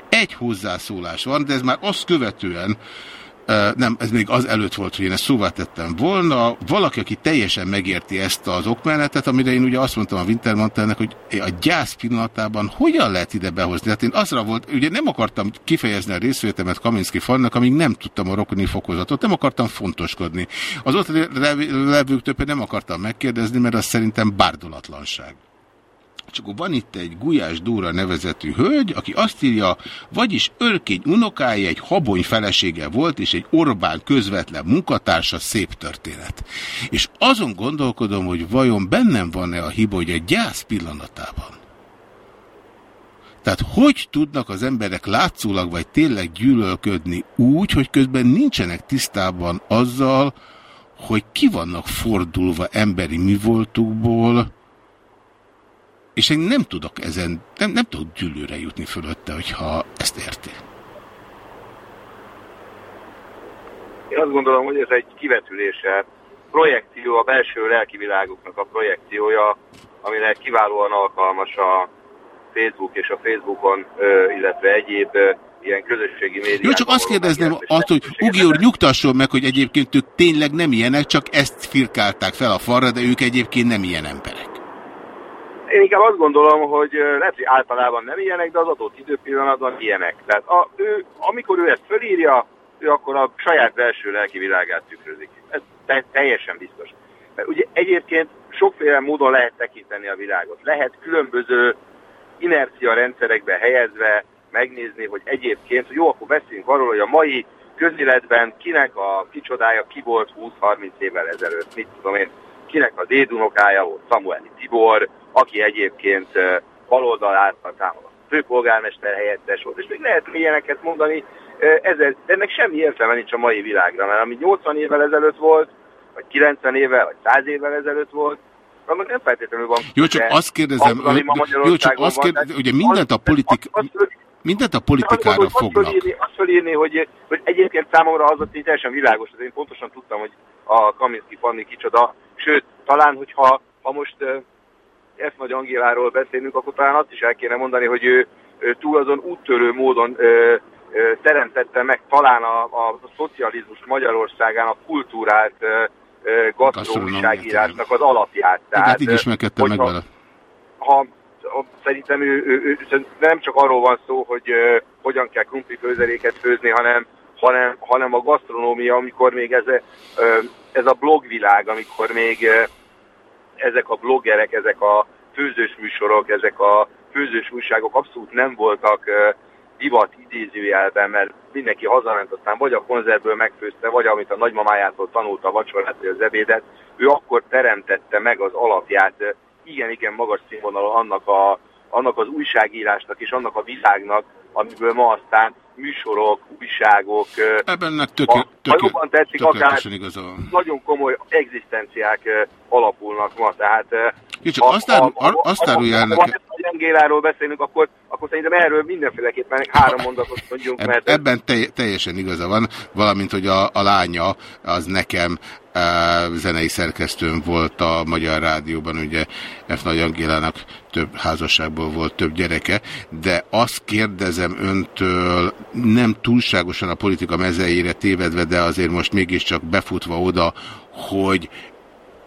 B: Egy hozzászólás van, de ez már azt követően, nem, ez még az előtt volt, hogy én ezt szóvá tettem volna. Valaki, aki teljesen megérti ezt az okmenetet, amire én ugye azt mondtam a Wintermantelnek, hogy a gyász pillanatában hogyan lehet ide behozni. Hát én azra volt, ugye nem akartam kifejezni a részvétemet Kaminski fannak, amíg nem tudtam a rokoni fokozatot, nem akartam fontoskodni. Az ott levőktől nem akartam megkérdezni, mert az szerintem bárdolatlanság. És akkor van itt egy Gulyás Dóra nevezetű hölgy, aki azt írja, vagyis örkény unokája egy habony felesége volt, és egy Orbán közvetlen munkatársa, szép történet. És azon gondolkodom, hogy vajon bennem van-e a hiba, hogy a gyász pillanatában. Tehát hogy tudnak az emberek látszólag vagy tényleg gyűlölködni úgy, hogy közben nincsenek tisztában azzal, hogy ki vannak fordulva emberi mi voltukból, és én nem tudok ezen, nem, nem tudok gyűlőre jutni fölötte, hogyha ezt érti.
K: Én azt gondolom, hogy ez egy kivetülése, projekció, a belső lelki világuknak a projekciója, amire kiválóan alkalmas a Facebook és a Facebookon, illetve egyéb ilyen közösségi médiák.
B: Jó, csak azt kérdezném, azt, hogy Ugi úr nyugtasson meg, hogy egyébként ők tényleg nem ilyenek, csak ezt firkálták fel a falra, de ők egyébként nem ilyen emberek.
K: Én inkább azt gondolom, hogy lehet, hogy általában nem ilyenek, de az adott időpillanatban ilyenek. Tehát a, ő, amikor ő ezt fölírja, ő akkor a saját belső lelki világát tükrözik. Ez te, teljesen biztos. Mert ugye egyébként sokféle módon lehet tekinteni a világot. Lehet különböző inercia rendszerekbe helyezve megnézni, hogy egyébként, jó, akkor beszéljünk arról, hogy a mai közéletben kinek a kicsodája ki volt 20-30 évvel ezelőtt, mit tudom én, kinek a dédunokája volt Samueli Tibor, aki egyébként baloldal által a főpolgármester helyettes volt, és még lehet ilyeneket mondani, ezer, de ennek semmi értelme nincs a mai világra, mert ami 80 évvel ezelőtt volt, vagy 90 évvel, vagy 100 évvel ezelőtt volt, annak nem feltétlenül van.
B: Jó, csak azt kérdezem, az, jó, csak azt kérdezem, ugye mindent a politik... Mindent a politikára azt fognak. Azt fölírni,
K: azt fölírni hogy, hogy egyébként számomra az hogy teljesen világos, hogy én pontosan tudtam, hogy a Kaminski Fanni kicsoda, sőt, talán, hogyha ha most ezt Nagy Angéláról beszélünk, akkor talán azt is el kéne mondani, hogy ő, ő túl azon úttörő módon ö, ö, teremtette meg talán a, a, szocializmus Magyarországán a kultúrált gasztróújságírásnak az alapját.
B: Tehát, hát így ismerkedtem meg vele.
K: Ha, ha szerintem ő, ő, ő, nem csak arról van szó, hogy ö, hogyan kell krumpli főzeléket főzni, hanem, hanem, hanem a gasztronómia, amikor még ez, ö, ez a blogvilág, amikor még ezek a bloggerek, ezek a főzős műsorok, ezek a főzős újságok abszolút nem voltak divat idézőjelben, mert mindenki hazament, aztán vagy a konzervből megfőzte, vagy amit a nagymamájától tanulta a vacsorát vagy az ebédet, ő akkor teremtette meg az alapját igen-igen magas színvonalon annak, a, annak az újságírásnak és annak a világnak, amiből ma aztán műsorok, újságok,
B: Ebben ennek
K: ha,
B: töké,
K: ha jobban tetszik, akár
B: igaza
K: nagyon komoly egzisztenciák alapulnak ma. Tehát
B: csak azt árul- ar- azt árulja el
K: ha
B: nekem-
K: a Angéláról beszélünk, akkor, akkor szerintem erről mindenféleképpen három mondatot mondjunk,
B: Eb-
K: mert
B: ebben te- teljesen igaza van, valamint, hogy a, a lánya az nekem e, zenei szerkesztőm volt a Magyar Rádióban, ugye F. Nagy Angélának több házasságból volt több gyereke, de azt kérdezem öntől, nem túlságosan a politika mezeire tévedve, de azért most mégiscsak befutva oda, hogy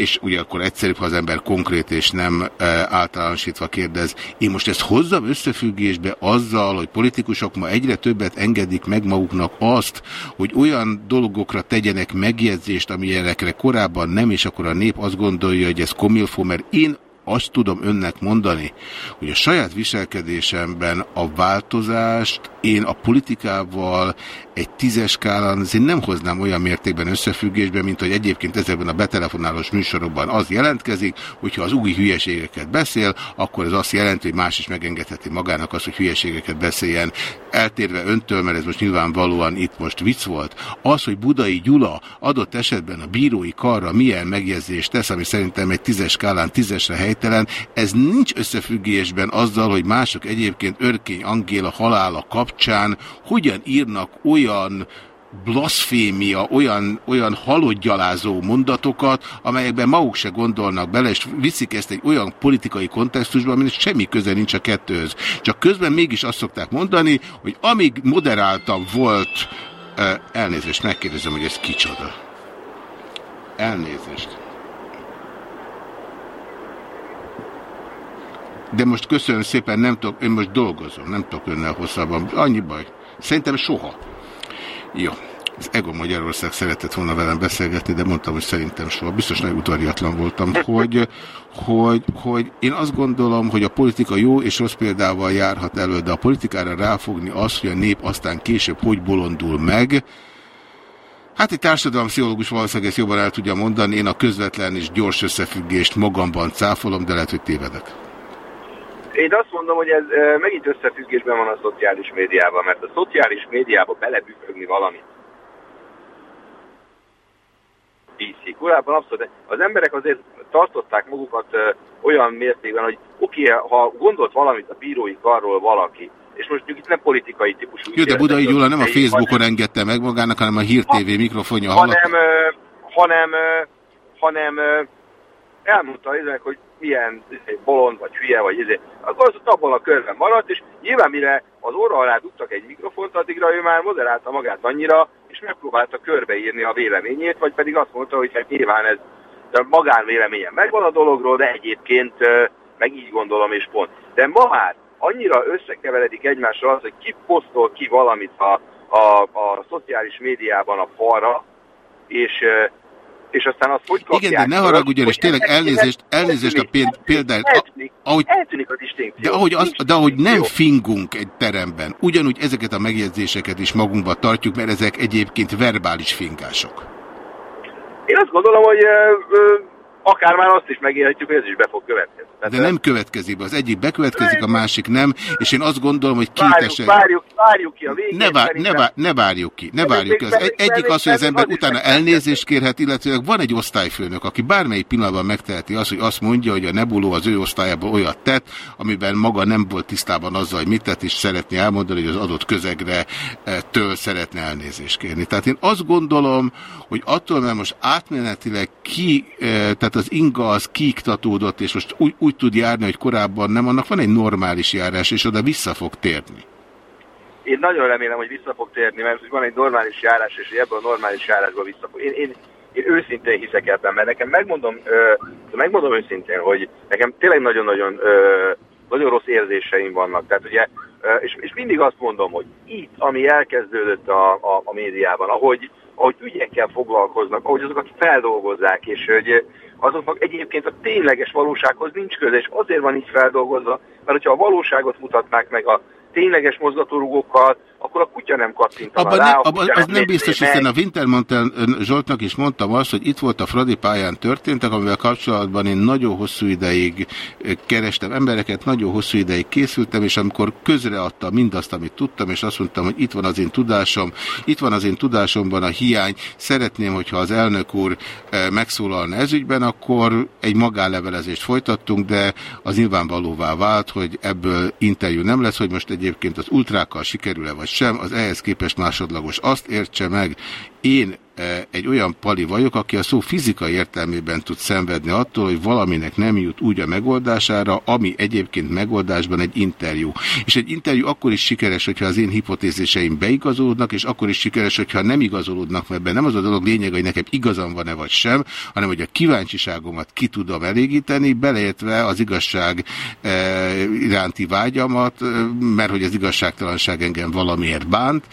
B: és ugye akkor egyszerűbb, ha az ember konkrét és nem e, általánosítva kérdez. Én most ezt hozzam összefüggésbe azzal, hogy politikusok ma egyre többet engedik meg maguknak azt, hogy olyan dolgokra tegyenek megjegyzést, amilyenekre korábban nem, és akkor a nép azt gondolja, hogy ez komilfó, mert én azt tudom önnek mondani, hogy a saját viselkedésemben a változást én a politikával egy tízes skálán azért nem hoznám olyan mértékben összefüggésbe, mint hogy egyébként ezekben a betelefonálós műsorokban az jelentkezik, hogyha az új hülyeségeket beszél, akkor ez azt jelenti, hogy más is megengedheti magának azt, hogy hülyeségeket beszéljen. Eltérve öntől, mert ez most nyilvánvalóan itt most vicc volt, az, hogy Budai Gyula adott esetben a bírói karra milyen megjegyzést tesz, ami szerintem egy tízes skálán tízesre helytelen, ez nincs összefüggésben azzal, hogy mások egyébként Örkény Angéla halála kapcsán hogyan írnak olyan blasfémia, olyan, olyan halottgyalázó mondatokat, amelyekben maguk se gondolnak bele, és viszik ezt egy olyan politikai kontextusba, aminek semmi köze nincs a kettőhöz. Csak közben mégis azt szokták mondani, hogy amíg moderáltabb volt, elnézést, megkérdezem, hogy ez kicsoda. Elnézést. De most köszönöm szépen, nem tudok, én most dolgozom, nem tudok önnel hosszabban. Annyi baj. Szerintem soha. Jó. Az Ego Magyarország szeretett volna velem beszélgetni, de mondtam, hogy szerintem soha. Biztos nagyon udvariatlan voltam, hogy, hogy, hogy én azt gondolom, hogy a politika jó és rossz példával járhat elő, de a politikára ráfogni azt, hogy a nép aztán később hogy bolondul meg, Hát egy társadalompszichológus valószínűleg ezt jobban el tudja mondani, én a közvetlen és gyors összefüggést magamban cáfolom, de lehet, hogy tévedek.
K: Én azt mondom, hogy ez megint összefüggésben van a szociális médiában, mert a szociális médiába belebüfögni valamit. DC. Korábban abszolút, az emberek azért tartották magukat e, olyan mértékben, hogy oké, okay, ha gondolt valamit a bírói karról valaki, és most itt nem politikai típusú...
B: Jó, de Budai Gyula nem a Facebookon engedte meg magának, hanem a Hír TV mikrofonja hallott.
K: hanem, ö, hanem, ö, hanem ö, elmondta ezek, hogy milyen izé, bolond, vagy hülye, vagy izé. Akkor az ott abban a körben maradt, és nyilván mire az orra alá dugtak egy mikrofont, addigra ő már moderálta magát annyira, és megpróbálta körbeírni a véleményét, vagy pedig azt mondta, hogy hát nyilván ez de magánvéleményem megvan a dologról, de egyébként meg így gondolom, és pont. De ma már annyira összekeveredik egymással az, hogy ki posztol ki valamit a, a, a szociális médiában a falra, és, és aztán azt hogy kapják.
B: Igen, de ne haragudjon, és tényleg elnézést, elnézést a péld- példáját. A-
K: Eltűnik,
B: Ahogy,
K: eltűnik a distinkció.
B: de ahogy, az, de ahogy nem fingunk egy teremben, ugyanúgy ezeket a megjegyzéseket is magunkba tartjuk, mert ezek egyébként verbális fingások.
K: Én azt gondolom, hogy akár már azt is megélhetjük, hogy ez is be fog következni. Tehát,
B: De nem következik be. Az egyik bekövetkezik, a másik nem, és én azt gondolom, hogy két
K: várjuk,
B: eset...
K: várjuk, várjuk ki a végét.
B: Ne, vár, ne, vár, ne várjuk ki, ne várjuk ki. Az
K: pedig-
B: egyik az, hogy az ember
K: az
B: utána elnézést kérhet, illetve van egy osztályfőnök, aki bármelyik pillanatban megteheti azt, hogy azt mondja, hogy a Nebuló az ő osztályában olyat tett, amiben maga nem volt tisztában azzal, hogy mit tett, és szeretné elmondani, hogy az adott közegre eh, től szeretne elnézést kérni. Tehát én azt gondolom, hogy attól, mert most átmenetileg ki, eh, tehát az inga az kiiktatódott, és most úgy, úgy tud járni, hogy korábban nem, annak van egy normális járás, és oda vissza fog térni.
K: Én nagyon remélem, hogy vissza fog térni, mert van egy normális járás, és ebből a normális járásból vissza fog. Én, én, én őszintén hiszek ebben, mert nekem megmondom, ö, megmondom őszintén, hogy nekem tényleg nagyon-nagyon nagyon rossz érzéseim vannak. Tehát ugye, és, és mindig azt mondom, hogy itt, ami elkezdődött a, a, a médiában, ahogy, ahogy ügyekkel foglalkoznak, ahogy azokat feldolgozzák, és hogy azoknak egyébként a tényleges valósághoz nincs köze, és azért van így feldolgozva, mert hogyha a valóságot mutatnák meg a tényleges mozgatórugókkal, akkor a kutya nem kattintana
B: Abban
K: rá,
B: ne, abban, az
K: nem
B: biztos,
K: nézné
B: hiszen
K: meg.
B: a Wintermantel Zsoltnak is mondtam azt, hogy itt volt a Fradi pályán történtek, amivel kapcsolatban én nagyon hosszú ideig kerestem embereket, nagyon hosszú ideig készültem, és amikor közreadtam mindazt, amit tudtam, és azt mondtam, hogy itt van az én tudásom, itt van az én tudásomban a hiány, szeretném, hogyha az elnök úr megszólalna ezügyben, akkor egy magánlevelezést folytattunk, de az nyilvánvalóvá vált, hogy ebből interjú nem lesz, hogy most egyébként az ultrákkal sikerül-e vagy sem, az ehhez képest másodlagos. Azt értse meg, én e, egy olyan pali vagyok, aki a szó fizikai értelmében tud szenvedni attól, hogy valaminek nem jut úgy a megoldására, ami egyébként megoldásban egy interjú. És egy interjú akkor is sikeres, hogyha az én hipotézéseim beigazolódnak, és akkor is sikeres, hogyha nem igazolódnak, mert ebben nem az a dolog lényeg, hogy nekem igazam van-e vagy sem, hanem hogy a kíváncsiságomat ki tudom elégíteni, beleértve az igazság e, iránti vágyamat, e, mert hogy az igazságtalanság engem valamiért bánt,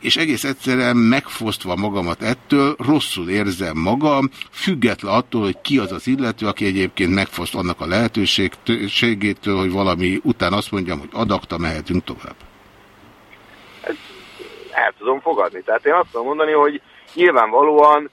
B: és egész egyszerűen megfosztva magamat ettől, rosszul érzem magam, független attól, hogy ki az az illető, aki egyébként megfoszt annak a lehetőségétől, hogy valami után azt mondjam, hogy adakta, mehetünk tovább.
K: el tudom fogadni. Tehát én azt tudom mondani, hogy nyilvánvalóan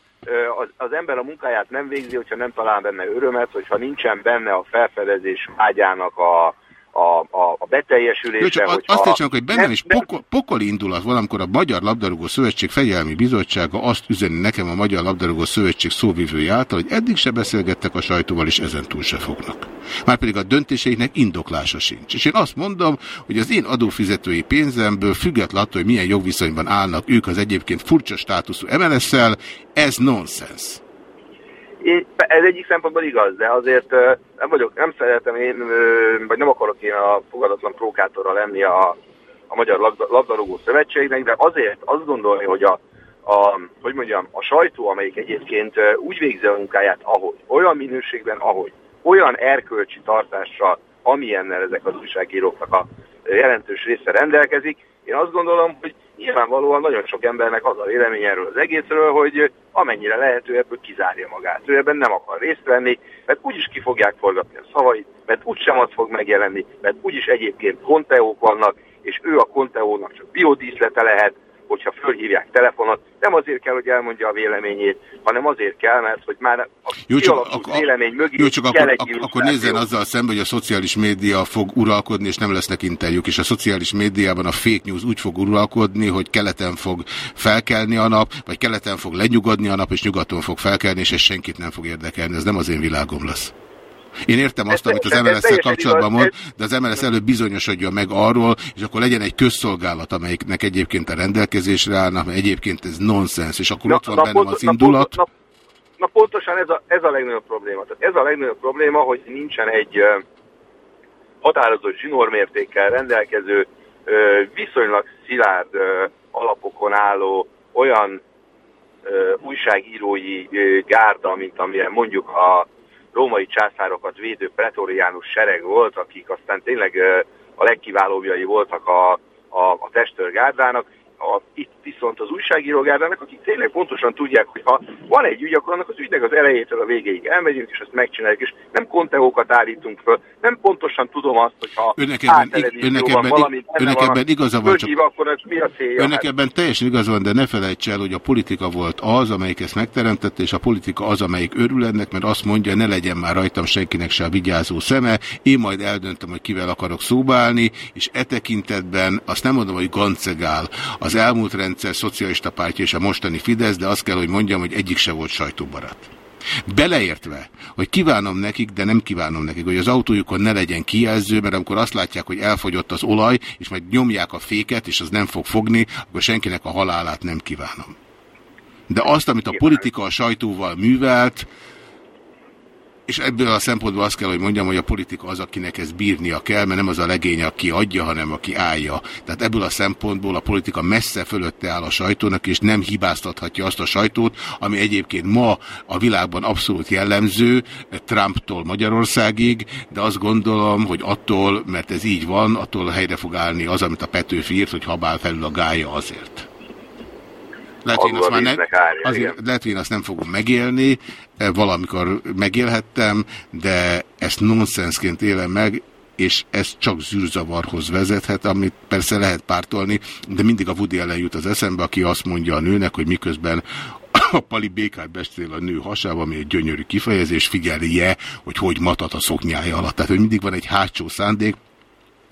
K: az, az ember a munkáját nem végzi, hogyha nem talál benne örömet, hogyha nincsen benne a felfedezés vágyának a, a, a, a beteljesülése.
B: Jó, csak
K: hogyha
B: azt értsenek, hogy bennem
K: nem-
B: is pokol, pokoli indulat van, amikor a Magyar Labdarúgó Szövetség Fegyelmi Bizottsága azt üzeni nekem a Magyar Labdarúgó Szövetség szóvivője által, hogy eddig se beszélgettek a sajtóval, és ezen túl se fognak. Márpedig a döntéseiknek indoklása sincs. És én azt mondom, hogy az én adófizetői pénzemből, független attól, hogy milyen jogviszonyban állnak ők az egyébként furcsa státuszú MLS-szel, ez nonsens.
K: Ez egyik szempontból igaz, de azért nem vagyok, nem szeretem én, vagy nem akarok én a fogadatlan prókátorra lenni a, a Magyar Labda- Labdarúgó Szövetségnek, de azért azt gondolni, hogy a, a, hogy mondjam, a sajtó, amelyik egyébként úgy végzi a munkáját, ahogy, olyan minőségben, ahogy, olyan erkölcsi tartással, amilyennel ezek az újságíróknak a jelentős része rendelkezik, én azt gondolom, hogy nyilvánvalóan nagyon sok embernek az a vélemény erről az egészről, hogy amennyire lehető ebből kizárja magát. Ő ebben nem akar részt venni, mert úgyis ki fogják forgatni a szavait, mert úgysem az fog megjelenni, mert úgyis egyébként konteók vannak, és ő a konteónak csak biodíszlete lehet, hogyha fölhívják telefonot, nem azért kell, hogy elmondja a véleményét, hanem azért kell, mert hogy már a
B: Jó, csak,
K: kialakult vélemény mögé
B: jó, csak
K: kell
B: akkor,
K: egy
B: ak- akkor nézzen azzal szembe, hogy a szociális média fog uralkodni, és nem lesznek interjúk, és a szociális médiában a fake news úgy fog uralkodni, hogy keleten fog felkelni a nap, vagy keleten fog lenyugodni a nap, és nyugaton fog felkelni, és ez senkit nem fog érdekelni. Ez nem az én világom lesz. Én értem azt, amit az MLS-szel kapcsolatban mond, de az MLS előbb bizonyosodjon meg arról, és akkor legyen egy közszolgálat, amelyiknek egyébként a rendelkezésre állnak, mert egyébként ez nonsens, és akkor ott van bennem
K: pont-
B: az indulat.
K: Na, na pontosan ez a, ez a legnagyobb probléma. Tehát ez a legnagyobb probléma, hogy nincsen egy határozott zsinórmértékkel rendelkező, viszonylag szilárd alapokon álló olyan újságírói gárda, mint amilyen mondjuk a római császárokat védő pretoriánus sereg volt, akik aztán tényleg a legkiválóbbjai voltak a, a, a testőrgárdának, a, itt viszont az újságírógárdának, akik tényleg pontosan tudják, hogy ha van egy ügy, akkor annak az ügynek az elejétől a végéig elmegyünk, és azt megcsináljuk, és nem konteókat állítunk föl, nem pontosan tudom azt, hogy ha
B: Önnek ebben, önnek ebben,
K: valami
B: ig-
K: benne
B: önnek ebben igaza van, csak
K: akkor ez mi a célja?
B: Önnek
K: Hát-
B: ebben teljesen igaz van, de ne felejts el, hogy a politika volt az, amelyik ezt megteremtette, és a politika az, amelyik örül ennek, mert azt mondja, ne legyen már rajtam senkinek se a vigyázó szeme, én majd eldöntöm, hogy kivel akarok szóbálni, és e tekintetben azt nem mondom, hogy gancegál az elmúlt rendszer szocialista pártja és a mostani Fidesz, de azt kell, hogy mondjam, hogy egyik se volt sajtóbarát. Beleértve, hogy kívánom nekik, de nem kívánom nekik, hogy az autójukon ne legyen kijelző, mert amikor azt látják, hogy elfogyott az olaj, és majd nyomják a féket, és az nem fog fogni, akkor senkinek a halálát nem kívánom. De azt, amit a politika a sajtóval művelt, és ebből a szempontból azt kell, hogy mondjam, hogy a politika az, akinek ez bírnia kell, mert nem az a legény, aki adja, hanem aki állja. Tehát ebből a szempontból a politika messze fölötte áll a sajtónak, és nem hibáztathatja azt a sajtót, ami egyébként ma a világban abszolút jellemző, Trumptól Magyarországig, de azt gondolom, hogy attól, mert ez így van, attól helyre fog állni az, amit a Petőfi írt, hogy habál felül a gája azért. Lehet, hogy én azt, már ne,
K: árja,
B: azért, lehet, hogy én azt nem fogom megélni, eh, valamikor megélhettem, de ezt nonsensként élem meg. és ez csak zűrzavarhoz vezethet, amit persze lehet pártolni, de mindig a Woody Allen jut az eszembe, aki azt mondja a nőnek, hogy miközben a pali békát beszél a nő hasába, ami egy gyönyörű kifejezés, figyelje, hogy hogy matat a szoknyája alatt. Tehát, hogy mindig van egy hátsó szándék,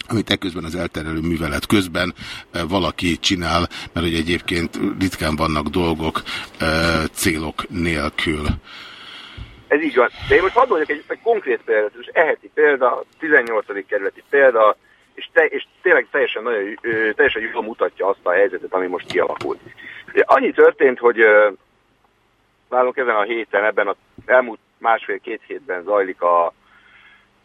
B: amit ekközben az elterelő művelet közben e, valaki csinál, mert hogy egyébként ritkán vannak dolgok e, célok nélkül.
K: Ez így van. De én most hadd mondjak egy, egy konkrét példát, és eheti példa, 18. kerületi példa, és, te, és tényleg teljesen, nagyon, teljesen jól mutatja azt a helyzetet, ami most kialakult. Ugye, annyi történt, hogy nálunk ezen a héten, ebben az elmúlt másfél-két hétben zajlik a,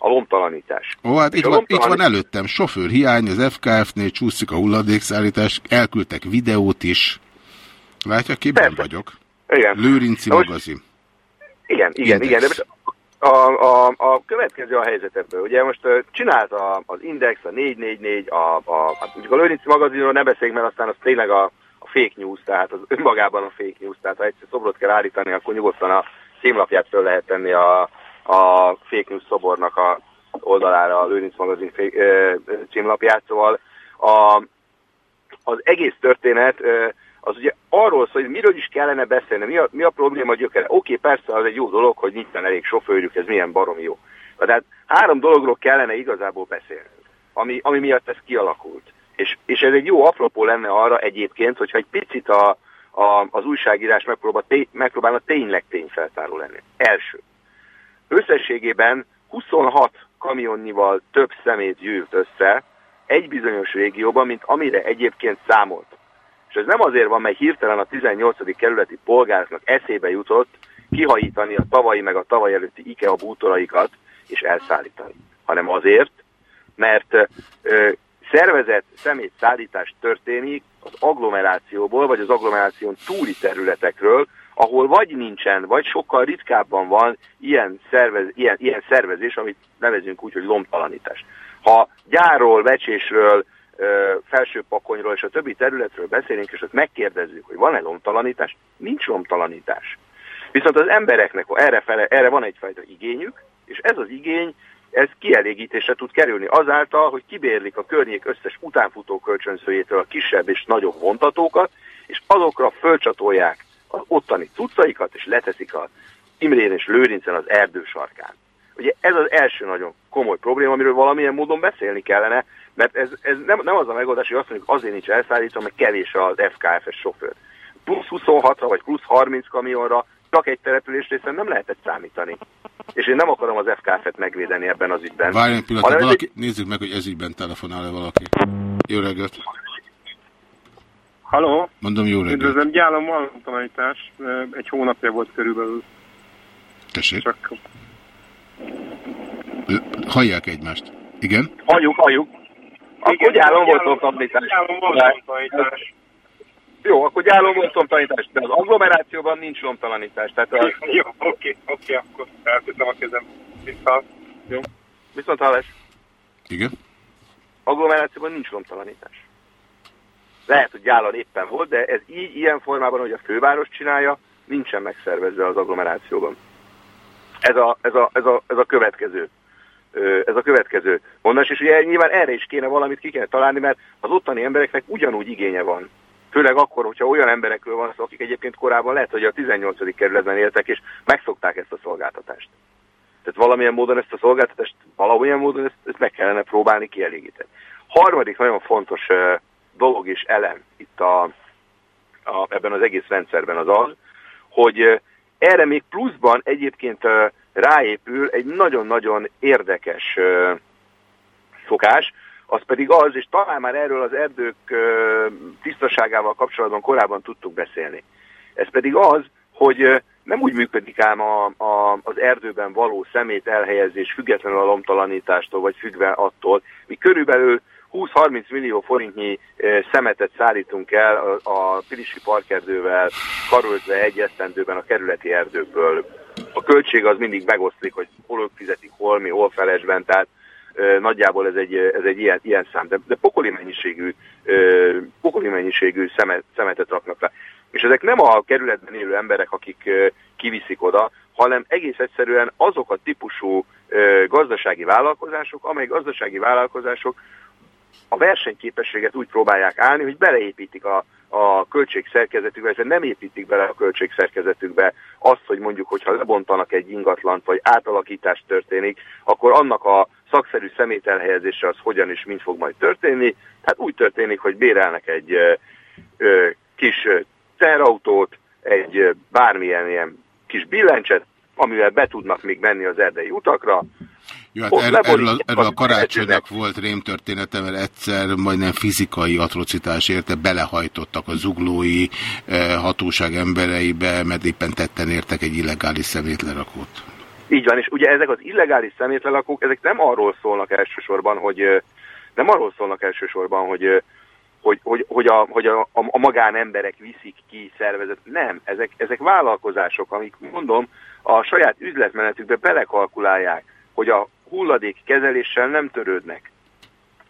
K: a lomtalanítás.
B: Ó, hát itt
K: a
B: van, itt
K: lomtalanítás-
B: van előttem sofőr hiány, az FKF-nél csúszik a hulladékszállítás, elküldtek videót is. Látja, képben vagyok.
K: Igen.
B: Lőrinci
K: Na
B: magazin.
K: Igen, igen,
B: Index.
K: igen. De a, a, a következő a helyzet ebből. Ugye most csinálta az Index, a 444, a, a, hát mondjuk a Lőrinci magazinról ne beszéljünk, mert aztán az tényleg a, a fake news, tehát az önmagában a fake news, tehát ha egyszer szobrot kell állítani, akkor nyugodtan a címlapját föl lehet tenni a, a fake news szobornak a oldalára, a Lőrinc magazin ö, címlapját, szóval a, az egész történet az ugye arról szól, hogy miről is kellene beszélni, mi a, mi a probléma gyökere. Oké, persze az egy jó dolog, hogy nincsen elég sofőrjük, ez milyen baromi jó. Tehát három dologról kellene igazából beszélnünk, ami, ami miatt ez kialakult. És, és ez egy jó apropó lenne arra egyébként, hogyha egy picit a, a, az újságírás megpróbál, té, megpróbálna tényleg tényfeltáró lenni. Első. Összességében 26 kamionnyival több szemét gyűjt össze egy bizonyos régióban, mint amire egyébként számolt. És ez nem azért van, mert hirtelen a 18. kerületi polgároknak eszébe jutott kihajítani a tavalyi meg a tavaly előtti IKEA bútoraikat és elszállítani, hanem azért, mert ö, szervezett szemétszállítás történik az agglomerációból, vagy az agglomeráción túli területekről, ahol vagy nincsen, vagy sokkal ritkábban van ilyen, szervez, ilyen, ilyen szervezés, amit nevezünk úgy, hogy lomtalanítás. Ha gyárról, vecsésről, felsőpakonyról és a többi területről beszélünk, és ott megkérdezzük, hogy van-e lomtalanítás, nincs lomtalanítás. Viszont az embereknek erre, fele, erre van egyfajta igényük, és ez az igény, ez kielégítésre tud kerülni azáltal, hogy kibérlik a környék összes utánfutó kölcsönzőjétől a kisebb és nagyobb vontatókat, és azokra fölcsatolják az ottani cuccaikat, és leteszik a Imrén és Lőrincen az erdő sarkán. Ugye ez az első nagyon komoly probléma, amiről valamilyen módon beszélni kellene, mert ez, ez nem, nem az a megoldás, hogy azt mondjuk azért nincs elszállítva, mert kevés az FKF-es sofőr. Plusz 26-ra vagy plusz 30 kamionra csak egy településrészen nem lehetett számítani. És én nem akarom az FKF-et megvédeni ebben az ügyben.
B: Várj egy pillanat,
K: ez
B: valaki, nézzük meg, hogy ezügyben telefonál-e valaki. Jó reggelt.
G: Halló?
B: Mondom, jó reggelt.
G: Üdvözlöm, gyálom van tanítás. Egy hónapja volt körülbelül.
B: Tessék.
G: Csak
B: Hallják egymást. Igen?
K: Halljuk, halljuk. Akkor gyálom volt lomtanítás.
G: Gyálom volt tanítás.
K: Jó, akkor gyálom volt lomtanítás, de az agglomerációban nincs lomtalanítás. Tehát a...
G: Jó, oké, oké, akkor elteszem a kezem vissza. Jó.
K: Viszont hallás.
B: Igen?
K: Agglomerációban nincs lomtalanítás. Lehet, hogy gyálan éppen volt, de ez így, ilyen formában, hogy a főváros csinálja, nincsen megszervezve az agglomerációban. Ez a, ez a, ez a, ez a következő. Ez a következő mondás, és ugye nyilván erre is kéne valamit ki kéne találni, mert az ottani embereknek ugyanúgy igénye van. Főleg akkor, hogyha olyan emberekről van szó, akik egyébként korábban lehet, hogy a 18. kerületben éltek, és megszokták ezt a szolgáltatást. Tehát valamilyen módon ezt a szolgáltatást, valamilyen módon ezt, ezt meg kellene próbálni kielégíteni. Harmadik nagyon fontos uh, dolog és elem itt a, a, ebben az egész rendszerben az az, hogy erre még pluszban egyébként ráépül egy nagyon-nagyon érdekes szokás, az pedig az, és talán már erről az erdők tisztaságával kapcsolatban korábban tudtuk beszélni. Ez pedig az, hogy nem úgy működik ám a, a, az erdőben való szemét elhelyezés függetlenül a lomtalanítástól, vagy függve attól. Mi körülbelül 20-30 millió forintnyi szemetet szállítunk el a, a Pilisi parkerdővel karöltve egy esztendőben a kerületi erdőkből. A költség az mindig megoszlik, hogy hol ők fizetik, hol mi, hol felesben, tehát nagyjából ez egy, ez egy ilyen, ilyen szám, de, de pokoli mennyiségű, pokoli mennyiségű szemet, szemetet raknak le. És ezek nem a kerületben élő emberek, akik kiviszik oda, hanem egész egyszerűen azok a típusú gazdasági vállalkozások, amely gazdasági vállalkozások a versenyképességet úgy próbálják állni, hogy beleépítik a, a költségszerkezetükbe, illetve nem építik bele a költségszerkezetükbe azt, hogy mondjuk, hogyha lebontanak egy ingatlant, vagy átalakítás történik, akkor annak a szakszerű szemételhelyezése az hogyan és mint fog majd történni. Hát úgy történik, hogy bérelnek egy ö, ö, kis terautót, egy ö, bármilyen ilyen kis billencset, amivel be tudnak még menni az erdei utakra,
B: Jó, hát er, erről, a, erről a karácsonynak volt rémtörténete, mert egyszer majdnem fizikai atrocitás érte, belehajtottak a zuglói eh, hatóság embereibe, mert éppen tetten értek egy illegális szemétlerakót.
K: Így van, és ugye ezek az illegális szemétlelakók, ezek nem arról szólnak elsősorban, hogy ö, nem arról szólnak elsősorban, hogy ö, hogy, hogy, hogy, a, hogy a, a, a magánemberek viszik ki szervezet. Nem, ezek, ezek vállalkozások, amik mondom, a saját üzletmenetükbe belekalkulálják, hogy a hulladék kezeléssel nem törődnek.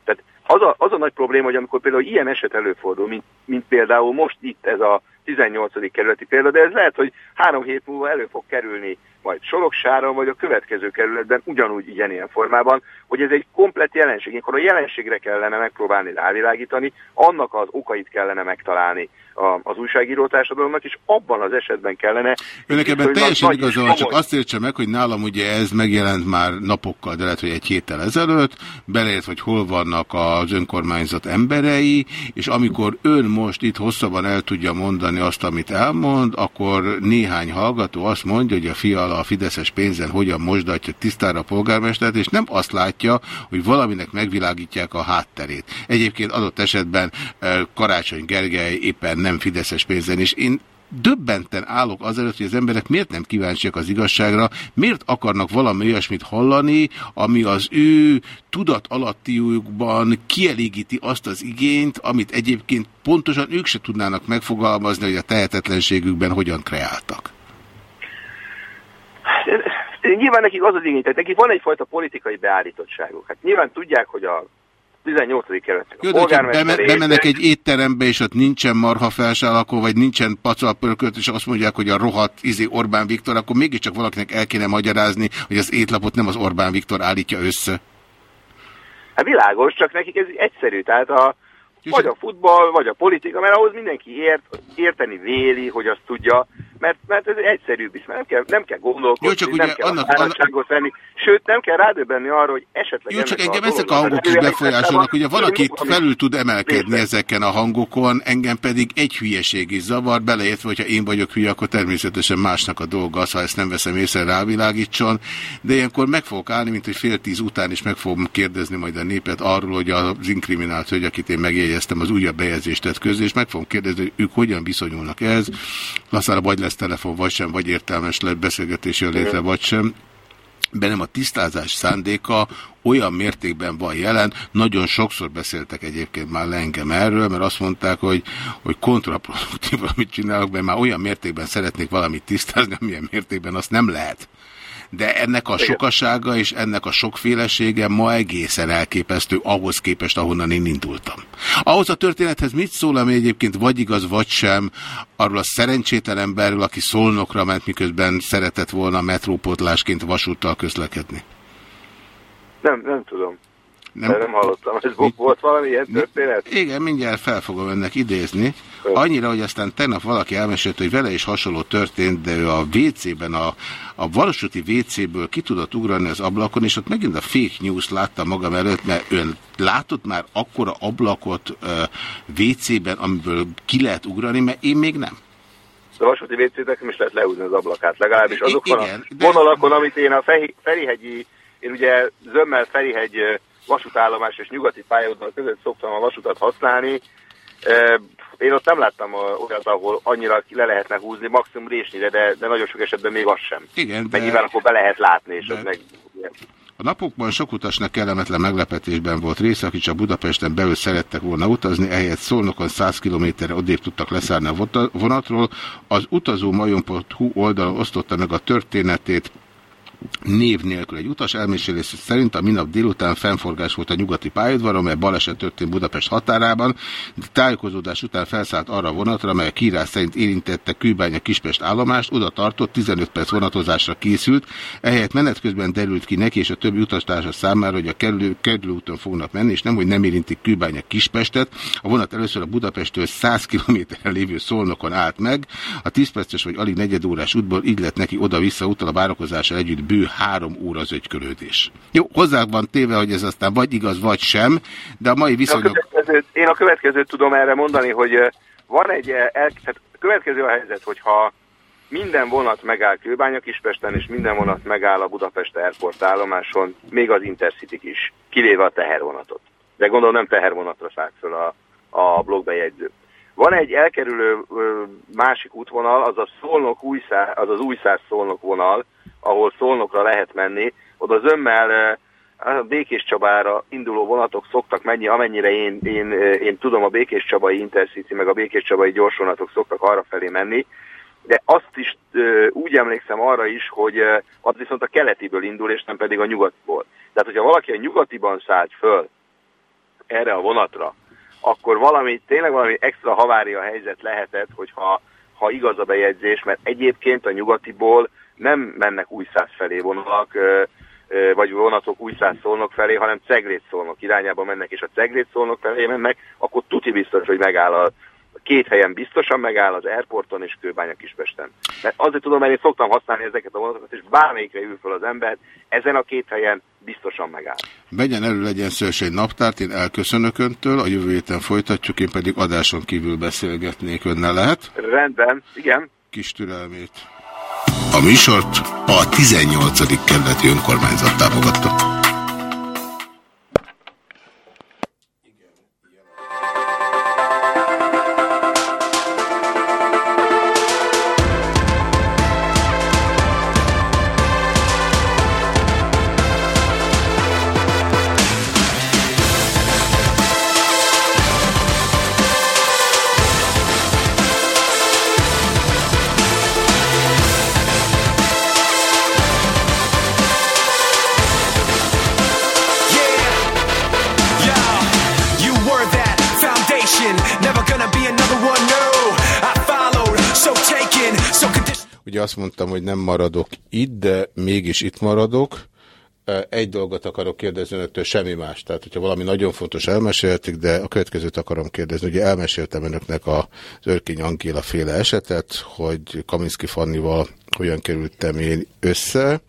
K: Tehát az a, az a nagy probléma, hogy amikor például ilyen eset előfordul, mint, mint például most itt ez a 18. kerületi példa, de ez lehet, hogy három hét múlva elő fog kerülni majd Soroksáron, vagy a következő kerületben ugyanúgy ilyen formában, hogy ez egy komplett jelenség. Akkor a jelenségre kellene megpróbálni rávilágítani, annak az okait kellene megtalálni a, az újságíró társadalomnak, és abban az esetben kellene...
B: Önnek ebben teljesen igaza van, csak azt értse meg, hogy nálam ugye ez megjelent már napokkal, de lehet, hogy egy héttel ezelőtt, beleért, hogy hol vannak az önkormányzat emberei, és amikor ön most itt hosszabban el tudja mondani azt, amit elmond, akkor néhány hallgató azt mondja, hogy a fiala a fideszes pénzen hogyan mosdatja tisztára a polgármestert, és nem azt látja, hogy valaminek megvilágítják a hátterét. Egyébként adott esetben eh, Karácsony Gergely éppen nem fideszes pénzen, és én döbbenten állok azelőtt, hogy az emberek miért nem kíváncsiak az igazságra, miért akarnak valami olyasmit hallani, ami az ő tudat alattiukban kielégíti azt az igényt, amit egyébként pontosan ők se tudnának megfogalmazni, hogy a tehetetlenségükben hogyan kreáltak.
K: Nyilván nekik az az igény, tehát nekik van egyfajta politikai beállítottságuk. Hát nyilván tudják, hogy a 18. kerület
B: Jó, hogyha beme- bemennek egy étterembe, és ott nincsen marha felsálakó, vagy nincsen pacalpörkölt, és azt mondják, hogy a rohadt izé Orbán Viktor, akkor mégiscsak valakinek el kéne magyarázni, hogy az étlapot nem az Orbán Viktor állítja össze.
K: Hát világos, csak nekik ez egyszerű, tehát a, vagy a futball, vagy a politika, mert ahhoz mindenki ért, érteni véli, hogy azt tudja, mert, mert ez egyszerűbb is, mert nem kell, nem kell gondolkodni,
B: Jó, csak
K: nem
B: ugye
K: kell
B: annak-
K: annak, venni, sőt nem kell rádöbbenni arra, hogy esetleg
B: Jó, csak engem ezek a hangok is befolyásolnak. Ugye van, aki
K: valami
B: felül tud emelkedni ezeken a hangokon, engem pedig egy hülyeség is zavar, beleértve, hogyha én vagyok hülye, akkor természetesen másnak a dolga az, ha ezt nem veszem észre, rávilágítson. De ilyenkor meg fogok állni, mint hogy fél tíz után is meg fogom kérdezni majd a népet arról, hogy az inkriminált hölgy, akit én megjegyeztem, az újabb bejegyzést tett közé, és meg fogom kérdezni, hogy ők hogyan viszonyulnak ez. Lassára vagy lesz telefon, vagy sem, vagy értelmes lehet beszélgetés jön létre, vagy sem bennem a tisztázás szándéka olyan mértékben van jelen, nagyon sokszor beszéltek egyébként már le engem erről, mert azt mondták, hogy, hogy kontraproduktív, amit csinálok, mert már olyan mértékben szeretnék valamit tisztázni, amilyen mértékben azt nem lehet. De ennek a sokasága és ennek a sokfélesége ma egészen elképesztő ahhoz képest, ahonnan én indultam. Ahhoz a történethez mit szól, ami egyébként vagy igaz, vagy sem, arról a szerencsétlen emberről, aki szolnokra ment, miközben szeretett volna metrópotlásként vasúttal közlekedni?
K: Nem, nem tudom.
B: Nem.
K: Nem, hallottam, ez volt, volt valami ilyen történet?
B: Igen, mindjárt fel fogom önnek idézni. Annyira, hogy aztán tegnap valaki elmesélte, hogy vele is hasonló történt, de ő a WC-ben, a, a valósuti WC-ből ki tudott ugrani az ablakon, és ott megint a fake news látta magam előtt, mert ön látott már akkora ablakot uh, WC-ben, amiből ki lehet ugrani, mert én még nem.
K: De a vasúti WC-nek nem is lehet leúzni az ablakát, legalábbis azokon
B: igen,
K: a vonalakon, amit én a Ferihegyi, én ugye Zömmel Ferihegy vasútállomás és nyugati pályaudvar között szoktam a vasutat használni. Én ott nem láttam olyat, ahol annyira le lehetne húzni, maximum résnyire, de, de nagyon sok esetben még az sem.
B: Igen,
K: Mert nyilván akkor be lehet látni, és az meg...
B: A napokban sok utasnak kellemetlen meglepetésben volt része, akik csak Budapesten belül szerettek volna utazni, ehelyett Szolnokon 100 kilométerre odébb tudtak leszállni a vonatról. Az utazómajon.hu oldalon osztotta meg a történetét név nélkül egy utas elmésélés szerint a minap délután fennforgás volt a nyugati pályaudvaron, mely baleset történt Budapest határában, de tájékozódás után felszállt arra a vonatra, mely a kírás szerint érintette Kőbánya Kispest állomást, oda tartott, 15 perc vonatozásra készült, ehelyett menet közben derült ki neki és a többi utastársa számára, hogy a kerülő, kerülőúton fognak menni, és nem, hogy nem érintik Kőbánya Kispestet. A vonat először a Budapesttől 100 kilométerre lévő Szolnokon állt meg, a 10 perces vagy alig negyed órás útból így lett neki oda-vissza utal a várakozással együtt bő három óra zögykölődés. Jó, hozzá van téve, hogy ez aztán vagy igaz, vagy sem, de a mai
K: a,
B: viszonyok...
K: következőt, én a következőt tudom erre mondani, hogy van egy, el, tehát a következő a helyzet, hogyha minden vonat megáll Kőbánya Kispesten, és minden vonat megáll a Budapest Airport állomáson, még az Intercity is, kivéve a tehervonatot. De gondolom nem tehervonatra szállt föl a, a blogbejegyző. Van egy elkerülő ö, másik útvonal, az a Szolnok újszá, az az újszáz Szolnok vonal, ahol Szolnokra lehet menni. Oda zömmel a Békés Csabára induló vonatok szoktak menni, amennyire én, én, én tudom, a Békés Csabai Intercity meg a Békés Csabai gyorsvonatok szoktak arra felé menni, de azt is úgy emlékszem arra is, hogy az viszont a keletiből indul, és nem pedig a nyugatból. Tehát, hogyha valaki a nyugatiban szállt föl erre a vonatra, akkor valami, tényleg valami extra havária helyzet lehetett, hogyha ha igaz a bejegyzés, mert egyébként a nyugatiból nem mennek újszáz felé vonalak, vagy vonatok újszáz szolnok felé, hanem ceglét szolnok irányába mennek, és a ceglét szolnok felé mennek, akkor tuti biztos, hogy megáll a két helyen biztosan megáll az airporton és Kőbánya Kispesten. Mert azért tudom, mert én szoktam használni ezeket a vonatokat, és bármelyikre ül fel az ember, ezen a két helyen biztosan megáll.
B: Vegyen elő legyen szős egy naptárt, én elköszönök öntől, a jövő héten folytatjuk, én pedig adáson kívül beszélgetnék önnel lehet.
K: Rendben, igen.
B: Kis türelmét.
O: A műsort a 18. kerületi önkormányzat támogatta.
B: Hogy nem maradok itt, de mégis itt maradok. Egy dolgot akarok kérdezni önöktől, semmi más. Tehát, hogyha valami nagyon fontos elmesélték, de a következőt akarom kérdezni. Ugye elmeséltem önöknek az Örkény Angéla féle esetet, hogy Kaminski Fannival hogyan kerültem én össze.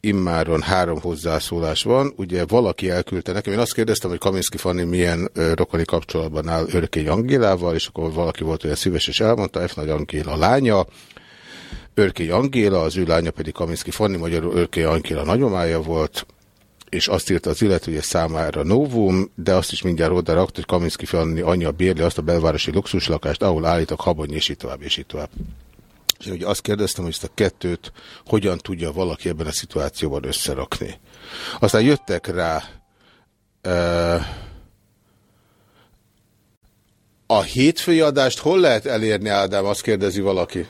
B: Immáron három hozzászólás van. Ugye valaki elküldte nekem, én azt kérdeztem, hogy Kaminski Fanni milyen rokoni kapcsolatban áll Örkény Angélával, és akkor valaki volt olyan szíves, és elmondta, F. Nagy Angéla lánya, Örkény Angéla, az ő lánya pedig Kaminski Fanni, magyarul Örkény Angéla nagyomája volt, és azt írta az illető, hogy ez számára novum, de azt is mindjárt oda rakt, hogy Kaminski Fanni anyja bérli azt a belvárosi luxuslakást, ahol állítok habony, és így tovább, és így tovább. És ugye azt kérdeztem, hogy ezt a kettőt hogyan tudja valaki ebben a szituációban összerakni. Aztán jöttek rá uh, a hétfői adást hol lehet elérni, Ádám? Azt kérdezi valaki.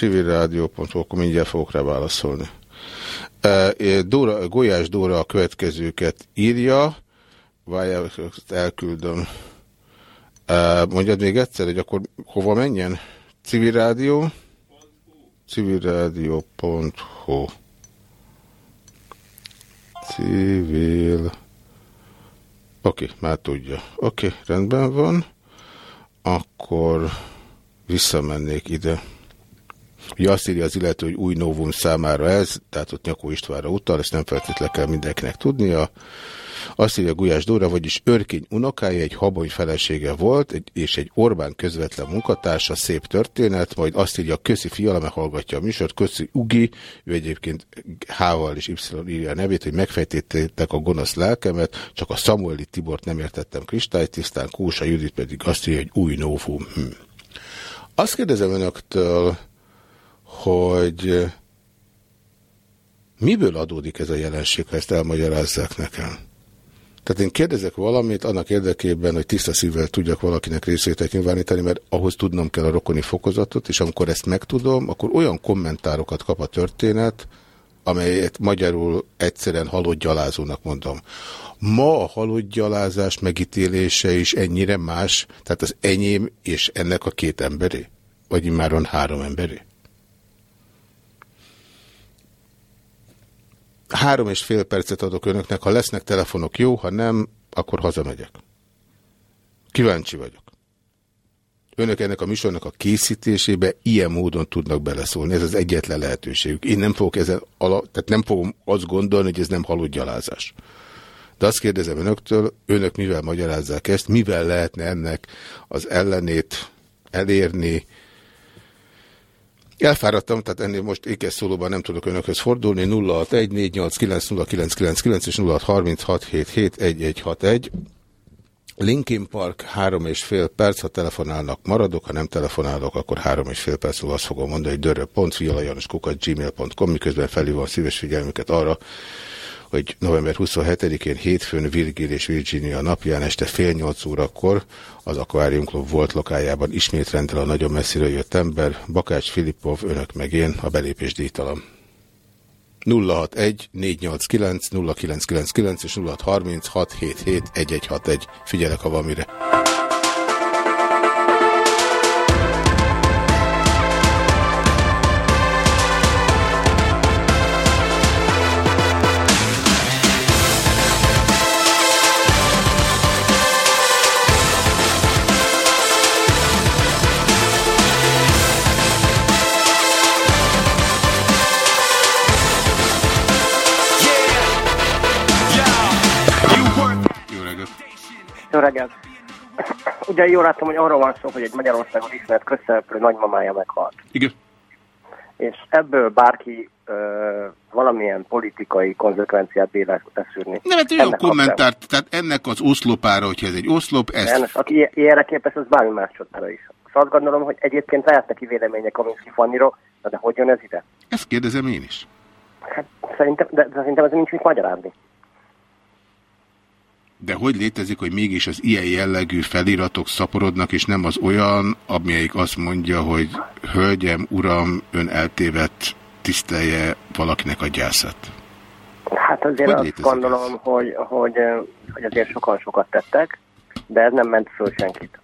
B: civilrádió.hu, akkor mindjárt fogok rá válaszolni. E, Dóra, Golyás Dóra a következőket írja, várjál, elküldöm. E, Mondjad még egyszer, hogy akkor hova menjen? Civil Rádió? civilrádió.hu Civil Oké, okay, már tudja. Oké, okay, rendben van. Akkor visszamennék ide. Ugye azt írja az illető, hogy új novum számára ez, tehát ott Nyakó Istvánra utal, ezt nem feltétlenül kell mindenkinek tudnia. Azt írja Gulyás Dóra, vagyis Örkény unokája egy habony felesége volt, és egy Orbán közvetlen munkatársa, szép történet, majd azt írja, köszi fiala, mert hallgatja a műsort, köszi Ugi, ő egyébként H-val és Y írja a nevét, hogy megfejtették a gonosz lelkemet, csak a Samueli Tibort nem értettem kristálytisztán, Kósa Judit pedig azt írja, hogy új novum. Hm. Azt kérdezem önöktől, hogy miből adódik ez a jelenség, ha ezt elmagyarázzák nekem. Tehát én kérdezek valamit annak érdekében, hogy tiszta szívvel tudjak valakinek részvételt nyilvánítani, mert ahhoz tudnom kell a rokoni fokozatot, és amikor ezt megtudom, akkor olyan kommentárokat kap a történet, amelyet magyarul egyszerűen halott gyalázónak mondom. Ma a halott gyalázás megítélése is ennyire más, tehát az enyém és ennek a két emberé? Vagy immáron három emberé? Három és fél percet adok önöknek, ha lesznek telefonok, jó, ha nem, akkor hazamegyek. Kíváncsi vagyok. Önök ennek a műsornak a készítésébe ilyen módon tudnak beleszólni. Ez az egyetlen lehetőségük. Én nem fogok ezen ala, tehát nem fogom azt gondolni, hogy ez nem halott gyalázás. De azt kérdezem önöktől, önök mivel magyarázzák ezt, mivel lehetne ennek az ellenét elérni, Elfáradtam, tehát ennél most ékes szólóban nem tudok önökhöz fordulni. 0614890999 és 0636771161. Linkin Park három és fél perc, ha telefonálnak maradok, ha nem telefonálok, akkor három és fél perc múlva azt fogom mondani, hogy dörö.fialajanoskukat gmail.com, miközben felhívom a szíves figyelmüket arra, hogy november 27-én hétfőn Virgil és Virginia napján este fél nyolc órakor az Aquarium Club volt lokájában ismét rendel a nagyon messziről jött ember, Bakács Filipov, önök meg én, a belépés díjtalan. 061 489 0999 és 0636 77 1161. Figyelek, ha van mire.
P: Jó reggelt! Ugye jól láttam, hogy arról van szó, hogy egy Magyarországon ismert közszereplő nagymamája meghalt.
B: Igen.
P: És ebből bárki ö, valamilyen politikai konzekvenciát béle leszűrni.
B: Nem, hát olyan kommentárt, tehát ennek az oszlopára, hogyha ez egy oszlop, ezt...
P: Aki ilyen- ilyenre képes, az bármi más csodára is. Szóval azt gondolom, hogy egyébként lehetnek ki vélemények Kaminski Fanniról, de hogy jön ez ide?
B: Ezt kérdezem én is.
P: Hát szerintem, de, de szerintem ez nincs mit magyarázni.
B: De hogy létezik, hogy mégis az ilyen jellegű feliratok szaporodnak, és nem az olyan, amelyik azt mondja, hogy hölgyem, uram, ön eltévedt, tisztelje valakinek a gyászát.
P: Hát azért
B: Hogy
P: azt gondolom, hogy, hogy, ö, hogy azért sokan sokat tettek, de ez nem ment föl senkit.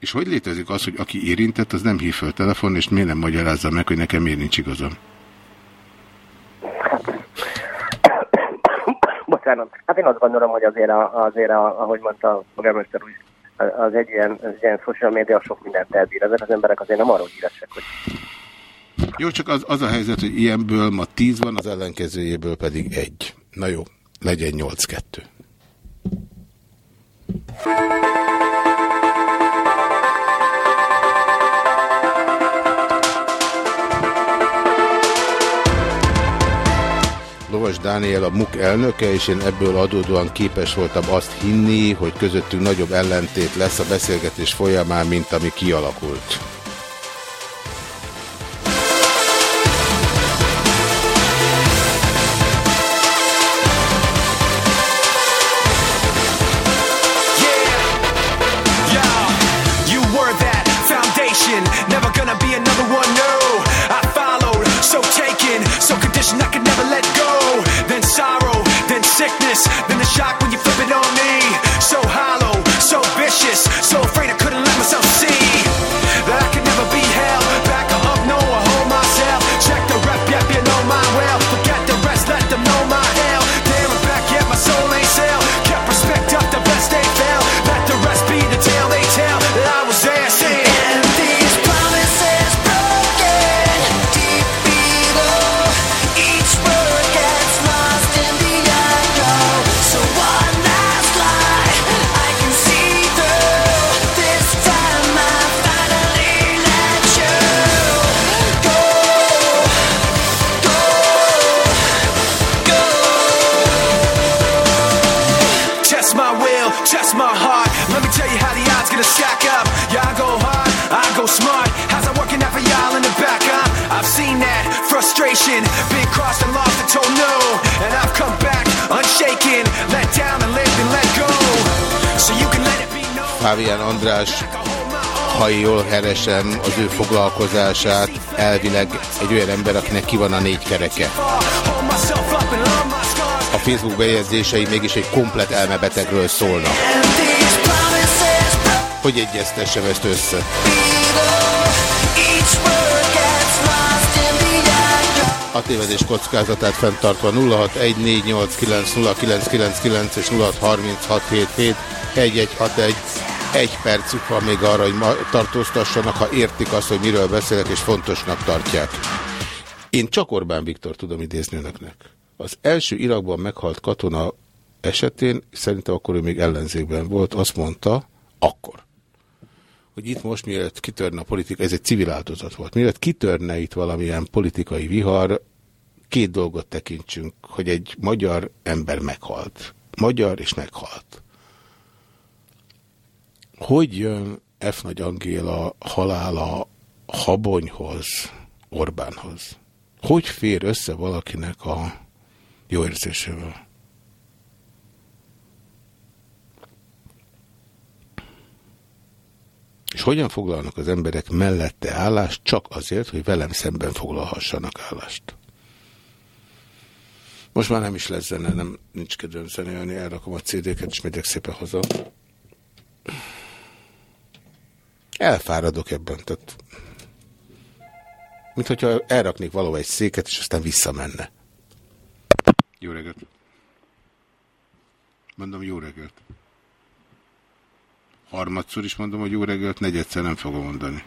B: És hogy létezik az, hogy aki érintett, az nem hív föl telefon, és miért nem magyarázza meg, hogy nekem miért nincs igazam?
P: Bocsánat. Hát én azt gondolom, hogy azért, a, azért a, ahogy mondta a polgármester úr, az egy ilyen, az ilyen social media sok mindent elbír. Ezek az emberek azért nem arról híresek, hogy
B: Jó, csak az, az a helyzet, hogy ilyenből ma 10 van, az ellenkezőjéből pedig egy. Na jó, legyen 8-2. Lovas Dániel a MUK elnöke, és én ebből adódóan képes voltam azt hinni, hogy közöttünk nagyobb ellentét lesz a beszélgetés folyamán, mint ami kialakult.
D: Sickness, then the shock when you flip it on me. So hollow, so vicious, so afraid I couldn't let myself see
B: Fábián András, ha jól heresem az ő foglalkozását, elvileg egy olyan ember, akinek ki van a négy kereke. A Facebook bejegyzései mégis egy komplet elmebetegről szólnak. Hogy egyeztessem ezt össze? A tévedés kockázatát fenntartva 0614890999 és 0636771161. Egy percük van még arra, hogy ma tartóztassanak, ha értik azt, hogy miről beszélek, és fontosnak tartják. Én csak Orbán Viktor tudom idézni önöknek. Az első Irakban meghalt katona esetén, szerintem akkor ő még ellenzékben volt, azt mondta, akkor, hogy itt most mielőtt kitörne a politika, ez egy civil áldozat volt, mielőtt kitörne itt valamilyen politikai vihar, két dolgot tekintsünk, hogy egy magyar ember meghalt. Magyar és meghalt. Hogy jön F. Nagy Angéla halála Habonyhoz, Orbánhoz? Hogy fér össze valakinek a jó érzésével? És hogyan foglalnak az emberek mellette állást csak azért, hogy velem szemben foglalhassanak állást? Most már nem is lesz zene, nem, nincs kedvem zenélni, elrakom a CD-ket, és megyek szépen haza. Elfáradok ebben, tehát mint hogyha elraknék valahol egy széket, és aztán visszamenne. Jó reggelt! Mondom, jó reggelt. Harmadszor is mondom, hogy jó reggelt, negyedszer nem fogom mondani.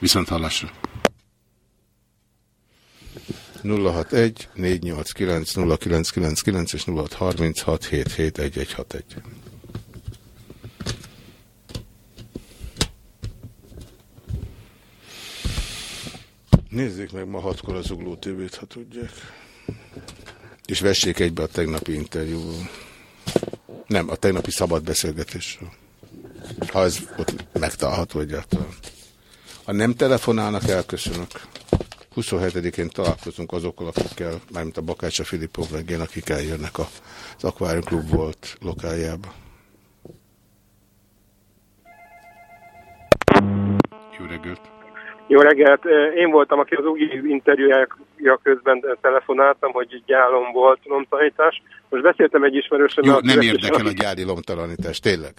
B: Viszont hallásra. 061 489 0999 és 0636 771161. Nézzék meg ma hatkor az Ugló TV-t, ha tudják. És vessék egybe a tegnapi interjúval. Nem, a tegnapi szabad beszélgetésről. Ha ez ott megtalálható egyáltalán. Ha nem telefonálnak, elköszönök. 27-én találkozunk azokkal, akikkel, mármint a Bakácsa Filippov reggén, akik eljönnek az Aquarium Club volt lokáljába. Jó reggelt!
G: Jó reggelt! Én voltam, aki az UGI interjúja közben telefonáltam, hogy gyálom volt lomtanítás. Most beszéltem egy ismerősöm.
B: Jó, nem érdekel a gyári lomtalanítás, tényleg.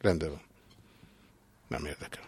B: Rendben van. Nem érdekel.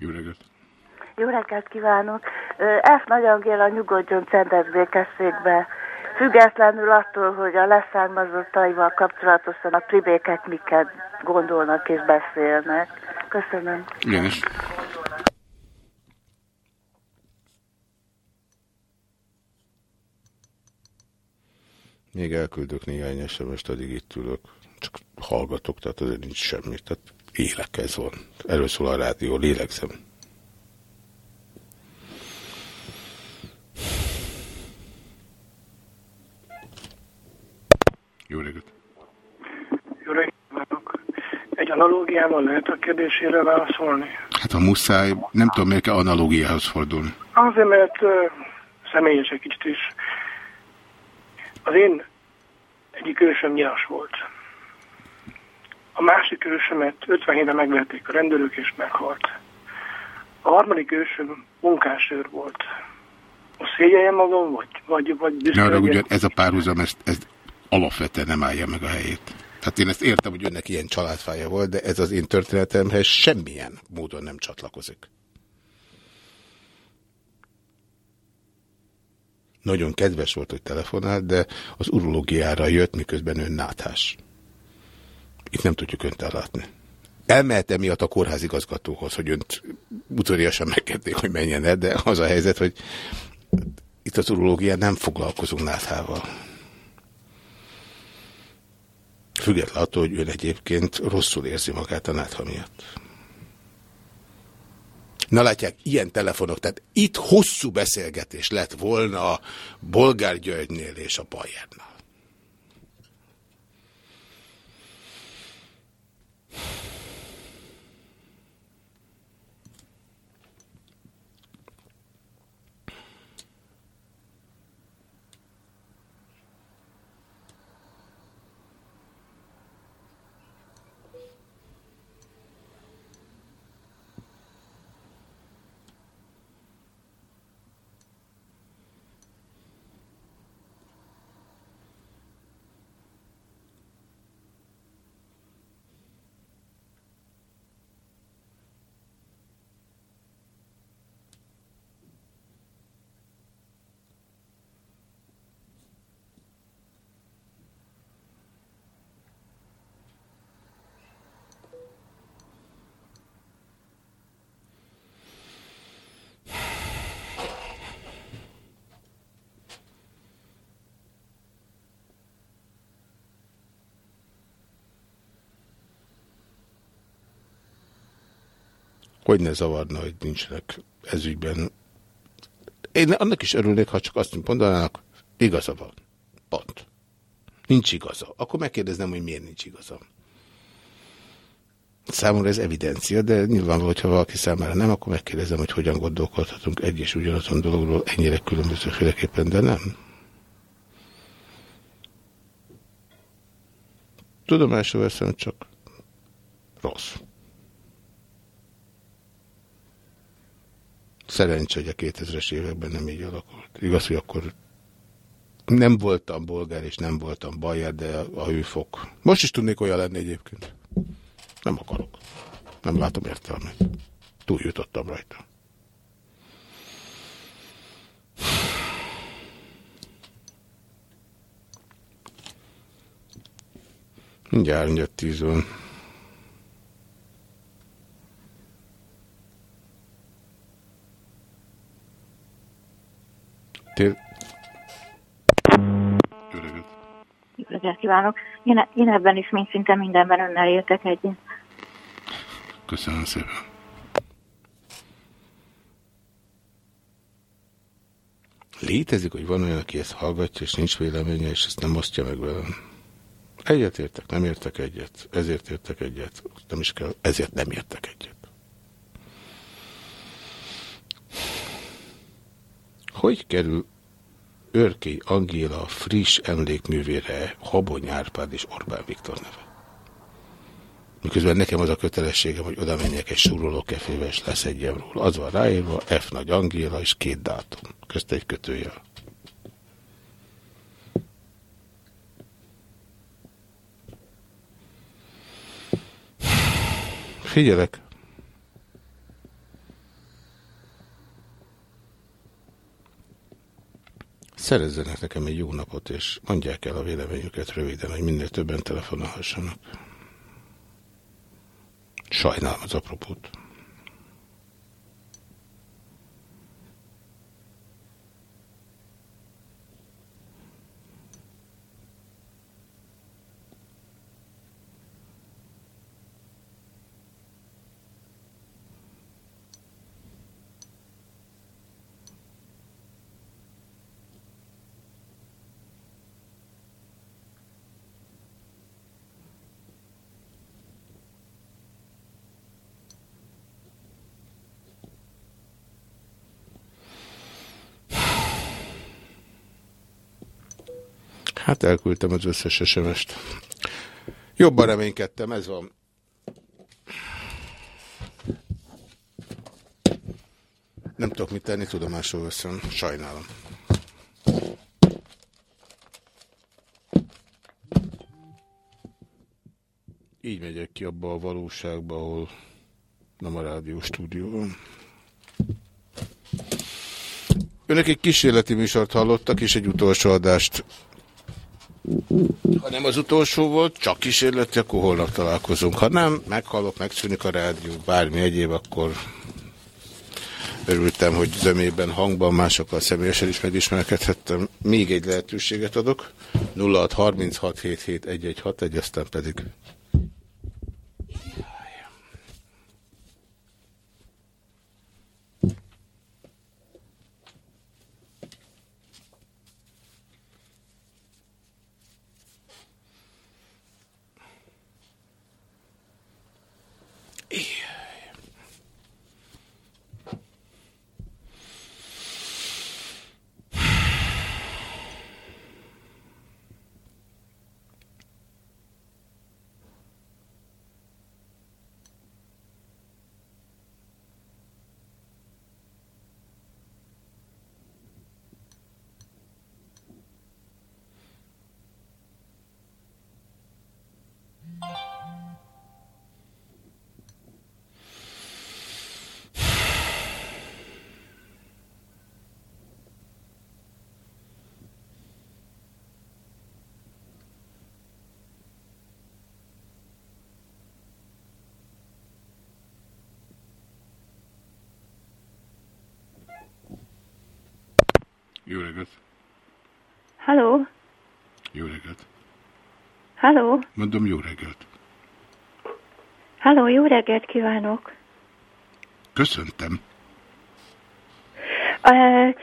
B: Jó reggelt!
F: Jó reggelt kívánok! F. Nagy Angéla nyugodjon csendes békességbe. Függetlenül attól, hogy a leszármazottaival kapcsolatosan a pribékek miket gondolnak és beszélnek. Köszönöm.
B: Igen is. Még elküldök néhány SMS-t, addig itt ülök. Csak hallgatok, tehát azért nincs semmi. Tehát élek ez van. Erről szól a rádió, lélegzem. Jó reggelt!
Q: Analógiával lehet a kérdésére válaszolni?
B: Hát ha muszáj, nem tudom, miért kell analógiához fordulni.
Q: Azért, mert uh, személyes egy kicsit is. Az én egyik ősöm nyilas volt. A másik ősömet 57-ben megverték a rendőrök és meghalt. A harmadik ősöm munkásőr volt. Most szégyeljem magam, vagy, vagy, vagy büszke
B: Ne ugyan ez a párhuzam, ez, ez alapvetően nem állja meg a helyét. Tehát én ezt értem, hogy önnek ilyen családfája volt, de ez az én történetemhez semmilyen módon nem csatlakozik. Nagyon kedves volt, hogy telefonált, de az urológiára jött, miközben ön náthás. Itt nem tudjuk önt ellátni. Elmehet emiatt a kórházigazgatóhoz, hogy önt udvariasan megkérték, hogy menjen el, de az a helyzet, hogy itt az urológián nem foglalkozunk náthával. Független attól, hogy ön egyébként rosszul érzi magát a nátha miatt. Na látják, ilyen telefonok, tehát itt hosszú beszélgetés lett volna a Bolgár Györgynél és a Pajernál. Hogy ne zavarna, hogy nincsenek ezügyben. Én annak is örülnék, ha csak azt mondanának, igaza van. Pont. Nincs igaza. Akkor megkérdeznem, hogy miért nincs igaza. Számomra ez evidencia, de nyilvánvaló, hogyha valaki számára nem, akkor megkérdezem, hogy hogyan gondolkodhatunk egy és ugyanazon dologról ennyire különbözőféleképpen, de nem. Tudomásul veszem, csak rossz. Szerencsé, hogy a 2000-es években nem így alakult. Igaz, hogy akkor nem voltam bolgár, és nem voltam bajer, de a hőfok. Most is tudnék olyan lenni egyébként. Nem akarok. Nem látom értelmet. Túljutottam rajta. Mindjárt 4 10 van. Tél...
R: Jó reggelt kívánok! Én, én ebben is, mint szinte mindenben önnel értek egyet.
B: Köszönöm szépen. Létezik, hogy van olyan, aki ezt hallgatja, és nincs véleménye, és ezt nem osztja meg velem. Egyet értek, nem értek egyet, ezért értek egyet, nem is kell, ezért nem értek egyet. Hogy kerül Örkény Angéla friss emlékművére Habony Árpád és Orbán Viktor neve? Miközben nekem az a kötelességem, hogy oda menjek egy súroló kefébe, és leszedjem róla. Az van ráírva, F. Nagy Angéla és két dátum. Közt egy kötőjel. Figyelek. Szerezzenek nekem egy jó napot, és mondják el a véleményüket röviden, hogy minél többen telefonálhassanak. Sajnálom az apropót. Hát elküldtem az összes SMS-t. Jobban reménykedtem, ez van. Nem tudok mit tenni, tudomásul veszem. Sajnálom. Így megyek ki abba a valóságba, ahol nem a rádió stúdióban. Önök egy kísérleti műsort hallottak, és egy utolsó adást. Ha nem az utolsó volt, csak kísérleti, akkor holnap találkozunk. Ha nem, meghalok, megszűnik a rádió, bármi egyéb, akkor örültem, hogy zömében, hangban másokkal személyesen is megismerkedhettem. Még egy lehetőséget adok. 0636771161, aztán pedig Jó reggelt!
R: Halló?
B: Jó reggelt!
R: Halló?
B: Mondom, jó reggelt!
R: Halló, jó reggelt kívánok!
B: Köszöntem.
R: Uh,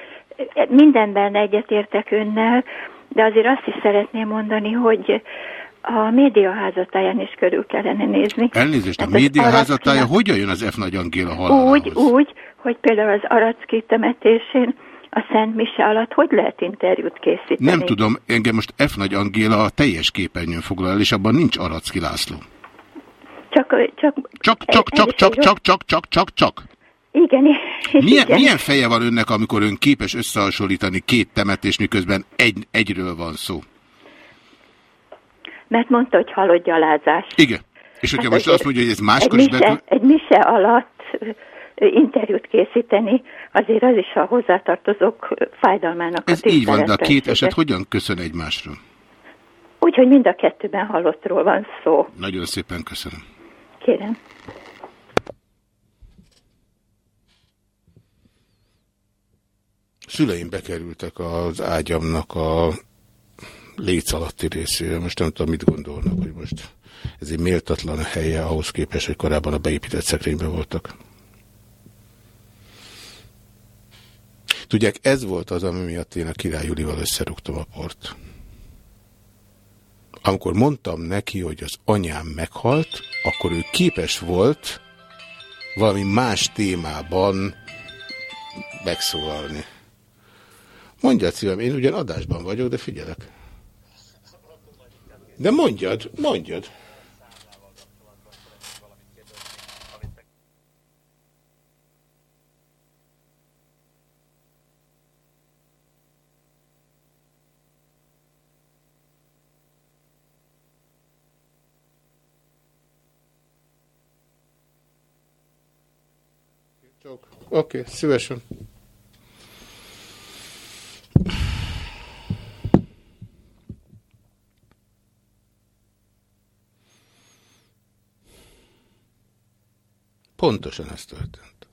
R: mindenben egyetértek önnel, de azért azt is szeretném mondani, hogy a média házatáján is körül kellene nézni.
B: Elnézést, a
R: Hát az
B: média
R: Aracki-
B: házatája hogyan jön az F. Nagy Angéla halálához?
R: Úgy, úgy, hogy például az Aracki temetésén a Szent Mise alatt hogy lehet interjút készíteni?
B: Nem tudom, engem most F. Nagy Angéla a teljes képernyőn foglal és abban nincs Aracki László.
R: Csak, csak,
B: Csak, csak, csak, csak, csak, csak, csak, csak, csak.
R: Igen,
B: Milyen,
R: igen.
B: milyen feje van önnek, amikor ön képes összehasonlítani két temetés, miközben egy, egyről van szó?
R: Mert mondta, hogy halott gyalázás.
B: Igen. És hogyha
R: Hát
B: most azt mondja, hogy ez máskor is betű...
R: egy mise alatt interjút készíteni, azért az is a hozzátartozók fájdalmának
B: Ez
R: a
B: így van, de a két eset hogyan köszön egymásra?
R: Úgyhogy mind a kettőben halottról van szó.
B: Nagyon szépen köszönöm.
R: Kérem.
B: Szüleim bekerültek az ágyamnak a léc alatti részére. Most nem tudom, mit gondolnak, hogy most ez egy méltatlan helye ahhoz képest, hogy korábban a beépített szekrényben voltak. Tudják, ez volt az, ami miatt én a király Julival összerúgtam a port. Amikor mondtam neki, hogy az anyám meghalt, akkor ő képes volt valami más témában megszólalni. Mondjad szívem, én ugyan adásban vagyok, de figyelek. De mondjad, mondjad. Oké, okay, szívesen. Pontosan ez történt.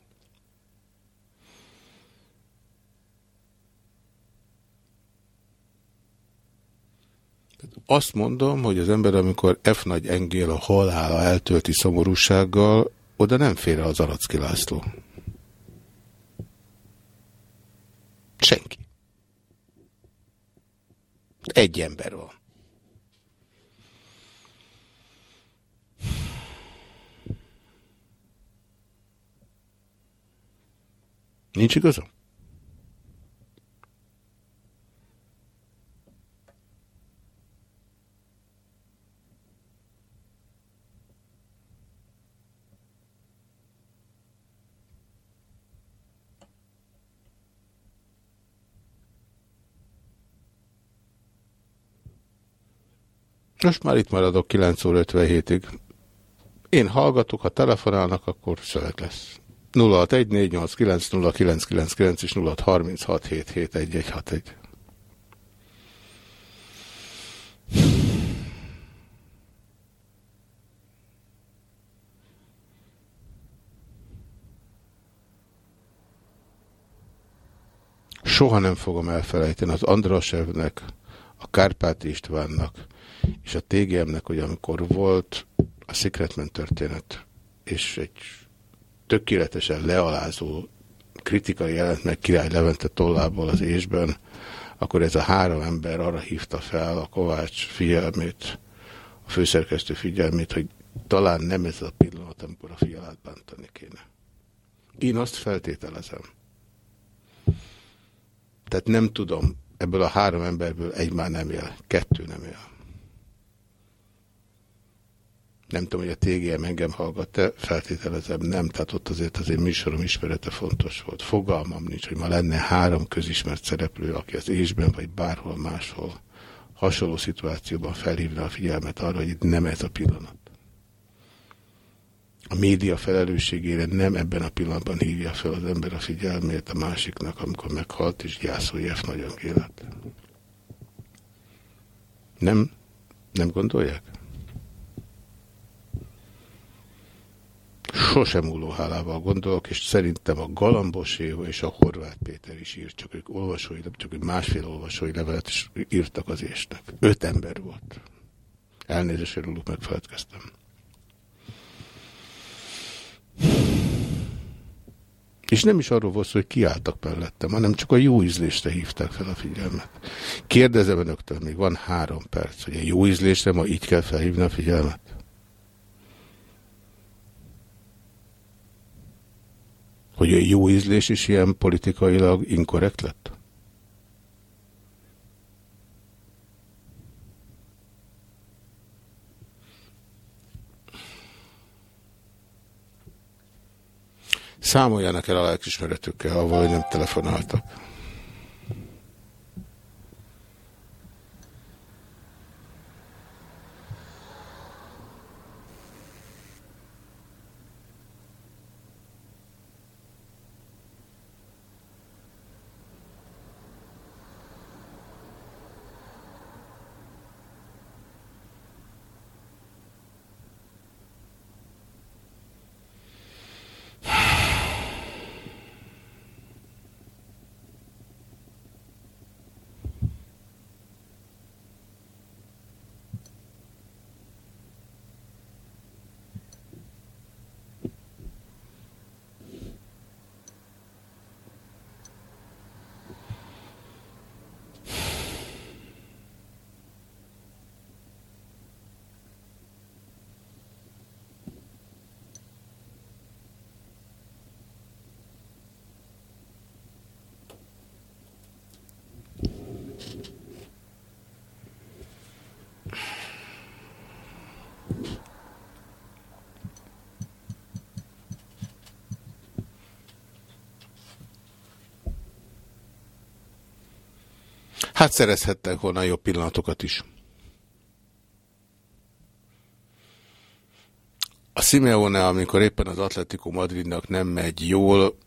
B: Azt mondom, hogy az ember, amikor F. Nagy Engél a halála eltölti szomorúsággal, oda nem fér az Aracki László. Senki. Egy ember van. Nincs igazam? Most már itt maradok 9 óra 57-ig. Én hallgatok, ha telefonálnak, akkor szöveg lesz. 0614890999 és 0636771161. Soha nem fogom elfelejteni az Andrasevnek, a Kárpát Istvánnak és a TGM-nek, hogy amikor volt a Secretman történet, és egy tökéletesen lealázó kritika jelent meg Király Levente tollából az ésben, akkor ez a három ember arra hívta fel a Kovács figyelmét, a főszerkesztő figyelmét, hogy talán nem ez a pillanat, amikor a fialát bántani kéne. Én azt feltételezem. Tehát nem tudom, ebből a három emberből egy már nem él, kettő nem él. Nem tudom, hogy a TGM engem hallgat-e, feltételezem nem, tehát ott azért az én műsorom ismerete fontos volt. Fogalmam nincs, hogy ma lenne három közismert szereplő, aki az ésben vagy bárhol máshol hasonló szituációban felhívna a figyelmet arra, hogy itt nem ez a pillanat. A média felelősségére nem ebben a pillanatban hívja fel az ember a figyelmét a másiknak, amikor meghalt, és gyászolja F. nagyon élet. Nem? Nem gondolják? Sosem múló hálával gondolok, és szerintem a Galambos és a Horváth Péter is írt, csak ők olvasói, csak ők másfél olvasói levelet is írtak az ésnek. Öt ember volt. Elnézést, róluk megfeledkeztem. És nem is arról volt szó, hogy kiálltak mellettem, hanem csak a jó ízlésre hívták fel a figyelmet. Kérdezem önöktől, még van három perc, hogy a jó ízlésre ma így kell felhívni a figyelmet? Hogy a jó ízlés is ilyen politikailag inkorrekt lett? Számoljanak el a lelkismeretükkel, avval, nem telefonáltak. Hát szerezhettek volna jobb pillanatokat is. A Simeone, amikor éppen az Atletico Madridnak nem megy jól,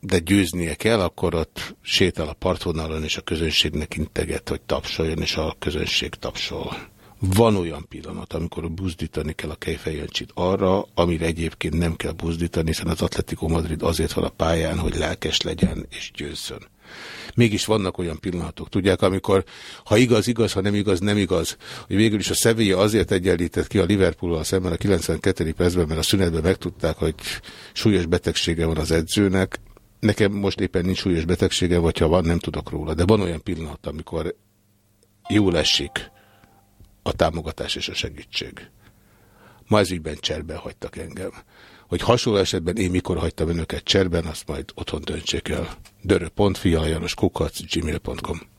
B: de győznie kell, akkor ott sétál a partvonalon, és a közönségnek integet, hogy tapsoljon, és a közönség tapsol. Van olyan pillanat, amikor buzdítani kell a Kejfejancsit arra, amire egyébként nem kell buzdítani, hiszen az Atletico Madrid azért van a pályán, hogy lelkes legyen és győzzön. Mégis vannak olyan pillanatok, tudják, amikor ha igaz, igaz, ha nem igaz, nem igaz, hogy végül is a Sevilla azért egyenlített ki a Liverpool-al szemben a 92. percben, mert a szünetben megtudták, hogy súlyos betegsége van az edzőnek. Nekem most éppen nincs súlyos betegsége, vagy ha van, nem tudok róla. De van olyan pillanat, amikor jól esik a támogatás és a segítség. Ma ez ügyben cserben hagytak engem. Hogy hasonló esetben én mikor hagytam önöket cserben, azt majd otthon döntsék el. Dörö.fi, Janos Kukac, gmail.com